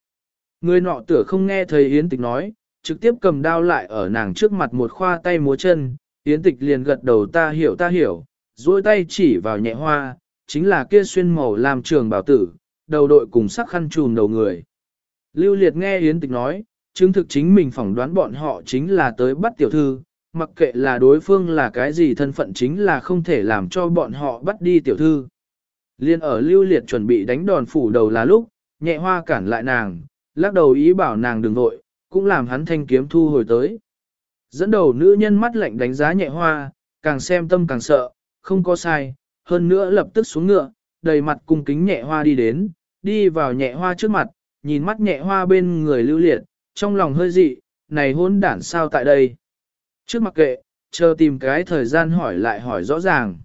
Speaker 1: Người nọ tựa không nghe thầy Yến Tịch nói, trực tiếp cầm đao lại ở nàng trước mặt một khoa tay múa chân, Yến Tịch liền gật đầu ta hiểu ta hiểu, duỗi tay chỉ vào nhẹ hoa, chính là kia xuyên màu làm trường bảo tử, đầu đội cùng sắc khăn trùm đầu người. Lưu Liệt nghe Yến Tịch nói, chứng thực chính mình phỏng đoán bọn họ chính là tới bắt tiểu thư, mặc kệ là đối phương là cái gì thân phận chính là không thể làm cho bọn họ bắt đi tiểu thư. Liên ở Lưu Liệt chuẩn bị đánh đòn phủ đầu là lúc, nhẹ hoa cản lại nàng, lắc đầu ý bảo nàng đừng vội, cũng làm hắn thanh kiếm thu hồi tới. Dẫn đầu nữ nhân mắt lạnh đánh giá nhẹ hoa, càng xem tâm càng sợ, không có sai, hơn nữa lập tức xuống ngựa, đầy mặt cung kính nhẹ hoa đi đến, đi vào nhẹ hoa trước mặt, nhìn mắt nhẹ hoa bên người lưu liệt, trong lòng hơi dị, này hôn đản sao tại đây. Trước mặc kệ, chờ tìm cái thời gian hỏi lại hỏi rõ ràng.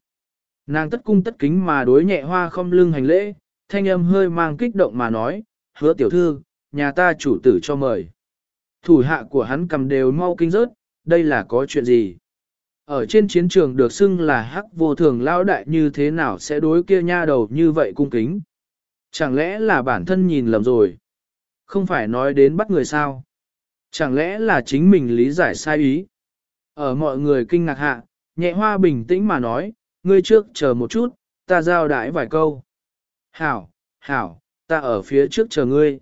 Speaker 1: Nàng tất cung tất kính mà đối nhẹ hoa không lưng hành lễ, thanh âm hơi mang kích động mà nói, hứa tiểu thư, nhà ta chủ tử cho mời. Thủ hạ của hắn cầm đều mau kinh rớt, đây là có chuyện gì? Ở trên chiến trường được xưng là hắc vô thường lao đại như thế nào sẽ đối kia nha đầu như vậy cung kính. Chẳng lẽ là bản thân nhìn lầm rồi? Không phải nói đến bắt người sao? Chẳng lẽ là chính mình lý giải sai ý? Ở mọi người kinh ngạc hạ, nhẹ hoa bình tĩnh mà nói, ngươi trước chờ một chút, ta giao đãi vài câu. Hảo, hảo, ta ở phía trước chờ ngươi.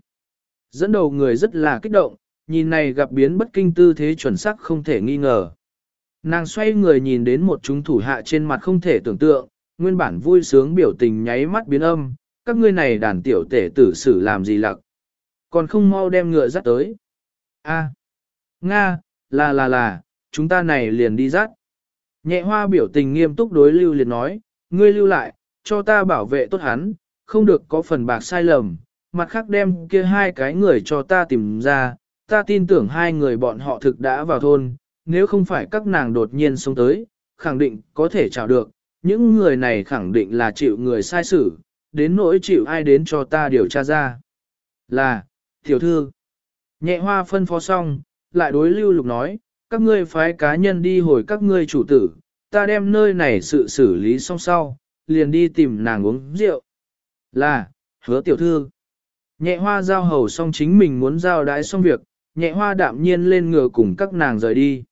Speaker 1: Dẫn đầu người rất là kích động, nhìn này gặp biến bất kinh tư thế chuẩn xác không thể nghi ngờ. Nàng xoay người nhìn đến một chúng thủ hạ trên mặt không thể tưởng tượng, nguyên bản vui sướng biểu tình nháy mắt biến âm, các ngươi này đàn tiểu tể tử xử làm gì lặc. Còn không mau đem ngựa dắt tới. A, Nga, là là là, chúng ta này liền đi dắt. Nhẹ hoa biểu tình nghiêm túc đối lưu liền nói, ngươi lưu lại, cho ta bảo vệ tốt hắn, không được có phần bạc sai lầm, mặt khác đem kia hai cái người cho ta tìm ra, ta tin tưởng hai người bọn họ thực đã vào thôn, nếu không phải các nàng đột nhiên sống tới, khẳng định có thể chào được, những người này khẳng định là chịu người sai xử, đến nỗi chịu ai đến cho ta điều tra ra. Là, tiểu thư. Nhẹ hoa phân phó xong, lại đối lưu lục nói, các ngươi phái cá nhân đi hồi các ngươi chủ tử, ta đem nơi này sự xử lý xong sau, liền đi tìm nàng uống rượu. Là, hứa tiểu thư. Nhẹ hoa giao hầu xong chính mình muốn giao đái xong việc, nhẹ hoa đạm nhiên lên ngựa cùng các nàng rời đi.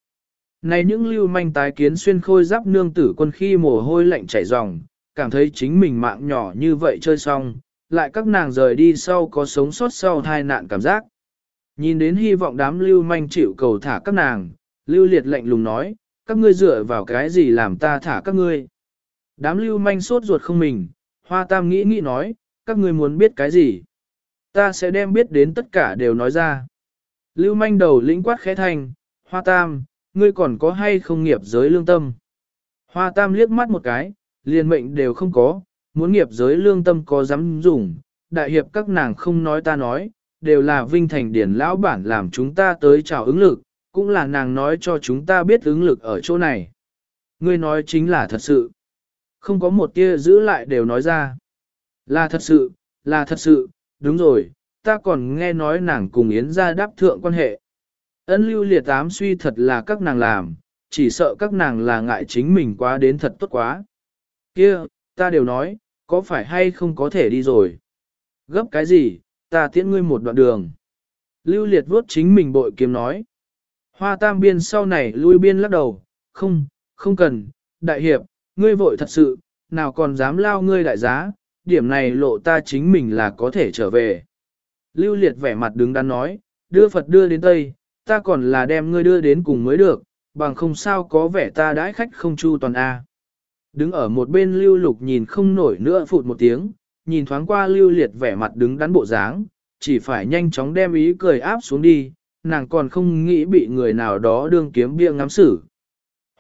Speaker 1: Này những lưu manh tái kiến xuyên khôi giáp nương tử quân khi mồ hôi lạnh chảy ròng, cảm thấy chính mình mạng nhỏ như vậy chơi xong, lại các nàng rời đi sau có sống sót sau tai nạn cảm giác. Nhìn đến hy vọng đám lưu manh chịu cầu thả các nàng, lưu liệt lạnh lùng nói, các ngươi dựa vào cái gì làm ta thả các ngươi. Đám lưu manh sốt ruột không mình, hoa tam nghĩ nghĩ nói, các ngươi muốn biết cái gì. Ta sẽ đem biết đến tất cả đều nói ra. Lưu manh đầu lĩnh quát khẽ thành, hoa tam, ngươi còn có hay không nghiệp giới lương tâm. Hoa tam liếc mắt một cái, liền mệnh đều không có, muốn nghiệp giới lương tâm có dám dùng, đại hiệp các nàng không nói ta nói, đều là vinh thành điển lão bản làm chúng ta tới chào ứng lực, cũng là nàng nói cho chúng ta biết ứng lực ở chỗ này. Ngươi nói chính là thật sự. Không có một tia giữ lại đều nói ra. Là thật sự, là thật sự, đúng rồi, ta còn nghe nói nàng cùng Yến ra đáp thượng quan hệ. Ân lưu liệt ám suy thật là các nàng làm, chỉ sợ các nàng là ngại chính mình quá đến thật tốt quá. Kia, ta đều nói, có phải hay không có thể đi rồi? Gấp cái gì, ta tiễn ngươi một đoạn đường. Lưu liệt vuốt chính mình bội kiếm nói. Hoa tam biên sau này lui biên lắc đầu, không, không cần, đại hiệp, ngươi vội thật sự, nào còn dám lao ngươi đại giá, điểm này lộ ta chính mình là có thể trở về. Lưu liệt vẻ mặt đứng đắn nói, đưa Phật đưa đến Tây, ta còn là đem ngươi đưa đến cùng mới được, bằng không sao có vẻ ta đãi khách không chu toàn A. Đứng ở một bên lưu lục nhìn không nổi nữa phụt một tiếng, nhìn thoáng qua lưu liệt vẻ mặt đứng đắn bộ dáng, chỉ phải nhanh chóng đem ý cười áp xuống đi, nàng còn không nghĩ bị người nào đó đương kiếm bia ngắm xử.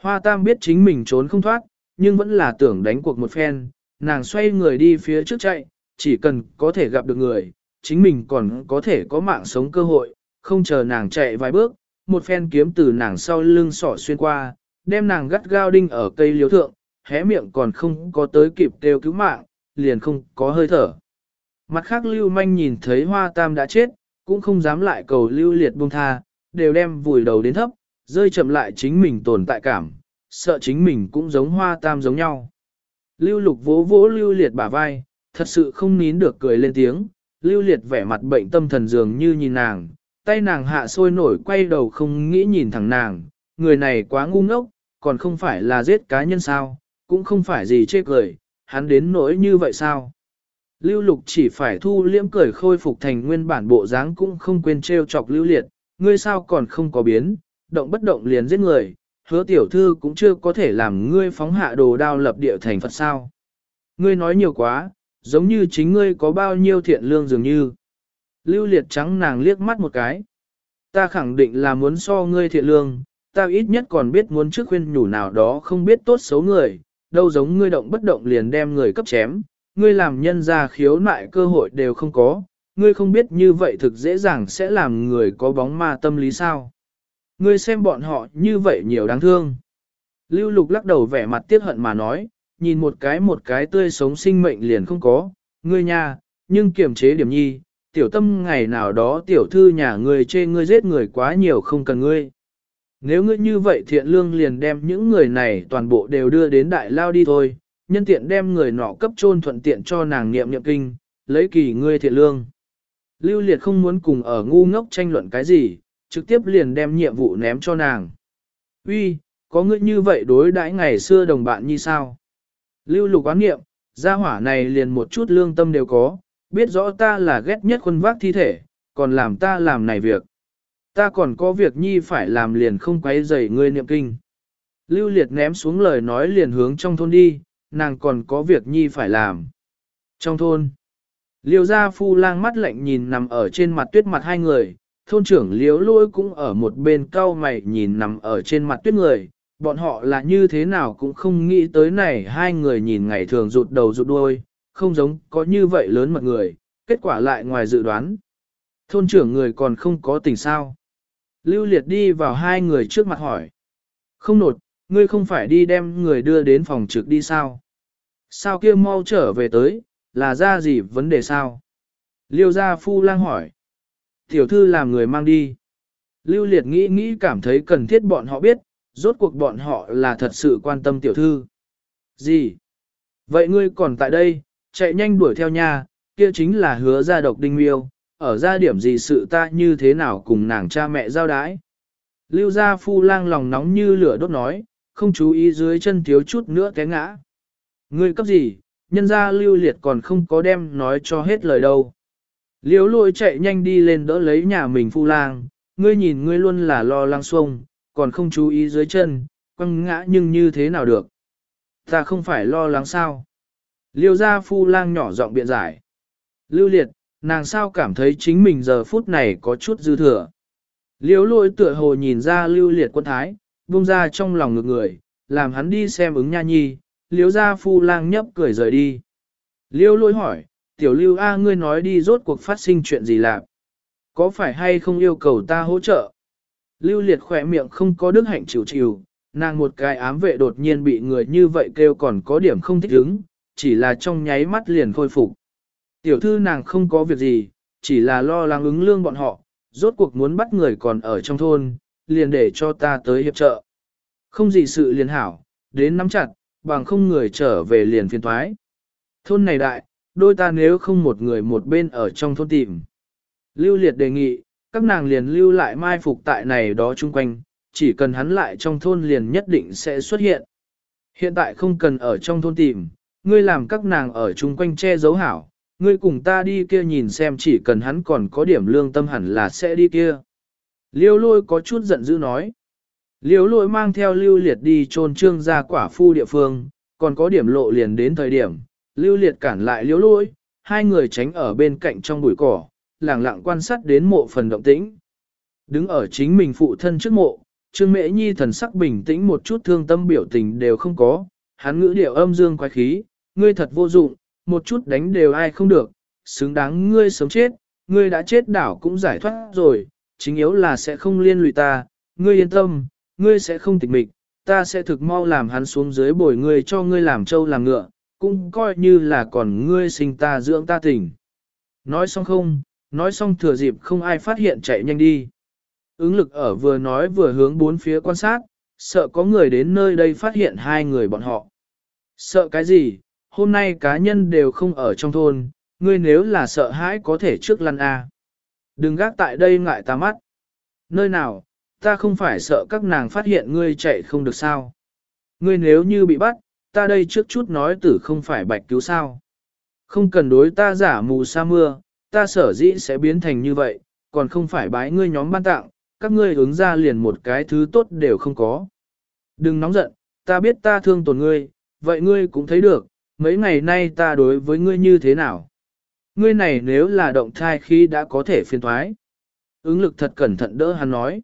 Speaker 1: Hoa tam biết chính mình trốn không thoát, nhưng vẫn là tưởng đánh cuộc một phen, nàng xoay người đi phía trước chạy, chỉ cần có thể gặp được người, chính mình còn có thể có mạng sống cơ hội, không chờ nàng chạy vài bước, một phen kiếm từ nàng sau lưng sỏ xuyên qua, đem nàng gắt gao đinh ở cây liếu thượng, hé miệng còn không có tới kịp kêu cứu mạng, liền không có hơi thở. Mặt khác lưu manh nhìn thấy hoa tam đã chết, cũng không dám lại cầu lưu liệt buông tha, đều đem vùi đầu đến thấp, rơi chậm lại chính mình tồn tại cảm, sợ chính mình cũng giống hoa tam giống nhau. Lưu lục vỗ vỗ lưu liệt bả vai, thật sự không nín được cười lên tiếng, lưu liệt vẻ mặt bệnh tâm thần dường như nhìn nàng, tay nàng hạ sôi nổi quay đầu không nghĩ nhìn thẳng nàng, người này quá ngu ngốc, còn không phải là giết cá nhân sao, cũng không phải gì chê cười, hắn đến nỗi như vậy sao. Lưu lục chỉ phải thu liễm cười khôi phục thành nguyên bản bộ dáng cũng không quên trêu chọc lưu liệt, ngươi sao còn không có biến, động bất động liền giết người, hứa tiểu thư cũng chưa có thể làm ngươi phóng hạ đồ đao lập địa thành Phật sao. Ngươi nói nhiều quá, giống như chính ngươi có bao nhiêu thiện lương dường như. Lưu liệt trắng nàng liếc mắt một cái. Ta khẳng định là muốn so ngươi thiện lương, ta ít nhất còn biết muốn trước khuyên nhủ nào đó không biết tốt xấu người, đâu giống ngươi động bất động liền đem người cấp chém, ngươi làm nhân ra khiếu nại cơ hội đều không có, ngươi không biết như vậy thực dễ dàng sẽ làm người có bóng ma tâm lý sao. Ngươi xem bọn họ như vậy nhiều đáng thương. Lưu lục lắc đầu vẻ mặt tiếc hận mà nói, nhìn một cái một cái tươi sống sinh mệnh liền không có, ngươi nha, nhưng kiềm chế điểm nhi, tiểu tâm ngày nào đó tiểu thư nhà ngươi chê ngươi giết người quá nhiều không cần ngươi. Nếu ngươi như vậy thiện lương liền đem những người này toàn bộ đều đưa đến đại lao đi thôi, nhân tiện đem người nọ cấp trôn thuận tiện cho nàng niệm niệm kinh, lấy kỳ ngươi thiện lương. Lưu liệt không muốn cùng ở ngu ngốc tranh luận cái gì, trực tiếp liền đem nhiệm vụ ném cho nàng. Uy, có ngươi như vậy đối đãi ngày xưa đồng bạn như sao? Lưu lục quán nghiệm, gia hỏa này liền một chút lương tâm đều có, biết rõ ta là ghét nhất khuôn vác thi thể, còn làm ta làm này việc. Ta còn có việc nhi phải làm liền không quấy rầy ngươi niệm kinh. Lưu liệt ném xuống lời nói liền hướng trong thôn đi, nàng còn có việc nhi phải làm. Trong thôn, liêu gia phu lang mắt lạnh nhìn nằm ở trên mặt tuyết mặt hai người, thôn trưởng liếu lôi cũng ở một bên cau mày nhìn nằm ở trên mặt tuyết người, bọn họ là như thế nào cũng không nghĩ tới này hai người nhìn ngày thường rụt đầu rụt đuôi, không giống có như vậy lớn mật người, kết quả lại ngoài dự đoán. Thôn trưởng người còn không có tình sao. Lưu Liệt đi vào hai người trước mặt hỏi. Không nột, ngươi không phải đi đem người đưa đến phòng trực đi sao? Sao kia mau trở về tới, là ra gì vấn đề sao? Liêu gia phu lang hỏi. Tiểu thư làm người mang đi. Lưu liệt nghĩ nghĩ cảm thấy cần thiết bọn họ biết, rốt cuộc bọn họ là thật sự quan tâm tiểu thư. Gì? Vậy ngươi còn tại đây, chạy nhanh đuổi theo nhà, kia chính là hứa ra độc đinh miêu, ở ra điểm gì sự ta như thế nào cùng nàng cha mẹ giao đái. Lưu gia phu lang lòng nóng như lửa đốt nói, không chú ý dưới chân thiếu chút nữa té ngã. Ngươi cấp gì, nhân gia lưu liệt còn không có đem nói cho hết lời đâu. Liếu lôi chạy nhanh đi lên đỡ lấy nhà mình phu lang, ngươi nhìn ngươi luôn là lo lắng xuông, còn không chú ý dưới chân, quăng ngã nhưng như thế nào được. Ta không phải lo lắng sao. Liêu gia phu lang nhỏ giọng biện giải. Lưu liệt, nàng sao cảm thấy chính mình giờ phút này có chút dư thừa. Liêu lôi tựa hồ nhìn ra lưu liệt quân thái, buông ra trong lòng ngược người, làm hắn đi xem ứng nha nhi, liêu gia phu lang nhấp cười rời đi. Liêu lôi hỏi, tiểu lưu A ngươi nói đi rốt cuộc phát sinh chuyện gì lạc? Có phải hay không yêu cầu ta hỗ trợ? Lưu liệt khỏe miệng không có đức hạnh chịu chịu, nàng một cái ám vệ đột nhiên bị người như vậy kêu còn có điểm không thích ứng, chỉ là trong nháy mắt liền khôi phục. Tiểu thư nàng không có việc gì, chỉ là lo lắng ứng lương bọn họ, rốt cuộc muốn bắt người còn ở trong thôn, liền để cho ta tới hiệp trợ. Không gì sự liền hảo, đến nắm chặt, bằng không người trở về liền phiền thoái. Thôn này đại, đôi ta nếu không một người một bên ở trong thôn tìm. Lưu Liệt đề nghị, các nàng liền lưu lại mai phục tại này đó chung quanh, chỉ cần hắn lại trong thôn liền nhất định sẽ xuất hiện. Hiện tại không cần ở trong thôn tìm, ngươi làm các nàng ở chung quanh che giấu hảo, ngươi cùng ta đi kia nhìn xem chỉ cần hắn còn có điểm lương tâm hẳn là sẽ đi kia. Liêu lôi có chút giận dữ nói. Liêu lôi mang theo lưu liệt đi trôn trương ra quả phu địa phương, còn có điểm lộ liền đến thời điểm, lưu liệt cản lại liêu lôi, hai người tránh ở bên cạnh trong bụi cỏ, lẳng lặng quan sát đến mộ phần động tĩnh. Đứng ở chính mình phụ thân trước mộ, Trương Mễ Nhi thần sắc bình tĩnh một chút thương tâm biểu tình đều không có, hắn ngữ điệu âm dương quái khí, ngươi thật vô dụng, một chút đánh đều ai không được, xứng đáng ngươi sống chết, ngươi đã chết đảo cũng giải thoát rồi, chính yếu là sẽ không liên lụy ta, ngươi yên tâm, ngươi sẽ không tịch mịch, ta sẽ thực mau làm hắn xuống dưới bồi ngươi cho ngươi làm trâu làm ngựa, cũng coi như là còn ngươi sinh ta dưỡng ta tỉnh. Nói xong không, nói xong thừa dịp không ai phát hiện chạy nhanh đi. Ứng lực ở vừa nói vừa hướng bốn phía quan sát, sợ có người đến nơi đây phát hiện hai người bọn họ. Sợ cái gì, hôm nay cá nhân đều không ở trong thôn, ngươi nếu là sợ hãi có thể trước lăn A. Đừng gác tại đây ngại ta mắt. Nơi nào, ta không phải sợ các nàng phát hiện ngươi chạy không được sao. Ngươi nếu như bị bắt, ta đây trước chút nói tử không phải bạch cứu sao. Không cần đối ta giả mù sa mưa, ta sở dĩ sẽ biến thành như vậy, còn không phải bái ngươi nhóm ban tặng, các ngươi ứng ra liền một cái thứ tốt đều không có. Đừng nóng giận, ta biết ta thương tổn ngươi, vậy ngươi cũng thấy được, mấy ngày nay ta đối với ngươi như thế nào. Ngươi này nếu là động thai khi đã có thể phiền thoái. Ứng lực thật cẩn thận đỡ hắn nói.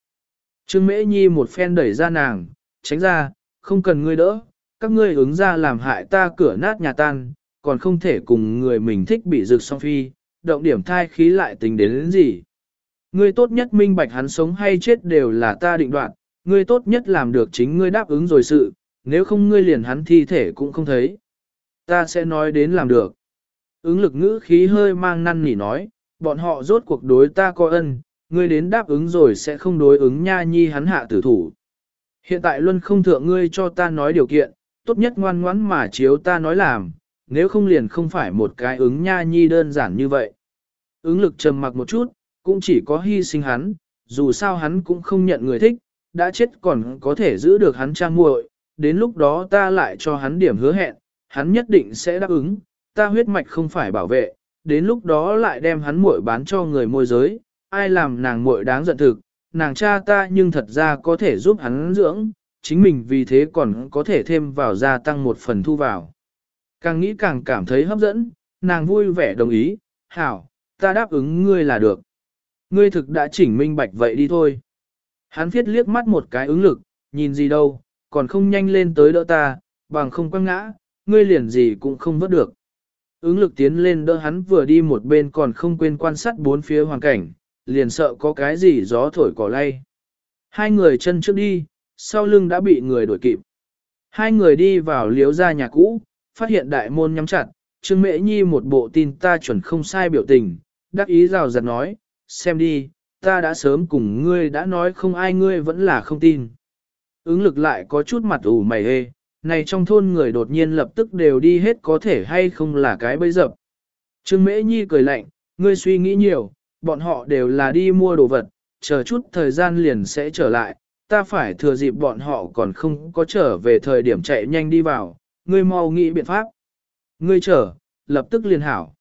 Speaker 1: Trương Mễ Nhi một phen đẩy ra nàng, tránh ra, không cần ngươi đỡ, các ngươi ứng ra làm hại ta cửa nát nhà tan, còn không thể cùng người mình thích bị rực song phi, động điểm thai khí lại tính đến, đến gì. Ngươi tốt nhất minh bạch hắn sống hay chết đều là ta định đoạt, ngươi tốt nhất làm được chính ngươi đáp ứng rồi sự, nếu không ngươi liền hắn thi thể cũng không thấy. Ta sẽ nói đến làm được. Ứng lực ngữ khí hơi mang năn nỉ nói, bọn họ rốt cuộc đối ta có ân, ngươi đến đáp ứng rồi sẽ không đối ứng nha nhi hắn hạ tử thủ. Hiện tại luân không thượng ngươi cho ta nói điều kiện, tốt nhất ngoan ngoãn mà chiếu ta nói làm, nếu không liền không phải một cái ứng nha nhi đơn giản như vậy. Ứng lực trầm mặc một chút, cũng chỉ có hy sinh hắn, dù sao hắn cũng không nhận người thích, đã chết còn có thể giữ được hắn trang muội, đến lúc đó ta lại cho hắn điểm hứa hẹn, hắn nhất định sẽ đáp ứng, ta huyết mạch không phải bảo vệ, đến lúc đó lại đem hắn muội bán cho người môi giới, ai làm nàng muội đáng giận thực, nàng cha ta nhưng thật ra có thể giúp hắn dưỡng, chính mình vì thế còn có thể thêm vào gia tăng một phần thu vào. Càng nghĩ càng cảm thấy hấp dẫn, nàng vui vẻ đồng ý, hảo, ta đáp ứng ngươi là được. Ngươi thực đã chỉnh minh bạch vậy đi thôi. Hắn viết liếc mắt một cái ứng lực, nhìn gì đâu, còn không nhanh lên tới đỡ ta, bằng không quăng ngã, ngươi liền gì cũng không vớt được. Ứng lực tiến lên đỡ hắn vừa đi một bên còn không quên quan sát bốn phía hoàn cảnh, liền sợ có cái gì gió thổi cỏ lay. Hai người chân trước đi, sau lưng đã bị người đuổi kịp. Hai người đi vào liếu ra nhà cũ, phát hiện đại môn nhắm chặt, Trương Mễ Nhi một bộ tin ta chuẩn không sai biểu tình, đắc ý rào rạt nói, xem đi, ta đã sớm cùng ngươi đã nói không ai ngươi vẫn là không tin. Ứng lực lại có chút mặt ủ mày hê, này trong thôn người đột nhiên lập tức đều đi hết có thể hay không là cái bấy dập. Trương Mễ Nhi cười lạnh, ngươi suy nghĩ nhiều, bọn họ đều là đi mua đồ vật, chờ chút thời gian liền sẽ trở lại, ta phải thừa dịp bọn họ còn không có trở về thời điểm chạy nhanh đi vào, ngươi mau nghĩ biện pháp. Ngươi chờ, lập tức liền hảo.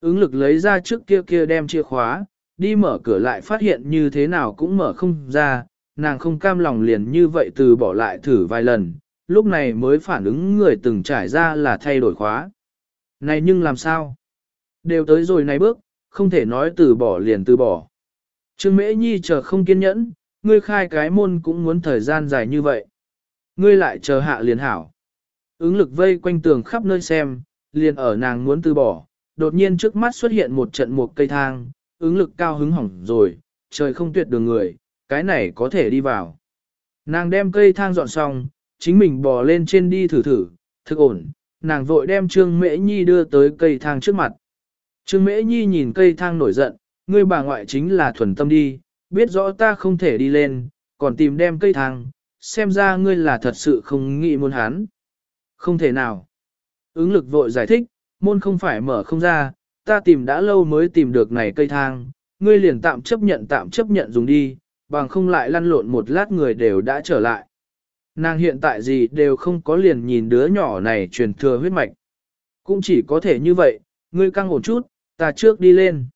Speaker 1: Ứng lực lấy ra trước kia kia đem chìa khóa, đi mở cửa lại phát hiện như thế nào cũng mở không ra, nàng không cam lòng liền như vậy từ bỏ lại thử vài lần, lúc này mới phản ứng người từng trải ra là thay đổi khóa. Này nhưng làm sao? Đều tới rồi này bước, không thể nói từ bỏ liền từ bỏ. Trương Mễ Nhi chờ không kiên nhẫn, ngươi khai cái môn cũng muốn thời gian dài như vậy. Ngươi lại chờ hạ liền hảo. Ứng lực vây quanh tường khắp nơi xem, liền ở nàng muốn từ bỏ, đột nhiên trước mắt xuất hiện một trận một cây thang, ứng lực cao hứng hỏng rồi, trời không tuyệt đường người, cái này có thể đi vào. Nàng đem cây thang dọn xong, chính mình bò lên trên đi thử thử, thực ổn, nàng vội đem Trương Mễ Nhi đưa tới cây thang trước mặt. Trương Mễ Nhi nhìn cây thang nổi giận, ngươi bà ngoại chính là thuần tâm đi, biết rõ ta không thể đi lên, còn tìm đem cây thang, xem ra ngươi là thật sự không nghĩ muốn hắn. Không thể nào. Ứng lực vội giải thích, môn không phải mở không ra, ta tìm đã lâu mới tìm được này cây thang, ngươi liền tạm chấp nhận tạm chấp nhận dùng đi, bằng không lại lăn lộn một lát người đều đã trở lại. Nàng hiện tại gì đều không có liền nhìn đứa nhỏ này truyền thừa huyết mạch. Cũng chỉ có thể như vậy, ngươi căng ổn chút, ta trước đi lên.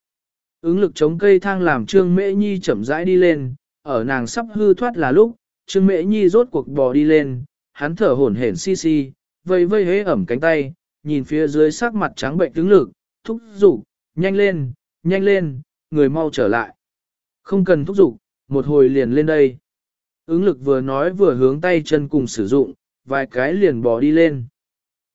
Speaker 1: Ứng lực chống cây thang làm Trương Mễ Nhi chậm rãi đi lên, ở nàng sắp hư thoát là lúc, Trương Mễ Nhi rốt cuộc bò đi lên, hắn thở hổn hển xi xi, vây vây hế ẩm cánh tay, nhìn phía dưới sắc mặt trắng bệnh tướng lực, thúc giục, nhanh lên, nhanh lên, người mau trở lại. Không cần thúc giục, một hồi liền lên đây. Ứng lực vừa nói vừa hướng tay chân cùng sử dụng, vài cái liền bò đi lên.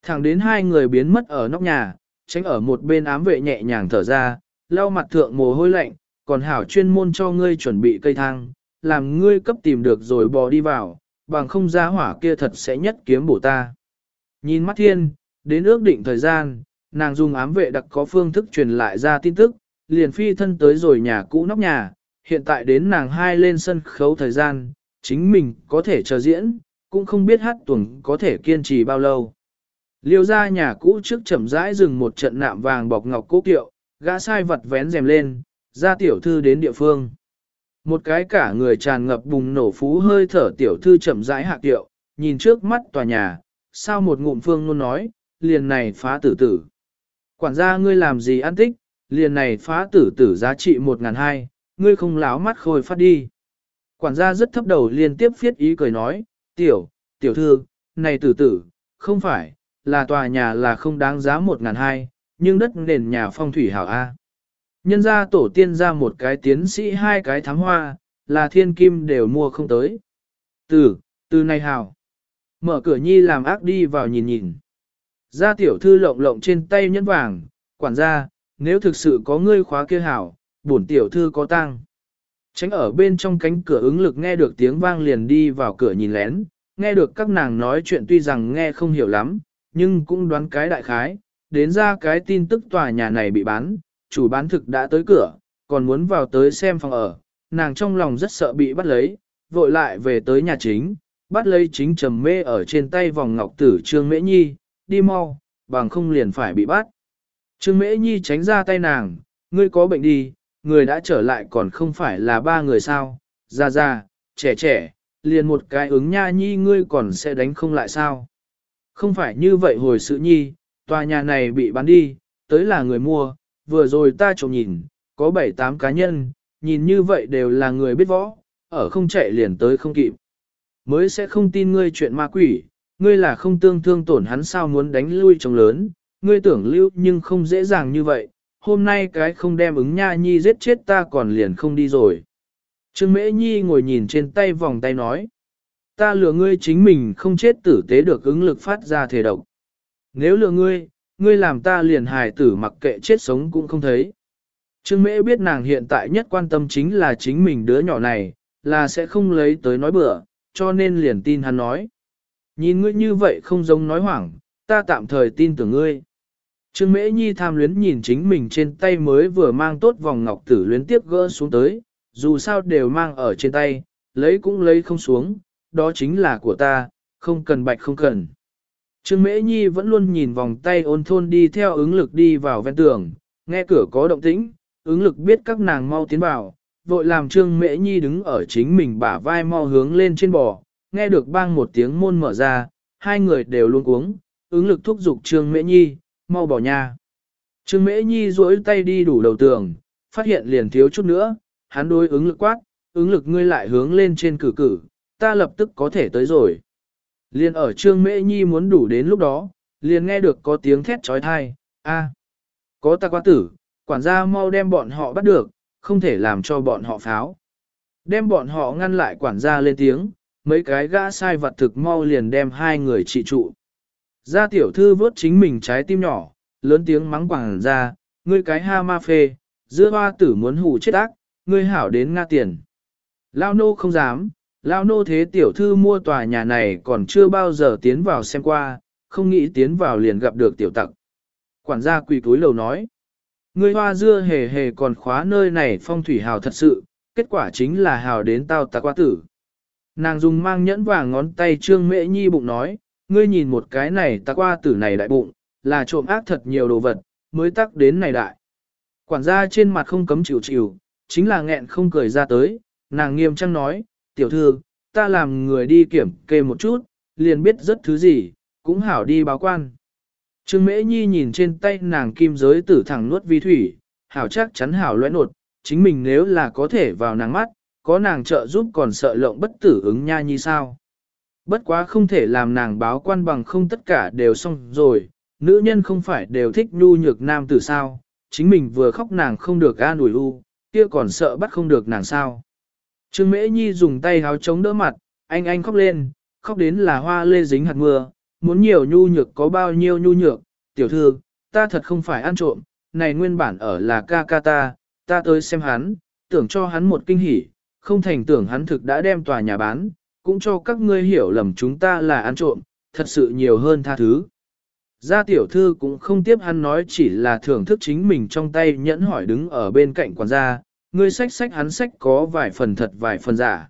Speaker 1: Thẳng đến hai người biến mất ở nóc nhà, tránh ở một bên ám vệ nhẹ nhàng thở ra, lau mặt thượng mồ hôi lạnh, còn hảo chuyên môn cho ngươi chuẩn bị cây thang, làm ngươi cấp tìm được rồi bò đi vào, bằng không ra hỏa kia thật sẽ nhất kiếm bổ ta. Nhìn mắt thiên, đến ước định thời gian, nàng dùng ám vệ đặc có phương thức truyền lại ra tin tức, liền phi thân tới rồi nhà cũ nóc nhà, hiện tại đến nàng hai lên sân khấu thời gian, chính mình có thể chờ diễn, cũng không biết hát tuần có thể kiên trì bao lâu. Liêu ra nhà cũ trước chậm rãi dừng một trận nạm vàng bọc ngọc cố kiệu, gã sai vật vén rèm lên, ra tiểu thư đến địa phương. Một cái cả người tràn ngập bùng nổ phú hơi thở tiểu thư chậm rãi hạ kiệu, nhìn trước mắt tòa nhà, sao một ngụm phương luôn nói, liền này phá tử tử. Quản gia ngươi làm gì ăn tích, liền này phá tử tử giá trị một ngàn hai, ngươi không láo mắt khôi phát đi. Quản gia rất thấp đầu liên tiếp phiết ý cười nói, tiểu, tiểu thư, này tử tử, không phải, là tòa nhà là không đáng giá một ngàn hai, nhưng đất nền nhà phong thủy hảo A. Nhân gia tổ tiên ra một cái tiến sĩ hai cái thám hoa, là thiên kim đều mua không tới. Từ, từ này hảo. Mở cửa nhi làm ác đi vào nhìn nhìn. Ra tiểu thư lộng lộng trên tay nhẫn vàng, quản gia, nếu thực sự có ngươi khóa kia hảo, bổn tiểu thư có tăng. Tránh ở bên trong cánh cửa ứng lực nghe được tiếng vang liền đi vào cửa nhìn lén, nghe được các nàng nói chuyện tuy rằng nghe không hiểu lắm, nhưng cũng đoán cái đại khái, đến ra cái tin tức tòa nhà này bị bán, chủ bán thực đã tới cửa, còn muốn vào tới xem phòng ở, nàng trong lòng rất sợ bị bắt lấy, vội lại về tới nhà chính, bắt lấy chính trầm mê ở trên tay vòng ngọc tử Trương Mễ Nhi, đi mau, bằng không liền phải bị bắt. Trương Mễ Nhi tránh ra tay nàng, ngươi có bệnh đi, người đã trở lại còn không phải là ba người sao, già già, trẻ trẻ, liền một cái ứng nha nhi ngươi còn sẽ đánh không lại sao. Không phải như vậy hồi sự nhi, tòa nhà này bị bán đi, tới là người mua, vừa rồi ta trộm nhìn, có 7-8 cá nhân, nhìn như vậy đều là người biết võ, ở không chạy liền tới không kịp. Mới sẽ không tin ngươi chuyện ma quỷ, ngươi là không tương thương tổn hắn sao muốn đánh lui trông lớn, ngươi tưởng lưu nhưng không dễ dàng như vậy, hôm nay cái không đem ứng nha nhi giết chết ta còn liền không đi rồi. Trương Mễ Nhi ngồi nhìn trên tay vòng tay nói, ta lừa ngươi chính mình không chết tử tế được ứng lực phát ra thể độc. Nếu lừa ngươi, ngươi làm ta liền hài tử mặc kệ chết sống cũng không thấy. Trương Mễ biết nàng hiện tại nhất quan tâm chính là chính mình đứa nhỏ này, là sẽ không lấy tới nói bừa, cho nên liền tin hắn nói. Nhìn ngươi như vậy không giống nói hoảng, ta tạm thời tin tưởng ngươi. Trương Mễ Nhi tham luyến nhìn chính mình trên tay mới vừa mang tốt vòng ngọc tử luyến tiếp gỡ xuống tới, dù sao đều mang ở trên tay, lấy cũng lấy không xuống, đó chính là của ta, không cần bạch không cần. Trương Mễ Nhi vẫn luôn nhìn vòng tay ôn thôn đi theo ứng lực đi vào ven tường, nghe cửa có động tĩnh, ứng lực biết các nàng mau tiến vào, vội làm Trương Mễ Nhi đứng ở chính mình bả vai mau hướng lên trên bò, nghe được bang một tiếng môn mở ra, hai người đều luôn cuống, ứng lực thúc giục Trương Mễ Nhi, mau bỏ nha. Trương Mễ Nhi duỗi tay đi đủ đầu tường, phát hiện liền thiếu chút nữa, hắn đối ứng lực quát, ứng lực ngươi lại hướng lên trên cử cử, ta lập tức có thể tới rồi. Liền ở Trương Mễ Nhi muốn đủ đến lúc đó, liền nghe được có tiếng thét trói thai, a, có ta quá tử, quản gia mau đem bọn họ bắt được, không thể làm cho bọn họ pháo. Đem bọn họ ngăn lại quản gia lên tiếng, mấy cái gã sai vật thực mau liền đem hai người trị trụ. Gia tiểu thư vớt chính mình trái tim nhỏ, lớn tiếng mắng quảng ra, ngươi cái ha ma phê, giữa hoa tử muốn hù chết ác, ngươi hảo đến Nga tiền. Lao nô không dám, Lao nô thế tiểu thư mua tòa nhà này còn chưa bao giờ tiến vào xem qua, không nghĩ tiến vào liền gặp được tiểu tặc. Quản gia quỳ túi lầu nói, ngươi hoa dưa hề hề còn khóa nơi này phong thủy hào thật sự, kết quả chính là hào đến tao tặc qua tử. Nàng dùng mang nhẫn vàng ngón tay trương mễ nhi bụng nói, ngươi nhìn một cái này ta qua tử này đại bụng, là trộm ác thật nhiều đồ vật, mới tắc đến này đại. Quản gia trên mặt không cấm chịu chịu, chính là nghẹn không cười ra tới, nàng nghiêm trang nói, tiểu thư, ta làm người đi kiểm kê một chút, liền biết rất thứ gì, cũng hảo đi báo quan. Trương Mễ Nhi nhìn trên tay nàng kim giới tử thẳng nuốt vi thủy, hảo chắc chắn hảo lõe nột, chính mình nếu là có thể vào nàng mắt, có nàng trợ giúp còn sợ lộng bất tử ứng nha như sao. Bất quá không thể làm nàng báo quan bằng không tất cả đều xong rồi, nữ nhân không phải đều thích nhu nhược nam tử sao, chính mình vừa khóc nàng không được an ủi u, kia còn sợ bắt không được nàng sao. Trương Mễ Nhi dùng tay háo chống đỡ mặt, anh anh khóc lên, khóc đến là hoa lê dính hạt mưa, muốn nhiều nhu nhược có bao nhiêu nhu nhược, tiểu thư, ta thật không phải ăn trộm, này nguyên bản ở là ca ca ta, ta tới xem hắn, tưởng cho hắn một kinh hỉ, không thành tưởng hắn thực đã đem tòa nhà bán, cũng cho các ngươi hiểu lầm chúng ta là ăn trộm, thật sự nhiều hơn tha thứ. Gia tiểu thư cũng không tiếp hắn nói chỉ là thưởng thức chính mình trong tay nhẫn hỏi đứng ở bên cạnh quản gia, ngươi sách sách hắn sách có vài phần thật vài phần giả.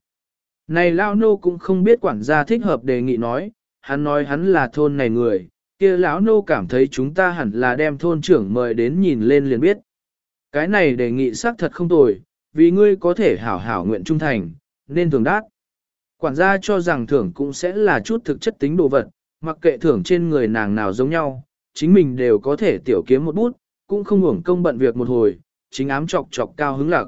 Speaker 1: Này lão nô cũng không biết quản gia thích hợp đề nghị nói, hắn nói hắn là thôn này người, kia lão nô cảm thấy chúng ta hẳn là đem thôn trưởng mời đến nhìn lên liền biết. Cái này đề nghị xác thật không tồi, vì ngươi có thể hảo hảo nguyện trung thành, nên thường đát. Quản gia cho rằng thưởng cũng sẽ là chút thực chất tính đồ vật, mặc kệ thưởng trên người nàng nào giống nhau, chính mình đều có thể tiểu kiếm một bút, cũng không hưởng công bận việc một hồi, chính ám chọc chọc cao hứng lạc.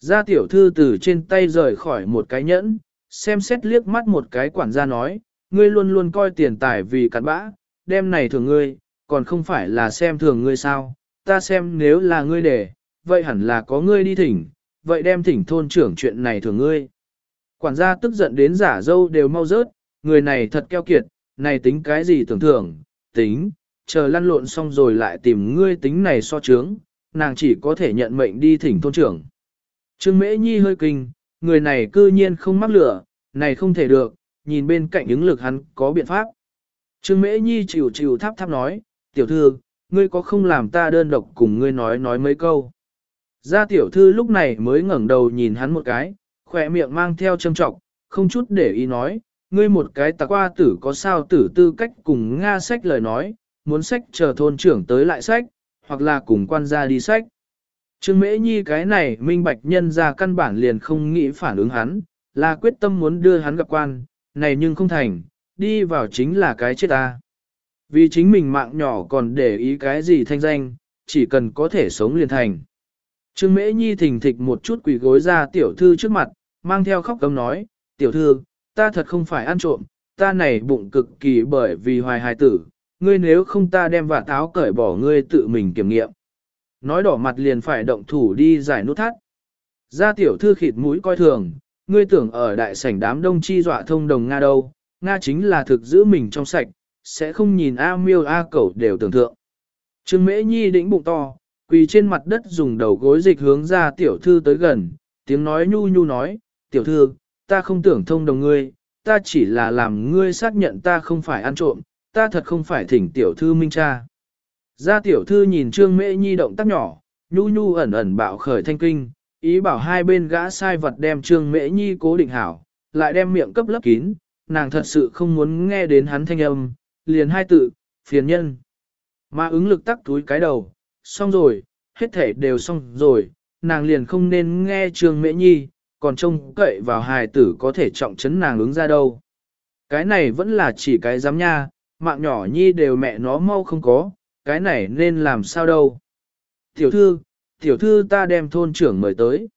Speaker 1: Gia tiểu thư từ trên tay rời khỏi một cái nhẫn, xem xét liếc mắt một cái quản gia nói, ngươi luôn luôn coi tiền tài vì cặn bã, đem này thường ngươi, còn không phải là xem thường ngươi sao, ta xem nếu là ngươi để, vậy hẳn là có ngươi đi thỉnh, vậy đem thỉnh thôn trưởng chuyện này thường ngươi. Quản gia tức giận đến giả dâu đều mau rớt, người này thật keo kiệt, này tính cái gì tưởng thưởng, tính, chờ lăn lộn xong rồi lại tìm ngươi tính này so chướng, nàng chỉ có thể nhận mệnh đi thỉnh thôn trưởng. Trương Mễ Nhi hơi kinh, người này cư nhiên không mắc lửa, này không thể được, nhìn bên cạnh ứng lực hắn có biện pháp. Trương Mễ Nhi chịu chịu tháp tháp nói, tiểu thư, ngươi có không làm ta đơn độc cùng ngươi nói nói mấy câu. Gia tiểu thư lúc này mới ngẩng đầu nhìn hắn một cái, khỏe miệng mang theo châm trọng, không chút để ý nói, ngươi một cái tạc qua tử có sao tử tư cách cùng Nga sách lời nói, muốn sách chờ thôn trưởng tới lại sách, hoặc là cùng quan gia đi sách. Trương Mễ Nhi cái này minh bạch nhân ra căn bản liền không nghĩ phản ứng hắn, là quyết tâm muốn đưa hắn gặp quan, này nhưng không thành, đi vào chính là cái chết ta. Vì chính mình mạng nhỏ còn để ý cái gì thanh danh, chỉ cần có thể sống liền thành. Trương Mễ Nhi thình thịch một chút quỳ gối ra tiểu thư trước mặt, mang theo khóc cấm nói, tiểu thư, ta thật không phải ăn trộm, ta này bụng cực kỳ bởi vì hoài hài tử, ngươi nếu không ta đem vả táo cởi bỏ ngươi tự mình kiểm nghiệm. Nói đỏ mặt liền phải động thủ đi giải nút thắt. Ra tiểu thư khịt mũi coi thường, ngươi tưởng ở đại sảnh đám đông chi dọa thông đồng Nga đâu, Nga chính là thực giữ mình trong sạch, sẽ không nhìn A miêu A cẩu đều tưởng tượng Trương Mễ Nhi đĩnh bụng to, quỳ trên mặt đất dùng đầu gối dịch hướng ra tiểu thư tới gần, tiếng nói nhu nhu nói, tiểu thư, ta không tưởng thông đồng ngươi, ta chỉ là làm ngươi xác nhận ta không phải ăn trộm, ta thật không phải thỉnh tiểu thư minh cha. Gia tiểu thư nhìn Trương Mễ Nhi động tác nhỏ, nhu nhu ẩn ẩn bạo khởi thanh kinh, ý bảo hai bên gã sai vật đem Trương Mễ Nhi cố định hảo, lại đem miệng cấp lấp kín, nàng thật sự không muốn nghe đến hắn thanh âm, liền hai tự, phiền nhân. Mà ứng lực tắc túi cái đầu, xong rồi, hết thể đều xong rồi, nàng liền không nên nghe Trương Mễ Nhi, còn trông cậy vào hài tử có thể trọng chấn nàng ứng ra đâu. Cái này vẫn là chỉ cái giám nha, mạng nhỏ Nhi đều mẹ nó mau không có, cái này nên làm sao đâu. Tiểu thư, tiểu thư ta đem thôn trưởng mời tới.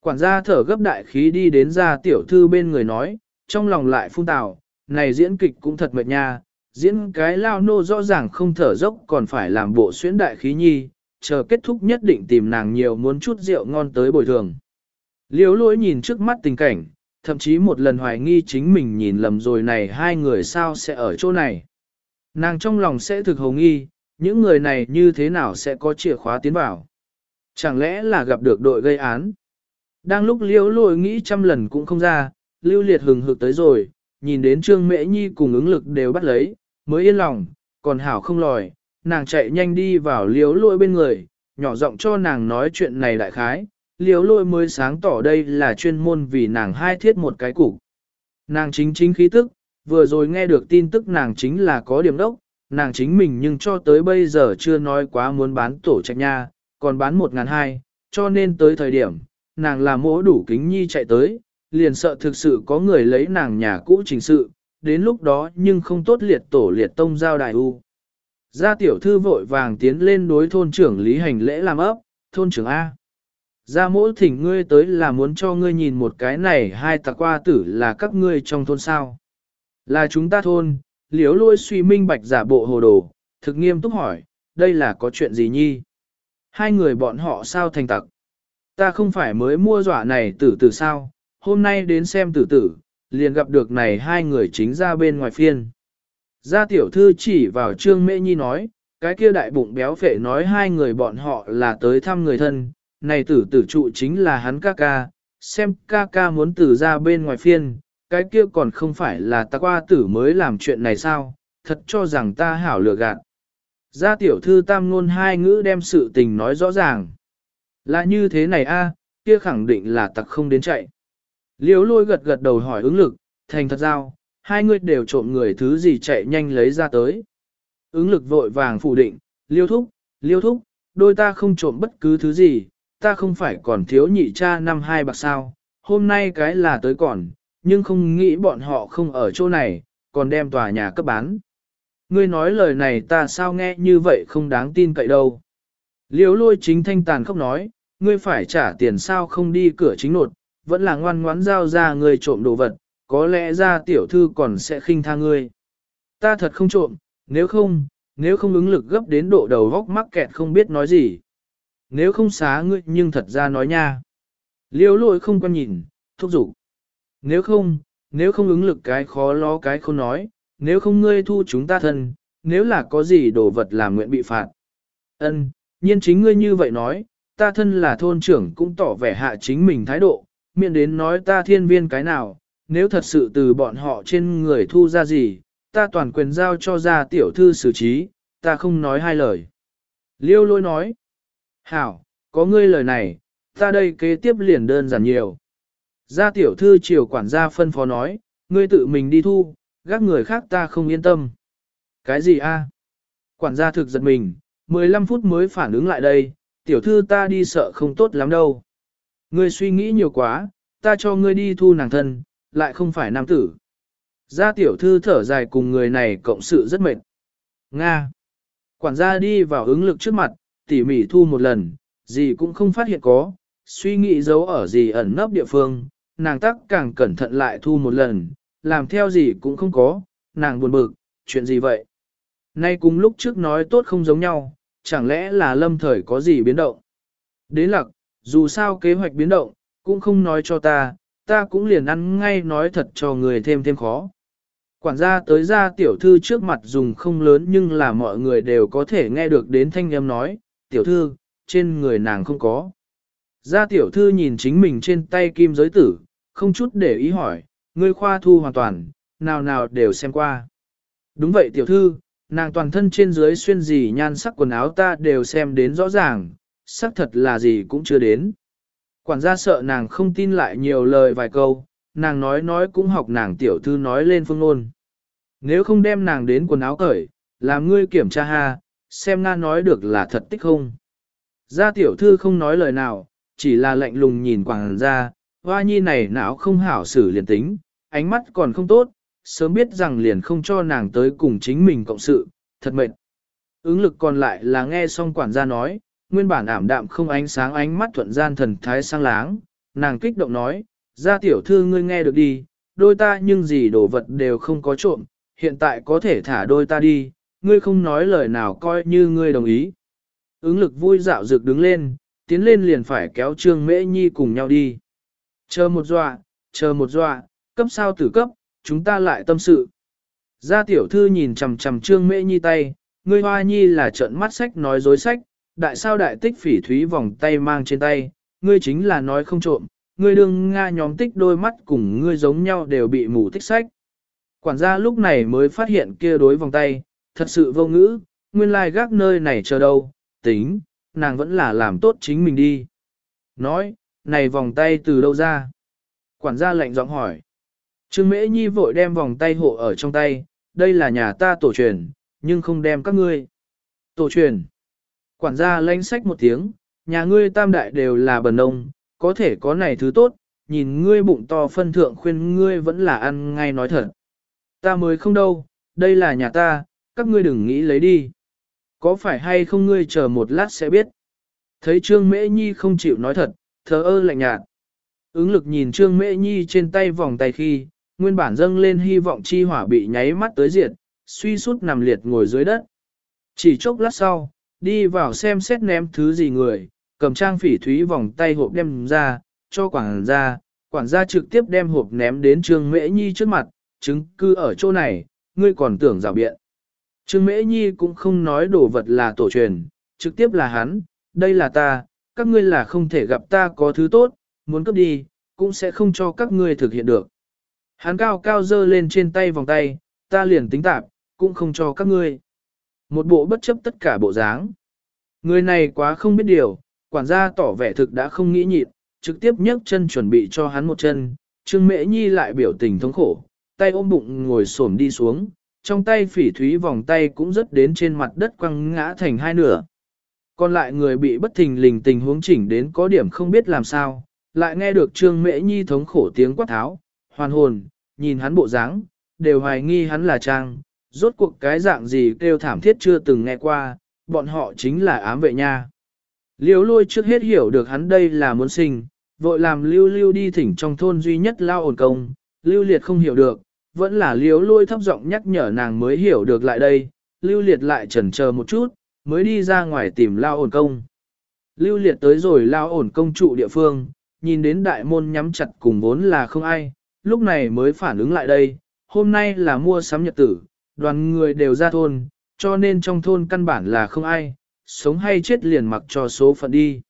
Speaker 1: Quản gia thở gấp đại khí đi đến ra tiểu thư bên người nói, trong lòng lại phun tào, này diễn kịch cũng thật mệt nha, diễn cái lao nô rõ ràng không thở dốc còn phải làm bộ xuyến đại khí nhi, chờ kết thúc nhất định tìm nàng nhiều muốn chút rượu ngon tới bồi thường. Liễu lỗi nhìn trước mắt tình cảnh, thậm chí một lần hoài nghi chính mình nhìn lầm rồi này hai người sao sẽ ở chỗ này. Nàng trong lòng sẽ thực hồng nghi, những người này như thế nào sẽ có chìa khóa tiến vào. Chẳng lẽ là gặp được đội gây án? Đang lúc liễu Lỗi nghĩ trăm lần cũng không ra, lưu liệt hừng hực tới rồi, nhìn đến trương mễ nhi cùng ứng lực đều bắt lấy, mới yên lòng, còn hảo không lòi, nàng chạy nhanh đi vào liễu Lỗi bên người, nhỏ giọng cho nàng nói chuyện này đại khái, liều lôi mới sáng tỏ đây là chuyên môn vì nàng hai thiết một cái cục. Nàng chính chính khí tức, vừa rồi nghe được tin tức nàng chính là có điểm đốc, nàng chính mình nhưng cho tới bây giờ chưa nói quá muốn bán tổ trạch nha, còn bán một ngàn hai, cho nên tới thời điểm, nàng là mỗ đủ kính nhi chạy tới, liền sợ thực sự có người lấy nàng nhà cũ trình sự, đến lúc đó nhưng không tốt liệt tổ liệt tông giao đại u. Gia tiểu thư vội vàng tiến lên đối thôn trưởng lý hành lễ làm ấp, thôn trưởng A. Gia mỗi thỉnh ngươi tới là muốn cho ngươi nhìn một cái này hai tạc qua tử là các ngươi trong thôn sao. Là chúng ta thôn, liếu lôi suy minh bạch giả bộ hồ đồ, thực nghiêm túc hỏi, đây là có chuyện gì nhi? Hai người bọn họ sao thành tặc? Ta không phải mới mua dọa này tử tử sao, hôm nay đến xem tử tử, liền gặp được này hai người chính ra bên ngoài phiên. Gia tiểu thư chỉ vào trương mễ nhi nói, cái kia đại bụng béo phệ nói hai người bọn họ là tới thăm người thân, này tử tử trụ chính là hắn ca ca, xem ca ca muốn tử ra bên ngoài phiên, cái kia còn không phải là ta qua tử mới làm chuyện này sao, thật cho rằng ta hảo lừa gạt. Gia tiểu thư tam ngôn hai ngữ đem sự tình nói rõ ràng. Là như thế này a, kia khẳng định là tặc không đến chạy. Liếu lôi gật gật đầu hỏi ứng lực, thành thật giao, hai người đều trộm người thứ gì chạy nhanh lấy ra tới. Ứng lực vội vàng phủ định, liêu thúc, liêu thúc, đôi ta không trộm bất cứ thứ gì, ta không phải còn thiếu nhị cha năm hai bạc sao, hôm nay cái là tới còn, nhưng không nghĩ bọn họ không ở chỗ này, còn đem tòa nhà cấp bán. Ngươi nói lời này ta sao nghe như vậy không đáng tin cậy đâu. liễu lôi chính thanh tàn khóc nói, ngươi phải trả tiền sao không đi cửa chính nột, vẫn là ngoan ngoãn giao ra ngươi trộm đồ vật, có lẽ ra tiểu thư còn sẽ khinh tha ngươi. Ta thật không trộm, nếu không, nếu không ứng lực gấp đến độ đầu góc mắc kẹt không biết nói gì. Nếu không xá ngươi nhưng thật ra nói nha. Liêu lỗi không quan nhìn, thúc giục. Nếu không, nếu không ứng lực cái khó lo cái không nói, nếu không ngươi thu chúng ta thân, nếu là có gì đồ vật làm nguyện bị phạt. Ân, nhiên chính ngươi như vậy nói, ta thân là thôn trưởng cũng tỏ vẻ hạ chính mình thái độ, miệng đến nói ta thiên viên cái nào, nếu thật sự từ bọn họ trên người thu ra gì, ta toàn quyền giao cho ra tiểu thư xử trí, ta không nói hai lời. Liêu lôi nói, hảo, có ngươi lời này, ta đây kế tiếp liền đơn giản nhiều. Gia tiểu thư triều quản gia phân phó nói, ngươi tự mình đi thu, gác người khác ta không yên tâm. Cái gì a? Quản gia thực giật mình, 15 phút mới phản ứng lại đây, tiểu thư ta đi sợ không tốt lắm đâu. Ngươi suy nghĩ nhiều quá, ta cho ngươi đi thu nàng thân, lại không phải nam tử. Gia tiểu thư thở dài cùng người này cộng sự rất mệt. Nga. Quản gia đi vào ứng lực trước mặt, tỉ mỉ thu một lần, gì cũng không phát hiện có, suy nghĩ giấu ở gì ẩn nấp địa phương, nàng tắc càng cẩn thận lại thu một lần, làm theo gì cũng không có, nàng buồn bực, chuyện gì vậy? Nay cùng lúc trước nói tốt không giống nhau, chẳng lẽ là lâm thời có gì biến động? Đế lặc, dù sao kế hoạch biến động, cũng không nói cho ta, ta cũng liền ăn ngay nói thật cho người thêm thêm khó. Quản gia tới ra tiểu thư trước mặt dùng không lớn nhưng là mọi người đều có thể nghe được đến thanh âm nói, tiểu thư, trên người nàng không có. Gia tiểu thư nhìn chính mình trên tay kim giới tử, không chút để ý hỏi, ngươi khoa thu hoàn toàn, nào nào đều xem qua. Đúng vậy tiểu thư, Nàng toàn thân trên dưới xuyên gì nhan sắc quần áo ta đều xem đến rõ ràng, sắc thật là gì cũng chưa đến. Quản gia sợ nàng không tin lại nhiều lời vài câu, nàng nói nói cũng học nàng tiểu thư nói lên phương ngôn. Nếu không đem nàng đến quần áo cởi, làm ngươi kiểm tra ha, xem Nga nói được là thật tích không. Gia tiểu thư không nói lời nào, chỉ là lạnh lùng nhìn quảng gia, hoa nhi này não không hảo xử liền tính, ánh mắt còn không tốt, sớm biết rằng liền không cho nàng tới cùng chính mình cộng sự, thật mệt. Ứng lực còn lại là nghe xong quản gia nói, nguyên bản ảm đạm không ánh sáng ánh mắt thuận gian thần thái sang láng, nàng kích động nói, gia tiểu thư ngươi nghe được đi, đôi ta nhưng gì đồ vật đều không có trộm, hiện tại có thể thả đôi ta đi, ngươi không nói lời nào coi như ngươi đồng ý. Ứng lực vui dạo dược đứng lên, tiến lên liền phải kéo Trương Mễ Nhi cùng nhau đi. Chờ một dọa, chờ một dọa, cấp sao tử cấp, chúng ta lại tâm sự. Gia tiểu thư nhìn chằm chằm Trương Mễ Nhi tay, ngươi hoa nhi là trợn mắt sách nói dối sách, đại sao đại tích phỉ thúy vòng tay mang trên tay, ngươi chính là nói không trộm, ngươi đương Nga nhóm tích đôi mắt cùng ngươi giống nhau đều bị mù tích sách. Quản gia lúc này mới phát hiện kia đối vòng tay, thật sự vô ngữ, nguyên lai gác nơi này chờ đâu, tính, nàng vẫn là làm tốt chính mình đi. Nói, này vòng tay từ đâu ra? Quản gia lạnh giọng hỏi. Trương Mễ Nhi vội đem vòng tay hộ ở trong tay, đây là nhà ta tổ truyền, nhưng không đem các ngươi. Tổ truyền. Quản gia lãnh sách một tiếng, nhà ngươi tam đại đều là bần nông, có thể có này thứ tốt, nhìn ngươi bụng to phân thượng khuyên ngươi vẫn là ăn ngay nói thật. Ta mới không đâu, đây là nhà ta, các ngươi đừng nghĩ lấy đi. Có phải hay không ngươi chờ một lát sẽ biết. Thấy Trương Mễ Nhi không chịu nói thật, thờ ơ lạnh nhạt. Ứng lực nhìn Trương Mễ Nhi trên tay vòng tay khi, nguyên bản dâng lên hy vọng chi hỏa bị nháy mắt tới diệt, suy sút nằm liệt ngồi dưới đất. Chỉ chốc lát sau, đi vào xem xét ném thứ gì người, cầm trang phỉ thúy vòng tay hộp đem ra, cho quản gia, quản gia trực tiếp đem hộp ném đến Trương Mễ Nhi trước mặt, chứng cư ở chỗ này, ngươi còn tưởng rào biện. Trương Mễ Nhi cũng không nói đồ vật là tổ truyền, trực tiếp là hắn, đây là ta, các ngươi là không thể gặp ta có thứ tốt, muốn cấp đi, cũng sẽ không cho các ngươi thực hiện được. Hắn cao cao dơ lên trên tay vòng tay, ta liền tính tạp, cũng không cho các ngươi. Một bộ bất chấp tất cả bộ dáng. Người này quá không biết điều, quản gia tỏ vẻ thực đã không nghĩ nhịn, trực tiếp nhấc chân chuẩn bị cho hắn một chân, Trương Mễ Nhi lại biểu tình thống khổ, tay ôm bụng ngồi xổm đi xuống, trong tay phỉ thúy vòng tay cũng rất đến trên mặt đất quăng ngã thành hai nửa. Còn lại người bị bất thình lình tình huống chỉnh đến có điểm không biết làm sao, lại nghe được Trương Mễ Nhi thống khổ tiếng quát tháo, hoàn hồn, nhìn hắn bộ dáng, đều hoài nghi hắn là trang, rốt cuộc cái dạng gì kêu thảm thiết chưa từng nghe qua, bọn họ chính là ám vệ nha. Liêu lôi trước hết hiểu được hắn đây là muốn sinh, vội làm lưu lưu đi thỉnh trong thôn duy nhất lao ổn công, lưu liệt không hiểu được, vẫn là liếu lôi thấp giọng nhắc nhở nàng mới hiểu được lại đây, lưu liệt lại chần chờ một chút, mới đi ra ngoài tìm lao ổn công. Lưu liệt tới rồi lao ổn công trụ địa phương, nhìn đến đại môn nhắm chặt cùng vốn là không ai, lúc này mới phản ứng lại đây, hôm nay là mua sắm nhật tử, đoàn người đều ra thôn, cho nên trong thôn căn bản là không ai, sống hay chết liền mặc cho số phận đi.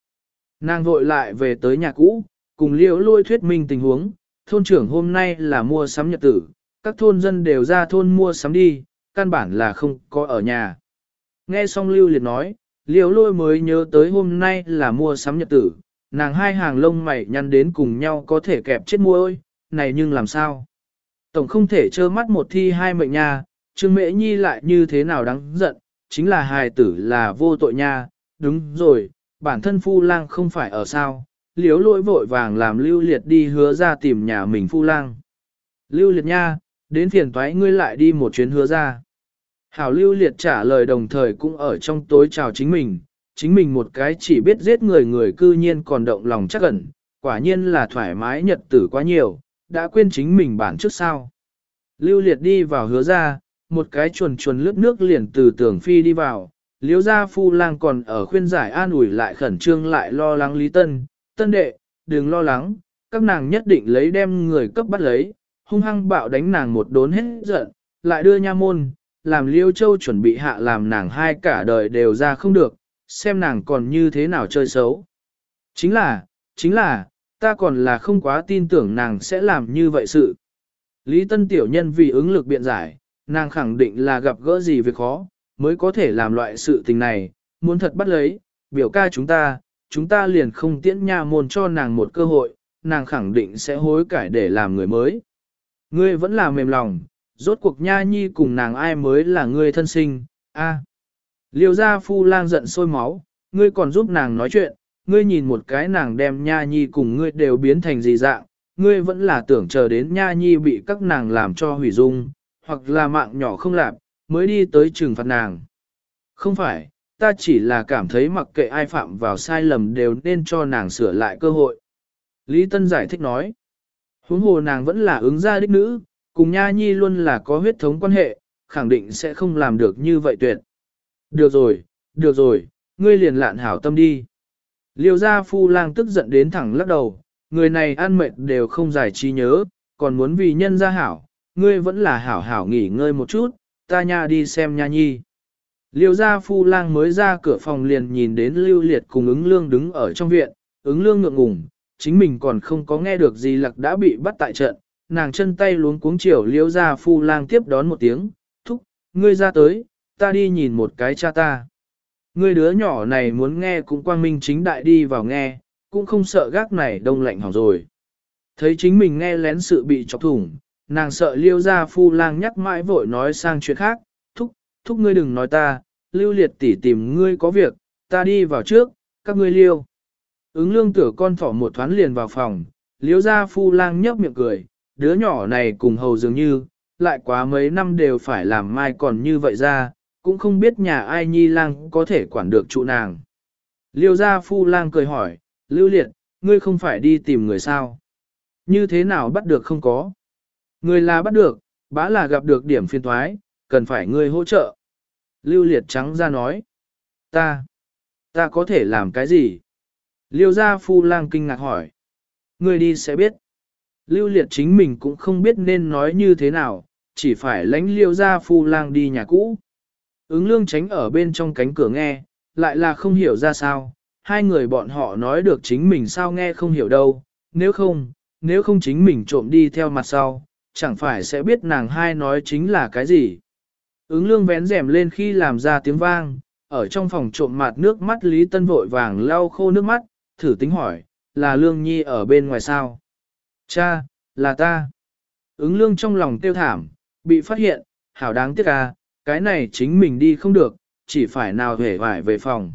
Speaker 1: Nàng vội lại về tới nhà cũ, cùng liễu lôi thuyết minh tình huống, thôn trưởng hôm nay là mua sắm nhật tử, các thôn dân đều ra thôn mua sắm đi, căn bản là không có ở nhà. Nghe xong lưu liệt nói, liễu lôi mới nhớ tới hôm nay là mua sắm nhật tử, nàng hai hàng lông mày nhăn đến cùng nhau có thể kẹp chết môi, này nhưng làm sao? Tổng không thể trơ mắt một thi hai mệnh nha, Trương Mễ Nhi lại như thế nào đáng giận, chính là hài tử là vô tội nha, đúng rồi, bản thân phu lang không phải ở sao, liễu lôi vội vàng làm lưu liệt đi hứa ra tìm nhà mình phu lang. Lưu liệt nha, đến phiền toái ngươi lại đi một chuyến hứa ra. Hảo lưu liệt trả lời đồng thời cũng ở trong tối chào chính mình, chính mình một cái chỉ biết giết người người cư nhiên còn động lòng chắc ẩn, quả nhiên là thoải mái nhật tử quá nhiều, đã quên chính mình bản trước sao. Lưu liệt đi vào hứa ra, một cái chuồn chuồn lướt nước liền từ tường phi đi vào, liếu gia phu lang còn ở khuyên giải an ủi lại khẩn trương lại lo lắng Lý Tân, Tân đệ, đừng lo lắng, các nàng nhất định lấy đem người cấp bắt lấy, hung hăng bạo đánh nàng một đốn hết giận, lại đưa nha môn, làm liêu châu chuẩn bị hạ làm nàng hai cả đời đều ra không được, xem nàng còn như thế nào chơi xấu. Chính là, chính là, ta còn là không quá tin tưởng nàng sẽ làm như vậy sự. Lý Tân Tiểu Nhân vì ứng lực biện giải, nàng khẳng định là gặp gỡ gì việc khó, mới có thể làm loại sự tình này, muốn thật bắt lấy, biểu ca chúng ta, chúng ta liền không tiễn nha môn cho nàng một cơ hội, nàng khẳng định sẽ hối cải để làm người mới. Ngươi vẫn là mềm lòng, rốt cuộc nha nhi cùng nàng ai mới là ngươi thân sinh, a. Liêu gia phu lang giận sôi máu, ngươi còn giúp nàng nói chuyện, ngươi nhìn một cái nàng đem nha nhi cùng ngươi đều biến thành gì dạng, ngươi vẫn là tưởng chờ đến nha nhi bị các nàng làm cho hủy dung, hoặc là mạng nhỏ không lạp, mới đi tới trừng phạt nàng. Không phải, ta chỉ là cảm thấy mặc kệ ai phạm vào sai lầm đều nên cho nàng sửa lại cơ hội. Lý Tân giải thích nói, huống hồ nàng vẫn là ứng gia đích nữ, cùng Nha Nhi luôn là có huyết thống quan hệ, khẳng định sẽ không làm được như vậy tuyệt. Được rồi, được rồi, ngươi liền lạn hảo tâm đi. Liêu gia phu lang tức giận đến thẳng lắc đầu, người này ăn mệt đều không giải trí nhớ, còn muốn vì nhân gia hảo, ngươi vẫn là hảo hảo nghỉ ngơi một chút, ta nha đi xem nha nhi. Liêu gia phu lang mới ra cửa phòng liền nhìn đến lưu liệt cùng ứng lương đứng ở trong viện, ứng lương ngượng ngùng, chính mình còn không có nghe được gì lặc đã bị bắt tại trận, nàng chân tay luống cuống chiều liêu gia phu lang tiếp đón một tiếng, thúc, ngươi ra tới, ta đi nhìn một cái cha ta. Ngươi đứa nhỏ này muốn nghe cũng quang minh chính đại đi vào nghe, cũng không sợ gác này đông lạnh hỏng rồi. Thấy chính mình nghe lén sự bị chọc thủng, nàng sợ liêu gia phu lang nhắc mãi vội nói sang chuyện khác, thúc, thúc ngươi đừng nói ta, lưu liệt tỉ tìm ngươi có việc, ta đi vào trước, các ngươi liêu. Ứng lương tử con thỏ một thoáng liền vào phòng, liêu gia phu lang nhấp miệng cười, đứa nhỏ này cùng hầu dường như, lại quá mấy năm đều phải làm mai còn như vậy ra, cũng không biết nhà ai nhi lang có thể quản được trụ nàng. Liêu gia phu lang cười hỏi, lưu liệt, ngươi không phải đi tìm người sao? Như thế nào bắt được không có? Người là bắt được, bá là gặp được điểm phiên thoái, cần phải ngươi hỗ trợ. Lưu liệt trắng ra nói, ta, ta có thể làm cái gì? Liêu gia phu lang kinh ngạc hỏi, người đi sẽ biết. Lưu liệt chính mình cũng không biết nên nói như thế nào, chỉ phải lánh liêu gia phu lang đi nhà cũ. Ứng lương tránh ở bên trong cánh cửa nghe, lại là không hiểu ra sao, hai người bọn họ nói được chính mình sao nghe không hiểu đâu, nếu không, nếu không chính mình trộm đi theo mặt sau, chẳng phải sẽ biết nàng hai nói chính là cái gì. Ứng lương vén rèm lên khi làm ra tiếng vang, ở trong phòng trộm mặt nước mắt Lý Tân vội vàng lau khô nước mắt, thử tính hỏi, là lương nhi ở bên ngoài sao? Cha, là ta. Ứng lương trong lòng tiêu thảm, bị phát hiện, hảo đáng tiếc à, cái này chính mình đi không được, chỉ phải nào hề vải về phòng.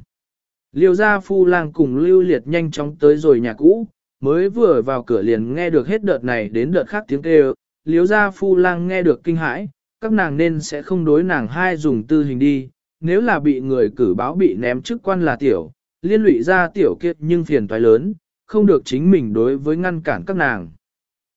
Speaker 1: Liêu gia phu lang cùng lưu liệt nhanh chóng tới rồi nhà cũ, mới vừa vào cửa liền nghe được hết đợt này đến đợt khác tiếng kêu, liêu gia phu lang nghe được kinh hãi, các nàng nên sẽ không đối nàng hai dùng tư hình đi, nếu là bị người cử báo bị ném chức quan là tiểu, liên lụy ra tiểu kiệt nhưng phiền toái lớn, không được chính mình đối với ngăn cản các nàng.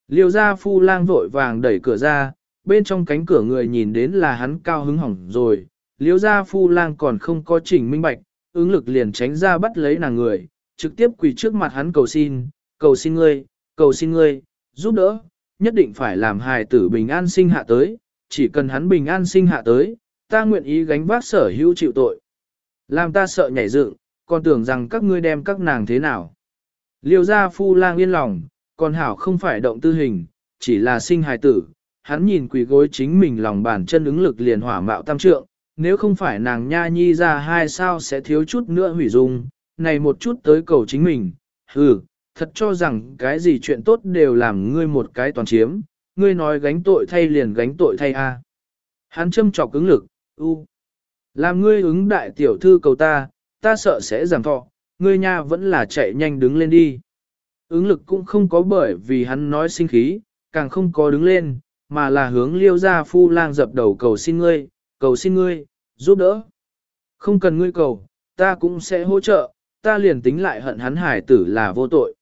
Speaker 1: Liêu gia phu lang vội vàng đẩy cửa ra, bên trong cánh cửa người nhìn đến là hắn cao hứng hỏng rồi, liêu gia phu lang còn không có chỉnh minh bạch, ứng lực liền tránh ra bắt lấy nàng người, trực tiếp quỳ trước mặt hắn cầu xin, cầu xin ngươi, cầu xin ngươi, giúp đỡ, nhất định phải làm hài tử bình an sinh hạ tới, chỉ cần hắn bình an sinh hạ tới, ta nguyện ý gánh vác sở hữu chịu tội. Làm ta sợ nhảy dựng, còn tưởng rằng các ngươi đem các nàng thế nào. Liêu gia phu lang yên lòng, còn hảo không phải động tư hình, chỉ là sinh hài tử, hắn nhìn quỳ gối chính mình lòng bàn chân ứng lực liền hỏa mạo tam trượng, nếu không phải nàng nha nhi ra hai sao sẽ thiếu chút nữa hủy dung, này một chút tới cầu chính mình, hừ, thật cho rằng cái gì chuyện tốt đều làm ngươi một cái toàn chiếm, ngươi nói gánh tội thay liền gánh tội thay a. Hắn châm trọc cứng lực, u. Làm ngươi ứng đại tiểu thư cầu ta, ta sợ sẽ giảm thọ, ngươi nha vẫn là chạy nhanh đứng lên đi. Ứng lực cũng không có bởi vì hắn nói sinh khí, càng không có đứng lên, mà là hướng liêu ra phu lang dập đầu cầu xin ngươi, cầu xin ngươi, giúp đỡ. Không cần ngươi cầu, ta cũng sẽ hỗ trợ, ta liền tính lại hận hắn hải tử là vô tội.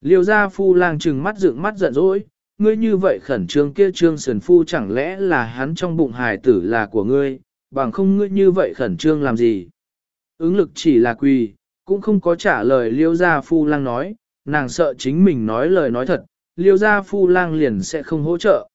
Speaker 1: Liêu gia phu lang trừng mắt dựng mắt giận dỗi, ngươi như vậy khẩn trương kia trương sườn phu chẳng lẽ là hắn trong bụng hải tử là của ngươi, bằng không ngươi như vậy khẩn trương làm gì. Ứng lực chỉ là quỳ, cũng không có trả lời liêu gia phu lang nói, nàng sợ chính mình nói lời nói thật, liêu gia phu lang liền sẽ không hỗ trợ.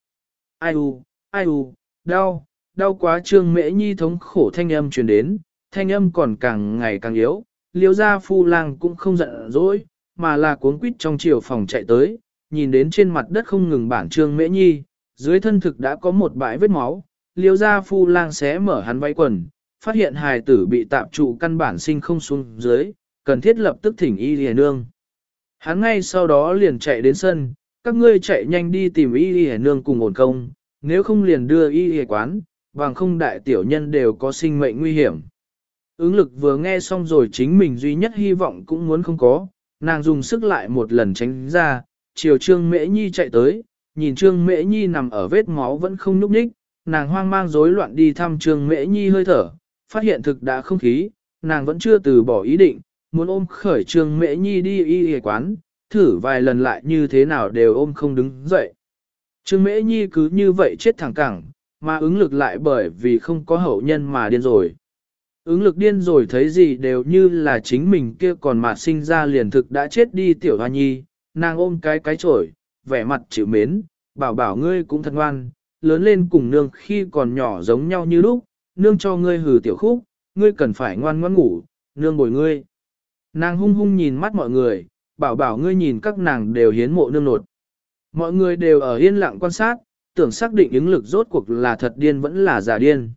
Speaker 1: Ai u, ai u, đau, đau quá trương mễ nhi thống khổ thanh âm truyền đến, thanh âm còn càng ngày càng yếu, liêu gia phu lang cũng không giận dỗi, mà là cuốn quýt trong chiều phòng chạy tới, nhìn đến trên mặt đất không ngừng bản trương mễ nhi, dưới thân thực đã có một bãi vết máu, liêu gia phu lang xé mở hắn váy quần, phát hiện hài tử bị tạm trụ căn bản sinh không xuống dưới, cần thiết lập tức thỉnh y lìa nương. Hắn ngay sau đó liền chạy đến sân, các ngươi chạy nhanh đi tìm y lìa nương cùng ổn công, nếu không liền đưa y lìa quán, bằng không đại tiểu nhân đều có sinh mệnh nguy hiểm. Ứng lực vừa nghe xong rồi chính mình duy nhất hy vọng cũng muốn không có, nàng dùng sức lại một lần tránh ra, chiều trương mễ nhi chạy tới, nhìn trương mễ nhi nằm ở vết máu vẫn không nhúc nhích, nàng hoang mang rối loạn đi thăm trương mễ nhi hơi thở, phát hiện thực đã không khí, nàng vẫn chưa từ bỏ ý định, muốn ôm khởi trương mễ nhi đi y y quán, thử vài lần lại như thế nào đều ôm không đứng dậy. Trương mễ nhi cứ như vậy chết thẳng cẳng, mà ứng lực lại bởi vì không có hậu nhân mà điên rồi. Ứng lực điên rồi thấy gì đều như là chính mình kia còn mà sinh ra liền thực đã chết đi tiểu hoa nhi, nàng ôm cái cái chổi, vẻ mặt chịu mến, bảo bảo ngươi cũng thật ngoan, lớn lên cùng nương khi còn nhỏ giống nhau như lúc, nương cho ngươi hừ tiểu khúc, ngươi cần phải ngoan ngoãn ngủ, nương bồi ngươi. Nàng hung hung nhìn mắt mọi người, bảo bảo ngươi nhìn các nàng đều hiến mộ nương nột. Mọi người đều ở yên lặng quan sát, tưởng xác định ứng lực rốt cuộc là thật điên vẫn là giả điên.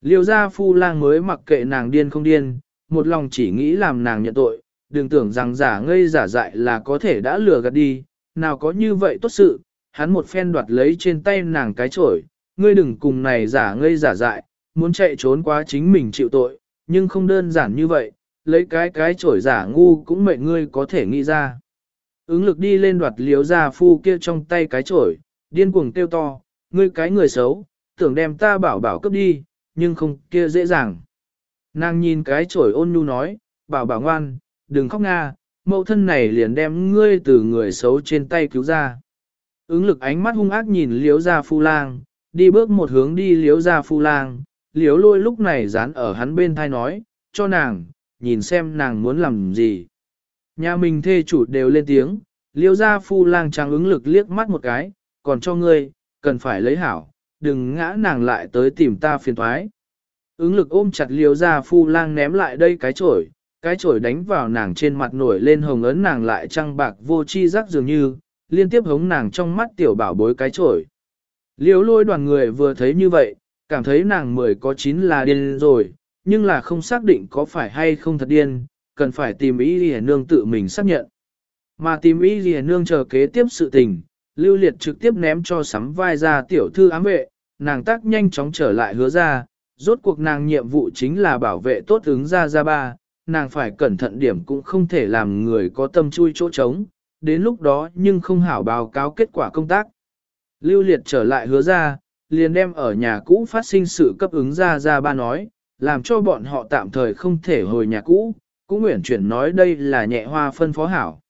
Speaker 1: Liêu gia phu lang mới mặc kệ nàng điên không điên, một lòng chỉ nghĩ làm nàng nhận tội, đừng tưởng rằng giả ngây giả dại là có thể đã lừa gạt đi, nào có như vậy tốt sự, hắn một phen đoạt lấy trên tay nàng cái chổi, ngươi đừng cùng này giả ngây giả dại, muốn chạy trốn quá chính mình chịu tội, nhưng không đơn giản như vậy, lấy cái cái trổi giả ngu cũng mệnh ngươi có thể nghĩ ra. Ứng lực đi lên đoạt liếu gia phu kia trong tay cái trổi điên cuồng tiêu to, ngươi cái người xấu, tưởng đem ta bảo bảo cấp đi, nhưng không kia dễ dàng. Nàng nhìn cái trổi ôn nhu nói, bảo bảo ngoan, đừng khóc nga, mẫu thân này liền đem ngươi từ người xấu trên tay cứu ra. Ứng lực ánh mắt hung ác nhìn liếu gia phu lang, đi bước một hướng đi liếu gia phu lang, liếu lôi lúc này dán ở hắn bên thai nói, cho nàng, nhìn xem nàng muốn làm gì. Nhà mình thê chủ đều lên tiếng, liêu gia phu lang trang ứng lực liếc mắt một cái, còn cho ngươi, cần phải lấy hảo, đừng ngã nàng lại tới tìm ta phiền thoái. Ứng lực ôm chặt liêu gia phu lang ném lại đây cái chổi, cái chổi đánh vào nàng trên mặt nổi lên hồng ấn nàng lại trăng bạc vô chi rắc dường như, liên tiếp hống nàng trong mắt tiểu bảo bối cái chổi. Liêu lôi đoàn người vừa thấy như vậy, cảm thấy nàng mười có chín là điên rồi, nhưng là không xác định có phải hay không thật điên, cần phải tìm ý ghi nương tự mình xác nhận. Mà tìm ý ghi nương chờ kế tiếp sự tình, lưu liệt trực tiếp ném cho sắm vai ra tiểu thư ám vệ, nàng tác nhanh chóng trở lại hứa ra, rốt cuộc nàng nhiệm vụ chính là bảo vệ tốt ứng ra ra ba, nàng phải cẩn thận điểm cũng không thể làm người có tâm chui chỗ trống, đến lúc đó nhưng không hảo báo cáo kết quả công tác. Lưu liệt trở lại hứa ra, liền đem ở nhà cũ phát sinh sự cấp ứng ra ra ba nói, làm cho bọn họ tạm thời không thể hồi nhà cũ, cũng nguyện chuyển nói đây là nhẹ hoa phân phó hảo.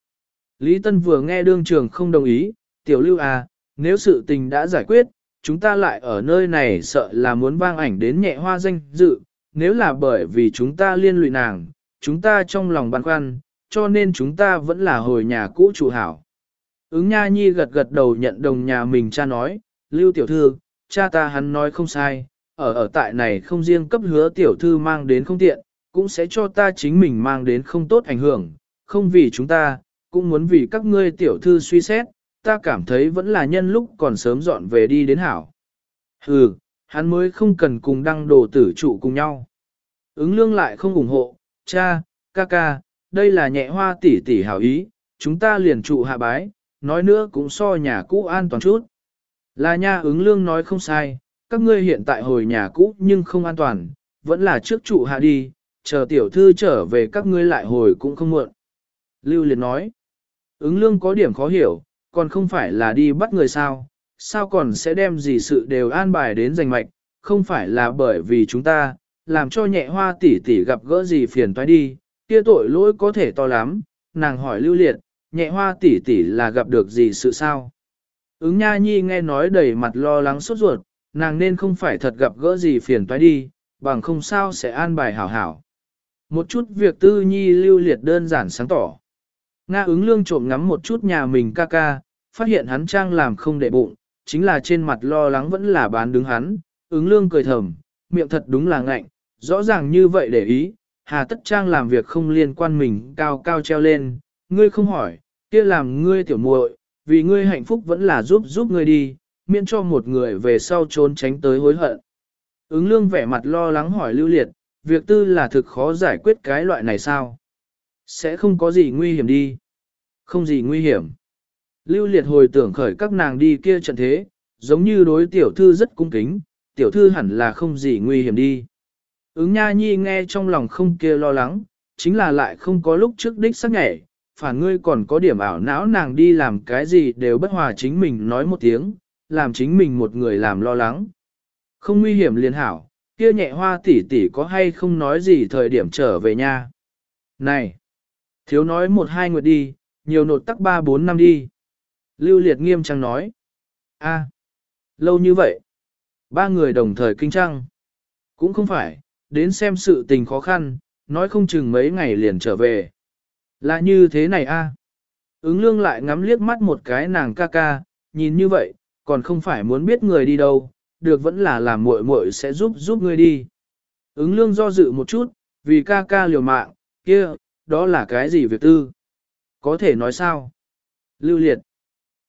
Speaker 1: Lý Tân vừa nghe đương trường không đồng ý, tiểu lưu à, nếu sự tình đã giải quyết, chúng ta lại ở nơi này sợ là muốn vang ảnh đến nhẹ hoa danh dự, nếu là bởi vì chúng ta liên lụy nàng, chúng ta trong lòng băn khoăn, cho nên chúng ta vẫn là hồi nhà cũ chủ hảo. Ứng Nha Nhi gật gật đầu nhận đồng nhà mình cha nói, Lưu Tiểu Thư, cha ta hắn nói không sai, ở ở tại này không riêng cấp hứa Tiểu Thư mang đến không tiện, cũng sẽ cho ta chính mình mang đến không tốt ảnh hưởng, không vì chúng ta, cũng muốn vì các ngươi Tiểu Thư suy xét, ta cảm thấy vẫn là nhân lúc còn sớm dọn về đi đến hảo. Hừ, hắn mới không cần cùng đăng đồ tử trụ cùng nhau. Ứng lương lại không ủng hộ, cha, ca ca, đây là nhẹ hoa tỷ tỷ hảo ý, chúng ta liền trụ hạ bái, nói nữa cũng so nhà cũ an toàn chút. Là nha ứng lương nói không sai, các ngươi hiện tại hồi nhà cũ nhưng không an toàn, vẫn là trước trụ hạ đi, chờ tiểu thư trở về các ngươi lại hồi cũng không muộn. Lưu Liệt nói, ứng lương có điểm khó hiểu, còn không phải là đi bắt người sao, sao còn sẽ đem gì sự đều an bài đến giành mạch, không phải là bởi vì chúng ta, làm cho nhẹ hoa tỷ tỷ gặp gỡ gì phiền toái đi, kia tội lỗi có thể to lắm, nàng hỏi lưu liệt, nhẹ hoa tỷ tỷ là gặp được gì sự sao. Ứng nha nhi nghe nói đầy mặt lo lắng sốt ruột, nàng nên không phải thật gặp gỡ gì phiền toái đi, bằng không sao sẽ an bài hảo hảo. Một chút việc tư nhi lưu liệt đơn giản sáng tỏ. Nga ứng lương trộm ngắm một chút nhà mình ca ca, phát hiện hắn trang làm không để bụng, chính là trên mặt lo lắng vẫn là bán đứng hắn, ứng lương cười thầm, miệng thật đúng là ngạnh, rõ ràng như vậy để ý, hà tất trang làm việc không liên quan mình cao cao treo lên, ngươi không hỏi, kia làm ngươi tiểu muội, vì ngươi hạnh phúc vẫn là giúp giúp ngươi đi, miễn cho một người về sau trốn tránh tới hối hận. Ứng lương vẻ mặt lo lắng hỏi lưu liệt, việc tư là thực khó giải quyết cái loại này sao? Sẽ không có gì nguy hiểm đi. Không gì nguy hiểm. Lưu liệt hồi tưởng khởi các nàng đi kia trận thế, giống như đối tiểu thư rất cung kính, tiểu thư hẳn là không gì nguy hiểm đi. Ứng nha nhi nghe trong lòng không kia lo lắng, chính là lại không có lúc trước đích sắc nhảy, phản ngươi còn có điểm ảo não nàng đi làm cái gì đều bất hòa chính mình nói một tiếng, làm chính mình một người làm lo lắng. Không nguy hiểm liền hảo, kia nhẹ hoa tỷ tỷ có hay không nói gì thời điểm trở về nha. Này, thiếu nói một hai nguyệt đi, nhiều nột tắc ba bốn năm đi. Lưu liệt nghiêm trang nói. a lâu như vậy. Ba người đồng thời kinh trăng. Cũng không phải, đến xem sự tình khó khăn, nói không chừng mấy ngày liền trở về. Là như thế này a. Ứng lương lại ngắm liếc mắt một cái nàng ca ca, nhìn như vậy, còn không phải muốn biết người đi đâu, được vẫn là làm muội muội sẽ giúp giúp ngươi đi. Ứng lương do dự một chút, vì ca ca liều mạng, kia, đó là cái gì việc tư? Có thể nói sao? Lưu liệt.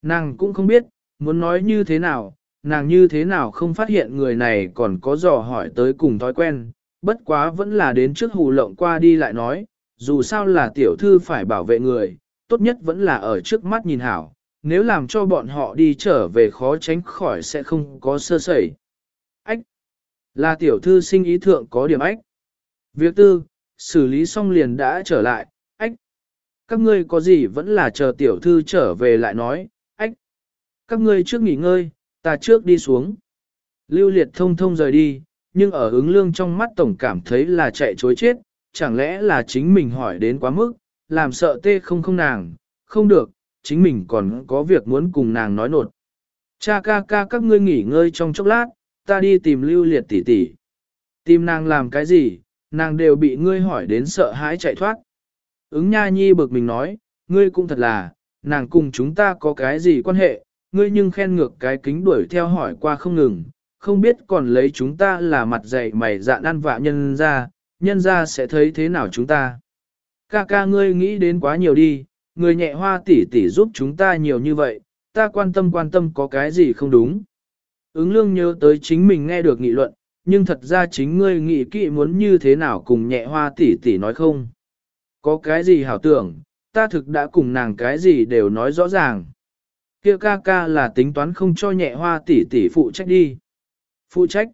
Speaker 1: Nàng cũng không biết, muốn nói như thế nào, nàng như thế nào không phát hiện người này còn có dò hỏi tới cùng thói quen, bất quá vẫn là đến trước hù lộng qua đi lại nói, dù sao là tiểu thư phải bảo vệ người, tốt nhất vẫn là ở trước mắt nhìn hảo, nếu làm cho bọn họ đi trở về khó tránh khỏi sẽ không có sơ sẩy. Ách! Là tiểu thư sinh ý thượng có điểm ách. Việc tư, xử lý xong liền đã trở lại, ách! Các ngươi có gì vẫn là chờ tiểu thư trở về lại nói, ách! Các ngươi trước nghỉ ngơi, ta trước đi xuống. Lưu liệt thông thông rời đi, nhưng ở ứng lương trong mắt tổng cảm thấy là chạy chối chết, chẳng lẽ là chính mình hỏi đến quá mức, làm sợ tê không không nàng, không được, chính mình còn có việc muốn cùng nàng nói nột. Cha ca ca các ngươi nghỉ ngơi trong chốc lát, ta đi tìm lưu liệt tỷ tỷ. Tìm nàng làm cái gì, nàng đều bị ngươi hỏi đến sợ hãi chạy thoát. Ứng nha nhi bực mình nói, ngươi cũng thật là, nàng cùng chúng ta có cái gì quan hệ, ngươi nhưng khen ngược cái kính đuổi theo hỏi qua không ngừng, không biết còn lấy chúng ta là mặt dày mày dạn ăn vạ nhân ra, nhân ra sẽ thấy thế nào chúng ta. Ca ca ngươi nghĩ đến quá nhiều đi, người nhẹ hoa tỷ tỷ giúp chúng ta nhiều như vậy, ta quan tâm quan tâm có cái gì không đúng. Ứng lương nhớ tới chính mình nghe được nghị luận, nhưng thật ra chính ngươi nghĩ kỵ muốn như thế nào cùng nhẹ hoa tỷ tỷ nói không. Có cái gì hảo tưởng, ta thực đã cùng nàng cái gì đều nói rõ ràng. Kia ca ca là tính toán không cho nhẹ hoa tỷ tỷ phụ trách đi. Phụ trách?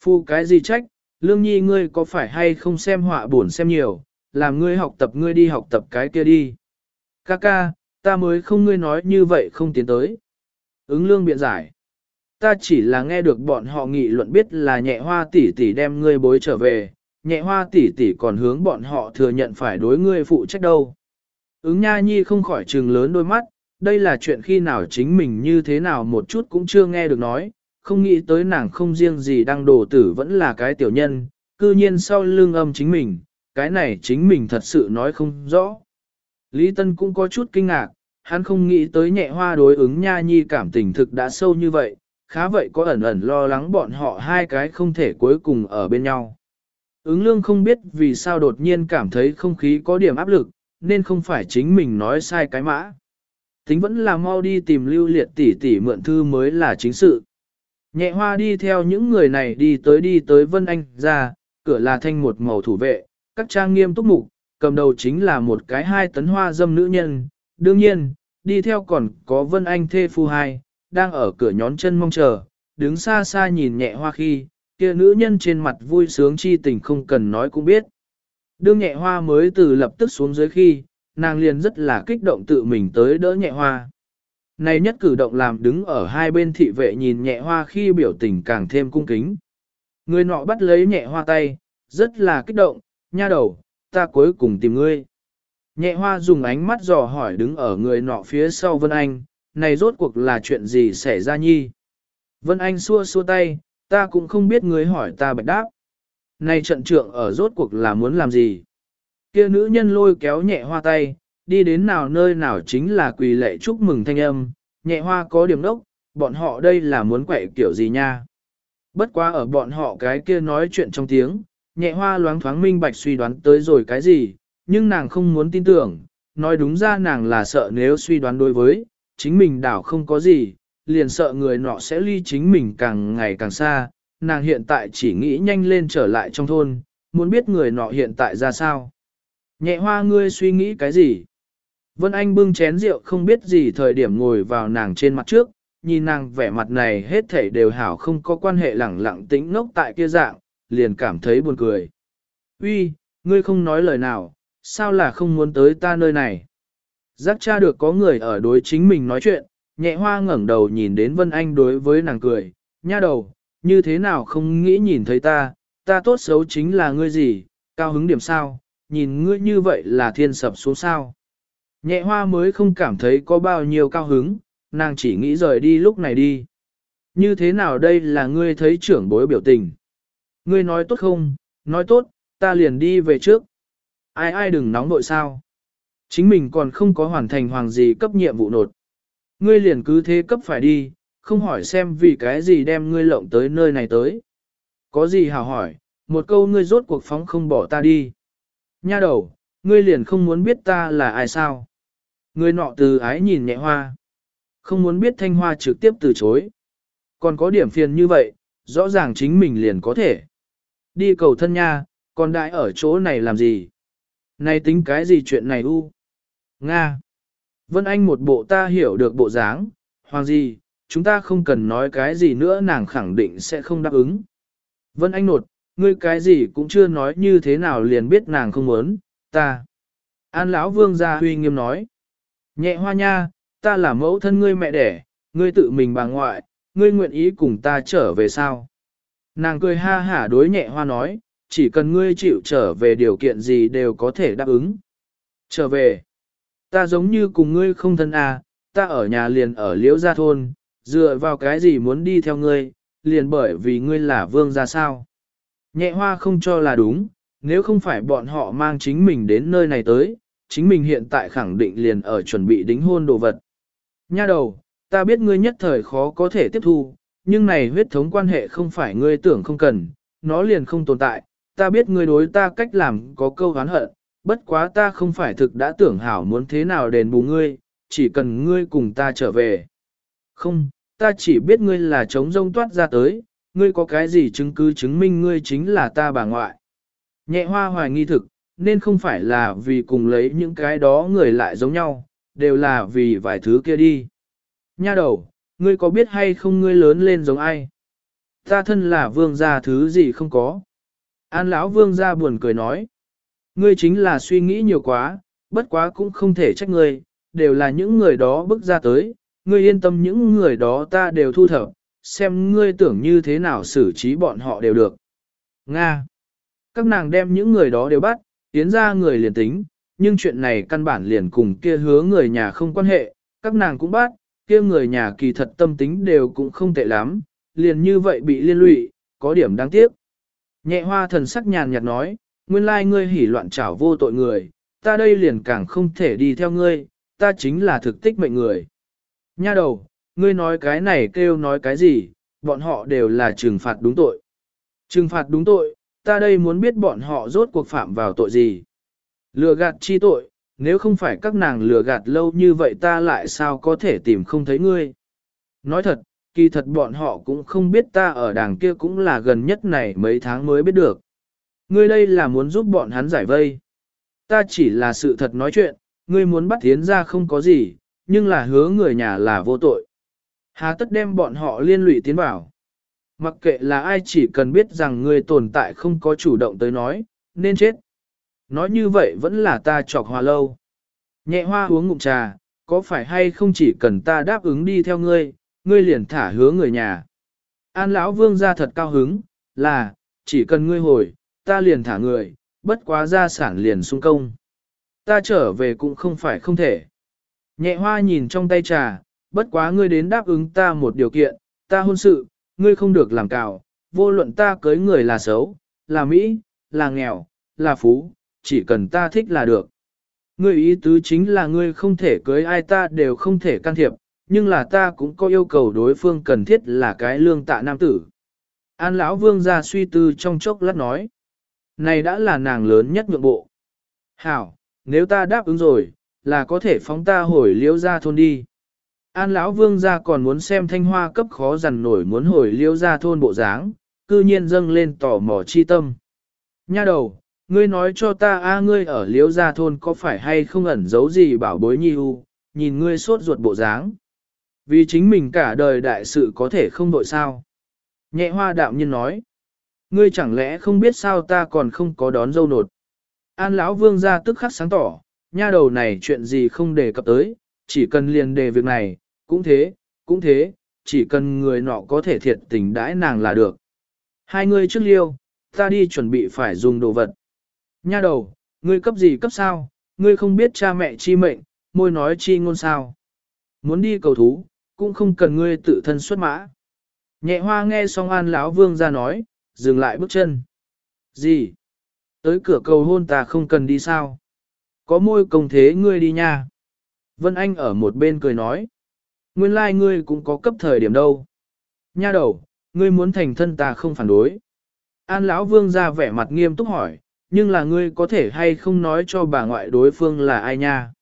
Speaker 1: Phụ cái gì trách? Lương nhi ngươi có phải hay không xem họa buồn xem nhiều, làm ngươi học tập ngươi đi học tập cái kia đi. Ca ca, ta mới không ngươi nói như vậy không tiến tới. Ứng lương biện giải. Ta chỉ là nghe được bọn họ nghị luận biết là nhẹ hoa tỷ tỷ đem ngươi bối trở về, nhẹ hoa tỷ tỷ còn hướng bọn họ thừa nhận phải đối ngươi phụ trách đâu. Ứng nha nhi không khỏi trừng lớn đôi mắt, đây là chuyện khi nào chính mình như thế nào một chút cũng chưa nghe được nói, không nghĩ tới nàng không riêng gì đang đổ tử vẫn là cái tiểu nhân, cư nhiên sau lưng âm chính mình, cái này chính mình thật sự nói không rõ. Lý Tân cũng có chút kinh ngạc, hắn không nghĩ tới nhẹ hoa đối ứng nha nhi cảm tình thực đã sâu như vậy, khá vậy có ẩn ẩn lo lắng bọn họ hai cái không thể cuối cùng ở bên nhau. Ứng lương không biết vì sao đột nhiên cảm thấy không khí có điểm áp lực, nên không phải chính mình nói sai cái mã. Tính vẫn là mau đi tìm lưu liệt tỷ tỷ mượn thư mới là chính sự. Nhẹ hoa đi theo những người này đi tới đi tới Vân Anh ra, cửa là thanh một màu thủ vệ, các trang nghiêm túc mục, cầm đầu chính là một cái hai tấn hoa dâm nữ nhân, đương nhiên, đi theo còn có Vân Anh thê phu hai, đang ở cửa nhón chân mong chờ, đứng xa xa nhìn nhẹ hoa khi, kia nữ nhân trên mặt vui sướng chi tình không cần nói cũng biết. Đương nhẹ hoa mới từ lập tức xuống dưới khi, nàng liền rất là kích động tự mình tới đỡ nhẹ hoa. Này nhất cử động làm đứng ở hai bên thị vệ nhìn nhẹ hoa khi biểu tình càng thêm cung kính. Người nọ bắt lấy nhẹ hoa tay, rất là kích động, nha đầu, ta cuối cùng tìm ngươi. Nhẹ hoa dùng ánh mắt dò hỏi đứng ở người nọ phía sau Vân Anh, này rốt cuộc là chuyện gì xảy ra nhi? Vân Anh xua xua tay, ta cũng không biết ngươi hỏi ta bạch đáp. Này trận trượng ở rốt cuộc là muốn làm gì? Kia nữ nhân lôi kéo nhẹ hoa tay, đi đến nào nơi nào chính là quỳ lệ chúc mừng thanh âm, nhẹ hoa có điểm đốc, bọn họ đây là muốn quậy kiểu gì nha. Bất quá ở bọn họ cái kia nói chuyện trong tiếng, nhẹ hoa loáng thoáng minh bạch suy đoán tới rồi cái gì, nhưng nàng không muốn tin tưởng, nói đúng ra nàng là sợ nếu suy đoán đối với, chính mình đảo không có gì, liền sợ người nọ sẽ ly chính mình càng ngày càng xa, nàng hiện tại chỉ nghĩ nhanh lên trở lại trong thôn, muốn biết người nọ hiện tại ra sao. Nhẹ hoa ngươi suy nghĩ cái gì? Vân Anh bưng chén rượu không biết gì thời điểm ngồi vào nàng trên mặt trước, nhìn nàng vẻ mặt này hết thảy đều hảo không có quan hệ lẳng lặng tĩnh ngốc tại kia dạng, liền cảm thấy buồn cười. Uy, ngươi không nói lời nào, sao là không muốn tới ta nơi này? Giác cha được có người ở đối chính mình nói chuyện, nhẹ hoa ngẩng đầu nhìn đến Vân Anh đối với nàng cười, nha đầu, như thế nào không nghĩ nhìn thấy ta, ta tốt xấu chính là ngươi gì, cao hứng điểm sao, nhìn ngươi như vậy là thiên sập xuống sao. Nhẹ hoa mới không cảm thấy có bao nhiêu cao hứng, nàng chỉ nghĩ rời đi lúc này đi. Như thế nào đây là ngươi thấy trưởng bối biểu tình? Ngươi nói tốt không, nói tốt, ta liền đi về trước. Ai ai đừng nóng nội sao. Chính mình còn không có hoàn thành hoàng gì cấp nhiệm vụ nột. Ngươi liền cứ thế cấp phải đi, không hỏi xem vì cái gì đem ngươi lộng tới nơi này tới. Có gì hào hỏi, một câu ngươi rốt cuộc phóng không bỏ ta đi. Nha đầu, ngươi liền không muốn biết ta là ai sao. Người nọ từ ái nhìn nhẹ hoa. Không muốn biết thanh hoa trực tiếp từ chối. Còn có điểm phiền như vậy, rõ ràng chính mình liền có thể. Đi cầu thân nha, còn đại ở chỗ này làm gì? Này tính cái gì chuyện này u? Nga. Vân Anh một bộ ta hiểu được bộ dáng, hoàng gì, chúng ta không cần nói cái gì nữa nàng khẳng định sẽ không đáp ứng. Vân Anh nột, ngươi cái gì cũng chưa nói như thế nào liền biết nàng không muốn, ta. An lão vương gia huy nghiêm nói. Nhẹ hoa nha, ta là mẫu thân ngươi mẹ đẻ, ngươi tự mình bà ngoại, ngươi nguyện ý cùng ta trở về sao? Nàng cười ha hả đối nhẹ hoa nói, chỉ cần ngươi chịu trở về điều kiện gì đều có thể đáp ứng. Trở về, ta giống như cùng ngươi không thân à, ta ở nhà liền ở liễu gia thôn, dựa vào cái gì muốn đi theo ngươi, liền bởi vì ngươi là vương gia sao. Nhẹ hoa không cho là đúng, nếu không phải bọn họ mang chính mình đến nơi này tới, chính mình hiện tại khẳng định liền ở chuẩn bị đính hôn đồ vật. Nha đầu, ta biết ngươi nhất thời khó có thể tiếp thu, nhưng này huyết thống quan hệ không phải ngươi tưởng không cần, nó liền không tồn tại, ta biết ngươi đối ta cách làm có câu hán hận, bất quá ta không phải thực đã tưởng hảo muốn thế nào đền bù ngươi, chỉ cần ngươi cùng ta trở về. Không, ta chỉ biết ngươi là chống rông toát ra tới, ngươi có cái gì chứng cứ chứng minh ngươi chính là ta bà ngoại. Nhẹ hoa hoài nghi thực, nên không phải là vì cùng lấy những cái đó người lại giống nhau, đều là vì vài thứ kia đi. Nha đầu, ngươi có biết hay không ngươi lớn lên giống ai? Ta thân là vương gia thứ gì không có. An lão vương gia buồn cười nói. Ngươi chính là suy nghĩ nhiều quá, bất quá cũng không thể trách ngươi, đều là những người đó bước ra tới, ngươi yên tâm những người đó ta đều thu thập, xem ngươi tưởng như thế nào xử trí bọn họ đều được. Nga. Các nàng đem những người đó đều bắt, tiến ra người liền tính, nhưng chuyện này căn bản liền cùng kia hứa người nhà không quan hệ, các nàng cũng bắt, kia người nhà kỳ thật tâm tính đều cũng không tệ lắm, liền như vậy bị liên lụy, có điểm đáng tiếc. Nhẹ hoa thần sắc nhàn nhạt nói, nguyên lai ngươi hỉ loạn trảo vô tội người, ta đây liền càng không thể đi theo ngươi, ta chính là thực tích mệnh người. Nha đầu, ngươi nói cái này kêu nói cái gì, bọn họ đều là trừng phạt đúng tội. Trừng phạt đúng tội, ta đây muốn biết bọn họ rốt cuộc phạm vào tội gì. Lừa gạt chi tội, nếu không phải các nàng lừa gạt lâu như vậy ta lại sao có thể tìm không thấy ngươi. Nói thật, kỳ thật bọn họ cũng không biết ta ở đàng kia cũng là gần nhất này mấy tháng mới biết được. Ngươi đây là muốn giúp bọn hắn giải vây. Ta chỉ là sự thật nói chuyện, ngươi muốn bắt tiến ra không có gì, nhưng là hứa người nhà là vô tội. Hà tất đem bọn họ liên lụy tiến vào. Mặc kệ là ai chỉ cần biết rằng ngươi tồn tại không có chủ động tới nói, nên chết. Nói như vậy vẫn là ta chọc hòa lâu. Nhẹ hoa uống ngụm trà, có phải hay không chỉ cần ta đáp ứng đi theo ngươi, ngươi liền thả hứa người nhà. An lão vương ra thật cao hứng, là, chỉ cần ngươi hồi, ta liền thả người, bất quá gia sản liền sung công. Ta trở về cũng không phải không thể. Nhẹ hoa nhìn trong tay trà, bất quá ngươi đến đáp ứng ta một điều kiện, ta hôn sự, ngươi không được làm cào, vô luận ta cưới người là xấu, là Mỹ, là nghèo, là phú, chỉ cần ta thích là được. Ngươi ý tứ chính là ngươi không thể cưới ai ta đều không thể can thiệp, nhưng là ta cũng có yêu cầu đối phương cần thiết là cái lương tạ nam tử. An lão vương ra suy tư trong chốc lát nói. Này đã là nàng lớn nhất nhượng bộ. Hảo, nếu ta đáp ứng rồi, là có thể phóng ta hồi liễu ra thôn đi. An lão vương gia còn muốn xem thanh hoa cấp khó dằn nổi muốn hồi liễu ra thôn bộ dáng, cư nhiên dâng lên tỏ mò chi tâm. Nha đầu, ngươi nói cho ta a ngươi ở liễu gia thôn có phải hay không ẩn giấu gì bảo bối nhi u, nhìn ngươi sốt ruột bộ dáng. Vì chính mình cả đời đại sự có thể không đội sao. Nhẹ hoa đạm nhiên nói. Ngươi chẳng lẽ không biết sao ta còn không có đón dâu nột. An lão vương ra tức khắc sáng tỏ, nha đầu này chuyện gì không đề cập tới, chỉ cần liền đề việc này, cũng thế, cũng thế, chỉ cần người nọ có thể thiệt tình đãi nàng là được. Hai người trước liêu, ta đi chuẩn bị phải dùng đồ vật. Nha đầu, ngươi cấp gì cấp sao, ngươi không biết cha mẹ chi mệnh, môi nói chi ngôn sao. Muốn đi cầu thú, cũng không cần ngươi tự thân xuất mã. Nhẹ hoa nghe xong an lão vương ra nói, dừng lại bước chân. Gì? Tới cửa cầu hôn ta không cần đi sao? Có môi công thế ngươi đi nha. Vân Anh ở một bên cười nói. Nguyên lai like ngươi cũng có cấp thời điểm đâu. Nha đầu, ngươi muốn thành thân ta không phản đối. An lão vương ra vẻ mặt nghiêm túc hỏi, nhưng là ngươi có thể hay không nói cho bà ngoại đối phương là ai nha?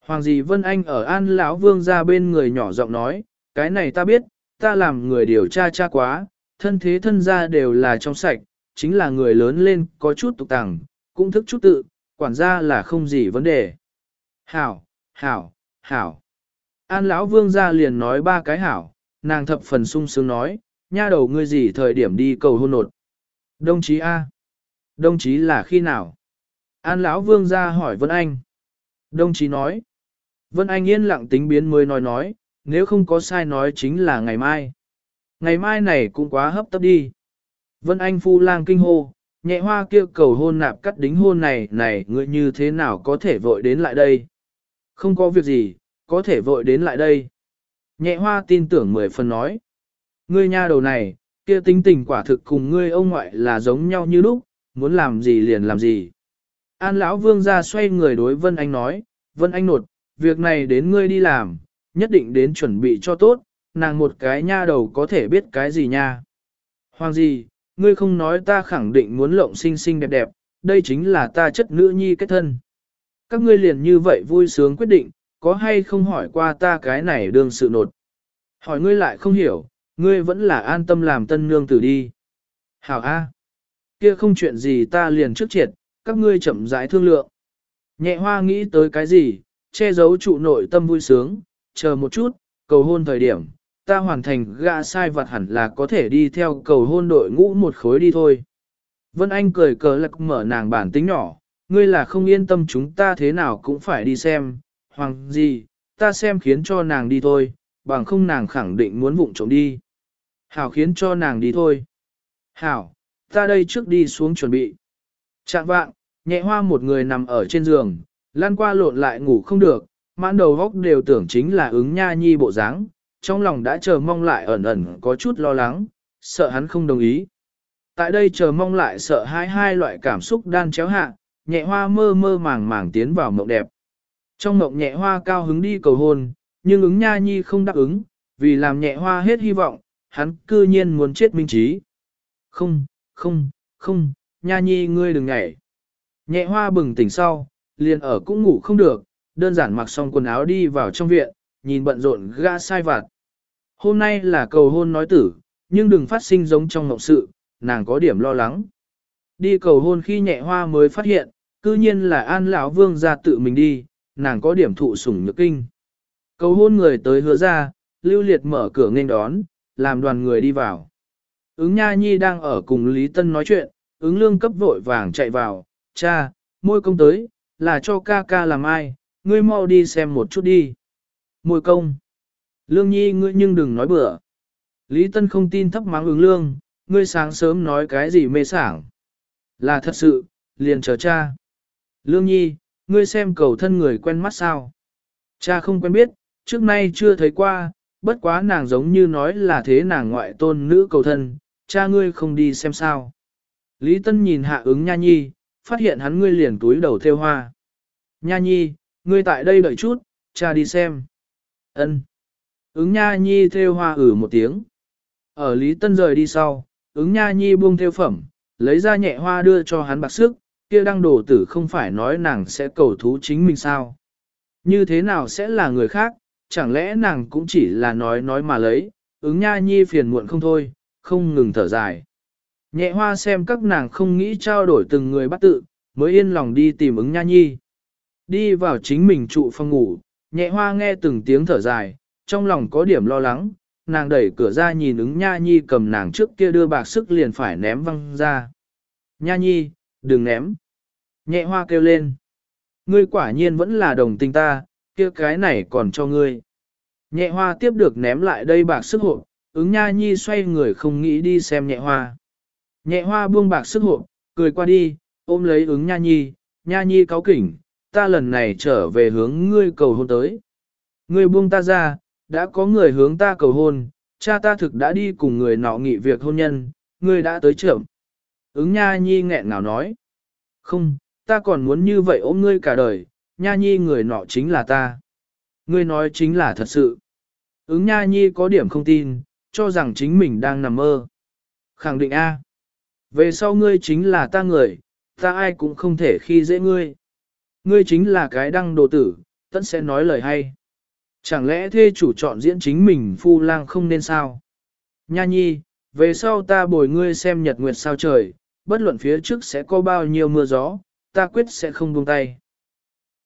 Speaker 1: Hoàng dì Vân Anh ở An lão vương ra bên người nhỏ giọng nói, cái này ta biết, ta làm người điều tra tra quá, thân thế thân gia đều là trong sạch, chính là người lớn lên có chút tục tằng, cũng thức chút tự, quản gia là không gì vấn đề. Hảo, hảo, hảo. An lão vương ra liền nói ba cái hảo, nàng thập phần sung sướng nói, nha đầu ngươi gì thời điểm đi cầu hôn nột. Đồng chí A. Đồng chí là khi nào? An lão vương ra hỏi Vân Anh. Đồng chí nói. Vân Anh yên lặng tính biến mới nói nói, nếu không có sai nói chính là ngày mai. Ngày mai này cũng quá hấp tấp đi. Vân Anh phu lang kinh hô, nhẹ hoa kia cầu hôn nạp cắt đính hôn này này ngươi như thế nào có thể vội đến lại đây. Không có việc gì, có thể vội đến lại đây. Nhẹ hoa tin tưởng mười phần nói. Ngươi nha đầu này, kia tính tình quả thực cùng ngươi ông ngoại là giống nhau như lúc, muốn làm gì liền làm gì. An lão vương ra xoay người đối Vân Anh nói, Vân Anh nột, việc này đến ngươi đi làm, nhất định đến chuẩn bị cho tốt, nàng một cái nha đầu có thể biết cái gì nha. Hoàng gì, ngươi không nói ta khẳng định muốn lộng xinh xinh đẹp đẹp, đây chính là ta chất nữ nhi kết thân. Các ngươi liền như vậy vui sướng quyết định, có hay không hỏi qua ta cái này đương sự nột. Hỏi ngươi lại không hiểu, ngươi vẫn là an tâm làm tân nương tử đi. Hảo A. Kia không chuyện gì ta liền trước triệt, các ngươi chậm rãi thương lượng. Nhẹ hoa nghĩ tới cái gì, che giấu trụ nội tâm vui sướng, chờ một chút, cầu hôn thời điểm, ta hoàn thành gã sai vật hẳn là có thể đi theo cầu hôn đội ngũ một khối đi thôi. Vân Anh cười cờ lạc mở nàng bản tính nhỏ, ngươi là không yên tâm chúng ta thế nào cũng phải đi xem, hoàng gì, ta xem khiến cho nàng đi thôi, bằng không nàng khẳng định muốn vụng trộm đi. Hảo khiến cho nàng đi thôi. Hảo, ta đây trước đi xuống chuẩn bị. Trạng vạng, nhẹ hoa một người nằm ở trên giường, lan qua lộn lại ngủ không được, mãn đầu góc đều tưởng chính là ứng nha nhi bộ dáng, trong lòng đã chờ mong lại ẩn ẩn có chút lo lắng, sợ hắn không đồng ý. Tại đây chờ mong lại sợ hai hai loại cảm xúc đan chéo hạ, nhẹ hoa mơ mơ màng màng tiến vào mộng đẹp. Trong mộng nhẹ hoa cao hứng đi cầu hôn, nhưng ứng nha nhi không đáp ứng, vì làm nhẹ hoa hết hy vọng, hắn cư nhiên muốn chết minh trí. Không, không, không, nha nhi ngươi đừng nhảy. Nhẹ hoa bừng tỉnh sau, liền ở cũng ngủ không được, đơn giản mặc xong quần áo đi vào trong viện, nhìn bận rộn ga sai vặt. Hôm nay là cầu hôn nói tử, nhưng đừng phát sinh giống trong mộng sự, nàng có điểm lo lắng. Đi cầu hôn khi nhẹ hoa mới phát hiện, cư nhiên là an lão vương ra tự mình đi, nàng có điểm thụ sủng nhược kinh. Cầu hôn người tới hứa ra, lưu liệt mở cửa nghênh đón, làm đoàn người đi vào. Ứng Nha Nhi đang ở cùng Lý Tân nói chuyện, ứng lương cấp vội vàng chạy vào, cha, môi công tới, là cho ca ca làm ai, ngươi mau đi xem một chút đi. Môi công. Lương Nhi ngươi nhưng đừng nói bừa. Lý Tân không tin thấp mắng ứng lương, ngươi sáng sớm nói cái gì mê sảng. Là thật sự, liền chờ cha. Lương Nhi, ngươi xem cầu thân người quen mắt sao. Cha không quen biết, trước nay chưa thấy qua, bất quá nàng giống như nói là thế nàng ngoại tôn nữ cầu thân, cha ngươi không đi xem sao. Lý Tân nhìn hạ ứng Nha Nhi, phát hiện hắn ngươi liền túi đầu theo hoa. Nha Nhi, ngươi tại đây đợi chút, cha đi xem. Ân. Ứng Nha Nhi theo hoa ử một tiếng. Ở Lý Tân rời đi sau, ứng Nha Nhi buông theo phẩm, lấy ra nhẹ hoa đưa cho hắn bạc sức, kia đăng đổ tử không phải nói nàng sẽ cầu thú chính mình sao. Như thế nào sẽ là người khác, chẳng lẽ nàng cũng chỉ là nói nói mà lấy, ứng nha nhi phiền muộn không thôi, không ngừng thở dài. Nhẹ hoa xem các nàng không nghĩ trao đổi từng người bắt tự, mới yên lòng đi tìm ứng nha nhi. Đi vào chính mình trụ phòng ngủ, nhẹ hoa nghe từng tiếng thở dài, trong lòng có điểm lo lắng, nàng đẩy cửa ra nhìn ứng nha nhi cầm nàng trước kia đưa bạc sức liền phải ném văng ra. Nha nhi, đừng ném. Nhẹ hoa kêu lên. Ngươi quả nhiên vẫn là đồng tình ta, kia cái này còn cho ngươi. Nhẹ hoa tiếp được ném lại đây bạc sức hộp, ứng nha nhi xoay người không nghĩ đi xem nhẹ hoa. Nhẹ hoa buông bạc sức hộp, cười qua đi, ôm lấy ứng nha nhi, nha nhi cáo kỉnh, ta lần này trở về hướng ngươi cầu hôn tới. Ngươi buông ta ra, đã có người hướng ta cầu hôn, cha ta thực đã đi cùng người nọ nghị việc hôn nhân, ngươi đã tới trưởng. Ứng nha nhi nghẹn ngào nói. Không, ta còn muốn như vậy ôm ngươi cả đời, nha nhi người nọ chính là ta. Ngươi nói chính là thật sự. Ứng nha nhi có điểm không tin, cho rằng chính mình đang nằm mơ. Khẳng định A. Về sau ngươi chính là ta người, ta ai cũng không thể khi dễ ngươi. Ngươi chính là cái đăng đồ tử, tẫn sẽ nói lời hay. Chẳng lẽ thê chủ chọn diễn chính mình phu lang không nên sao? Nha nhi, về sau ta bồi ngươi xem nhật nguyệt sao trời, bất luận phía trước sẽ có bao nhiêu mưa gió, ta quyết sẽ không buông tay.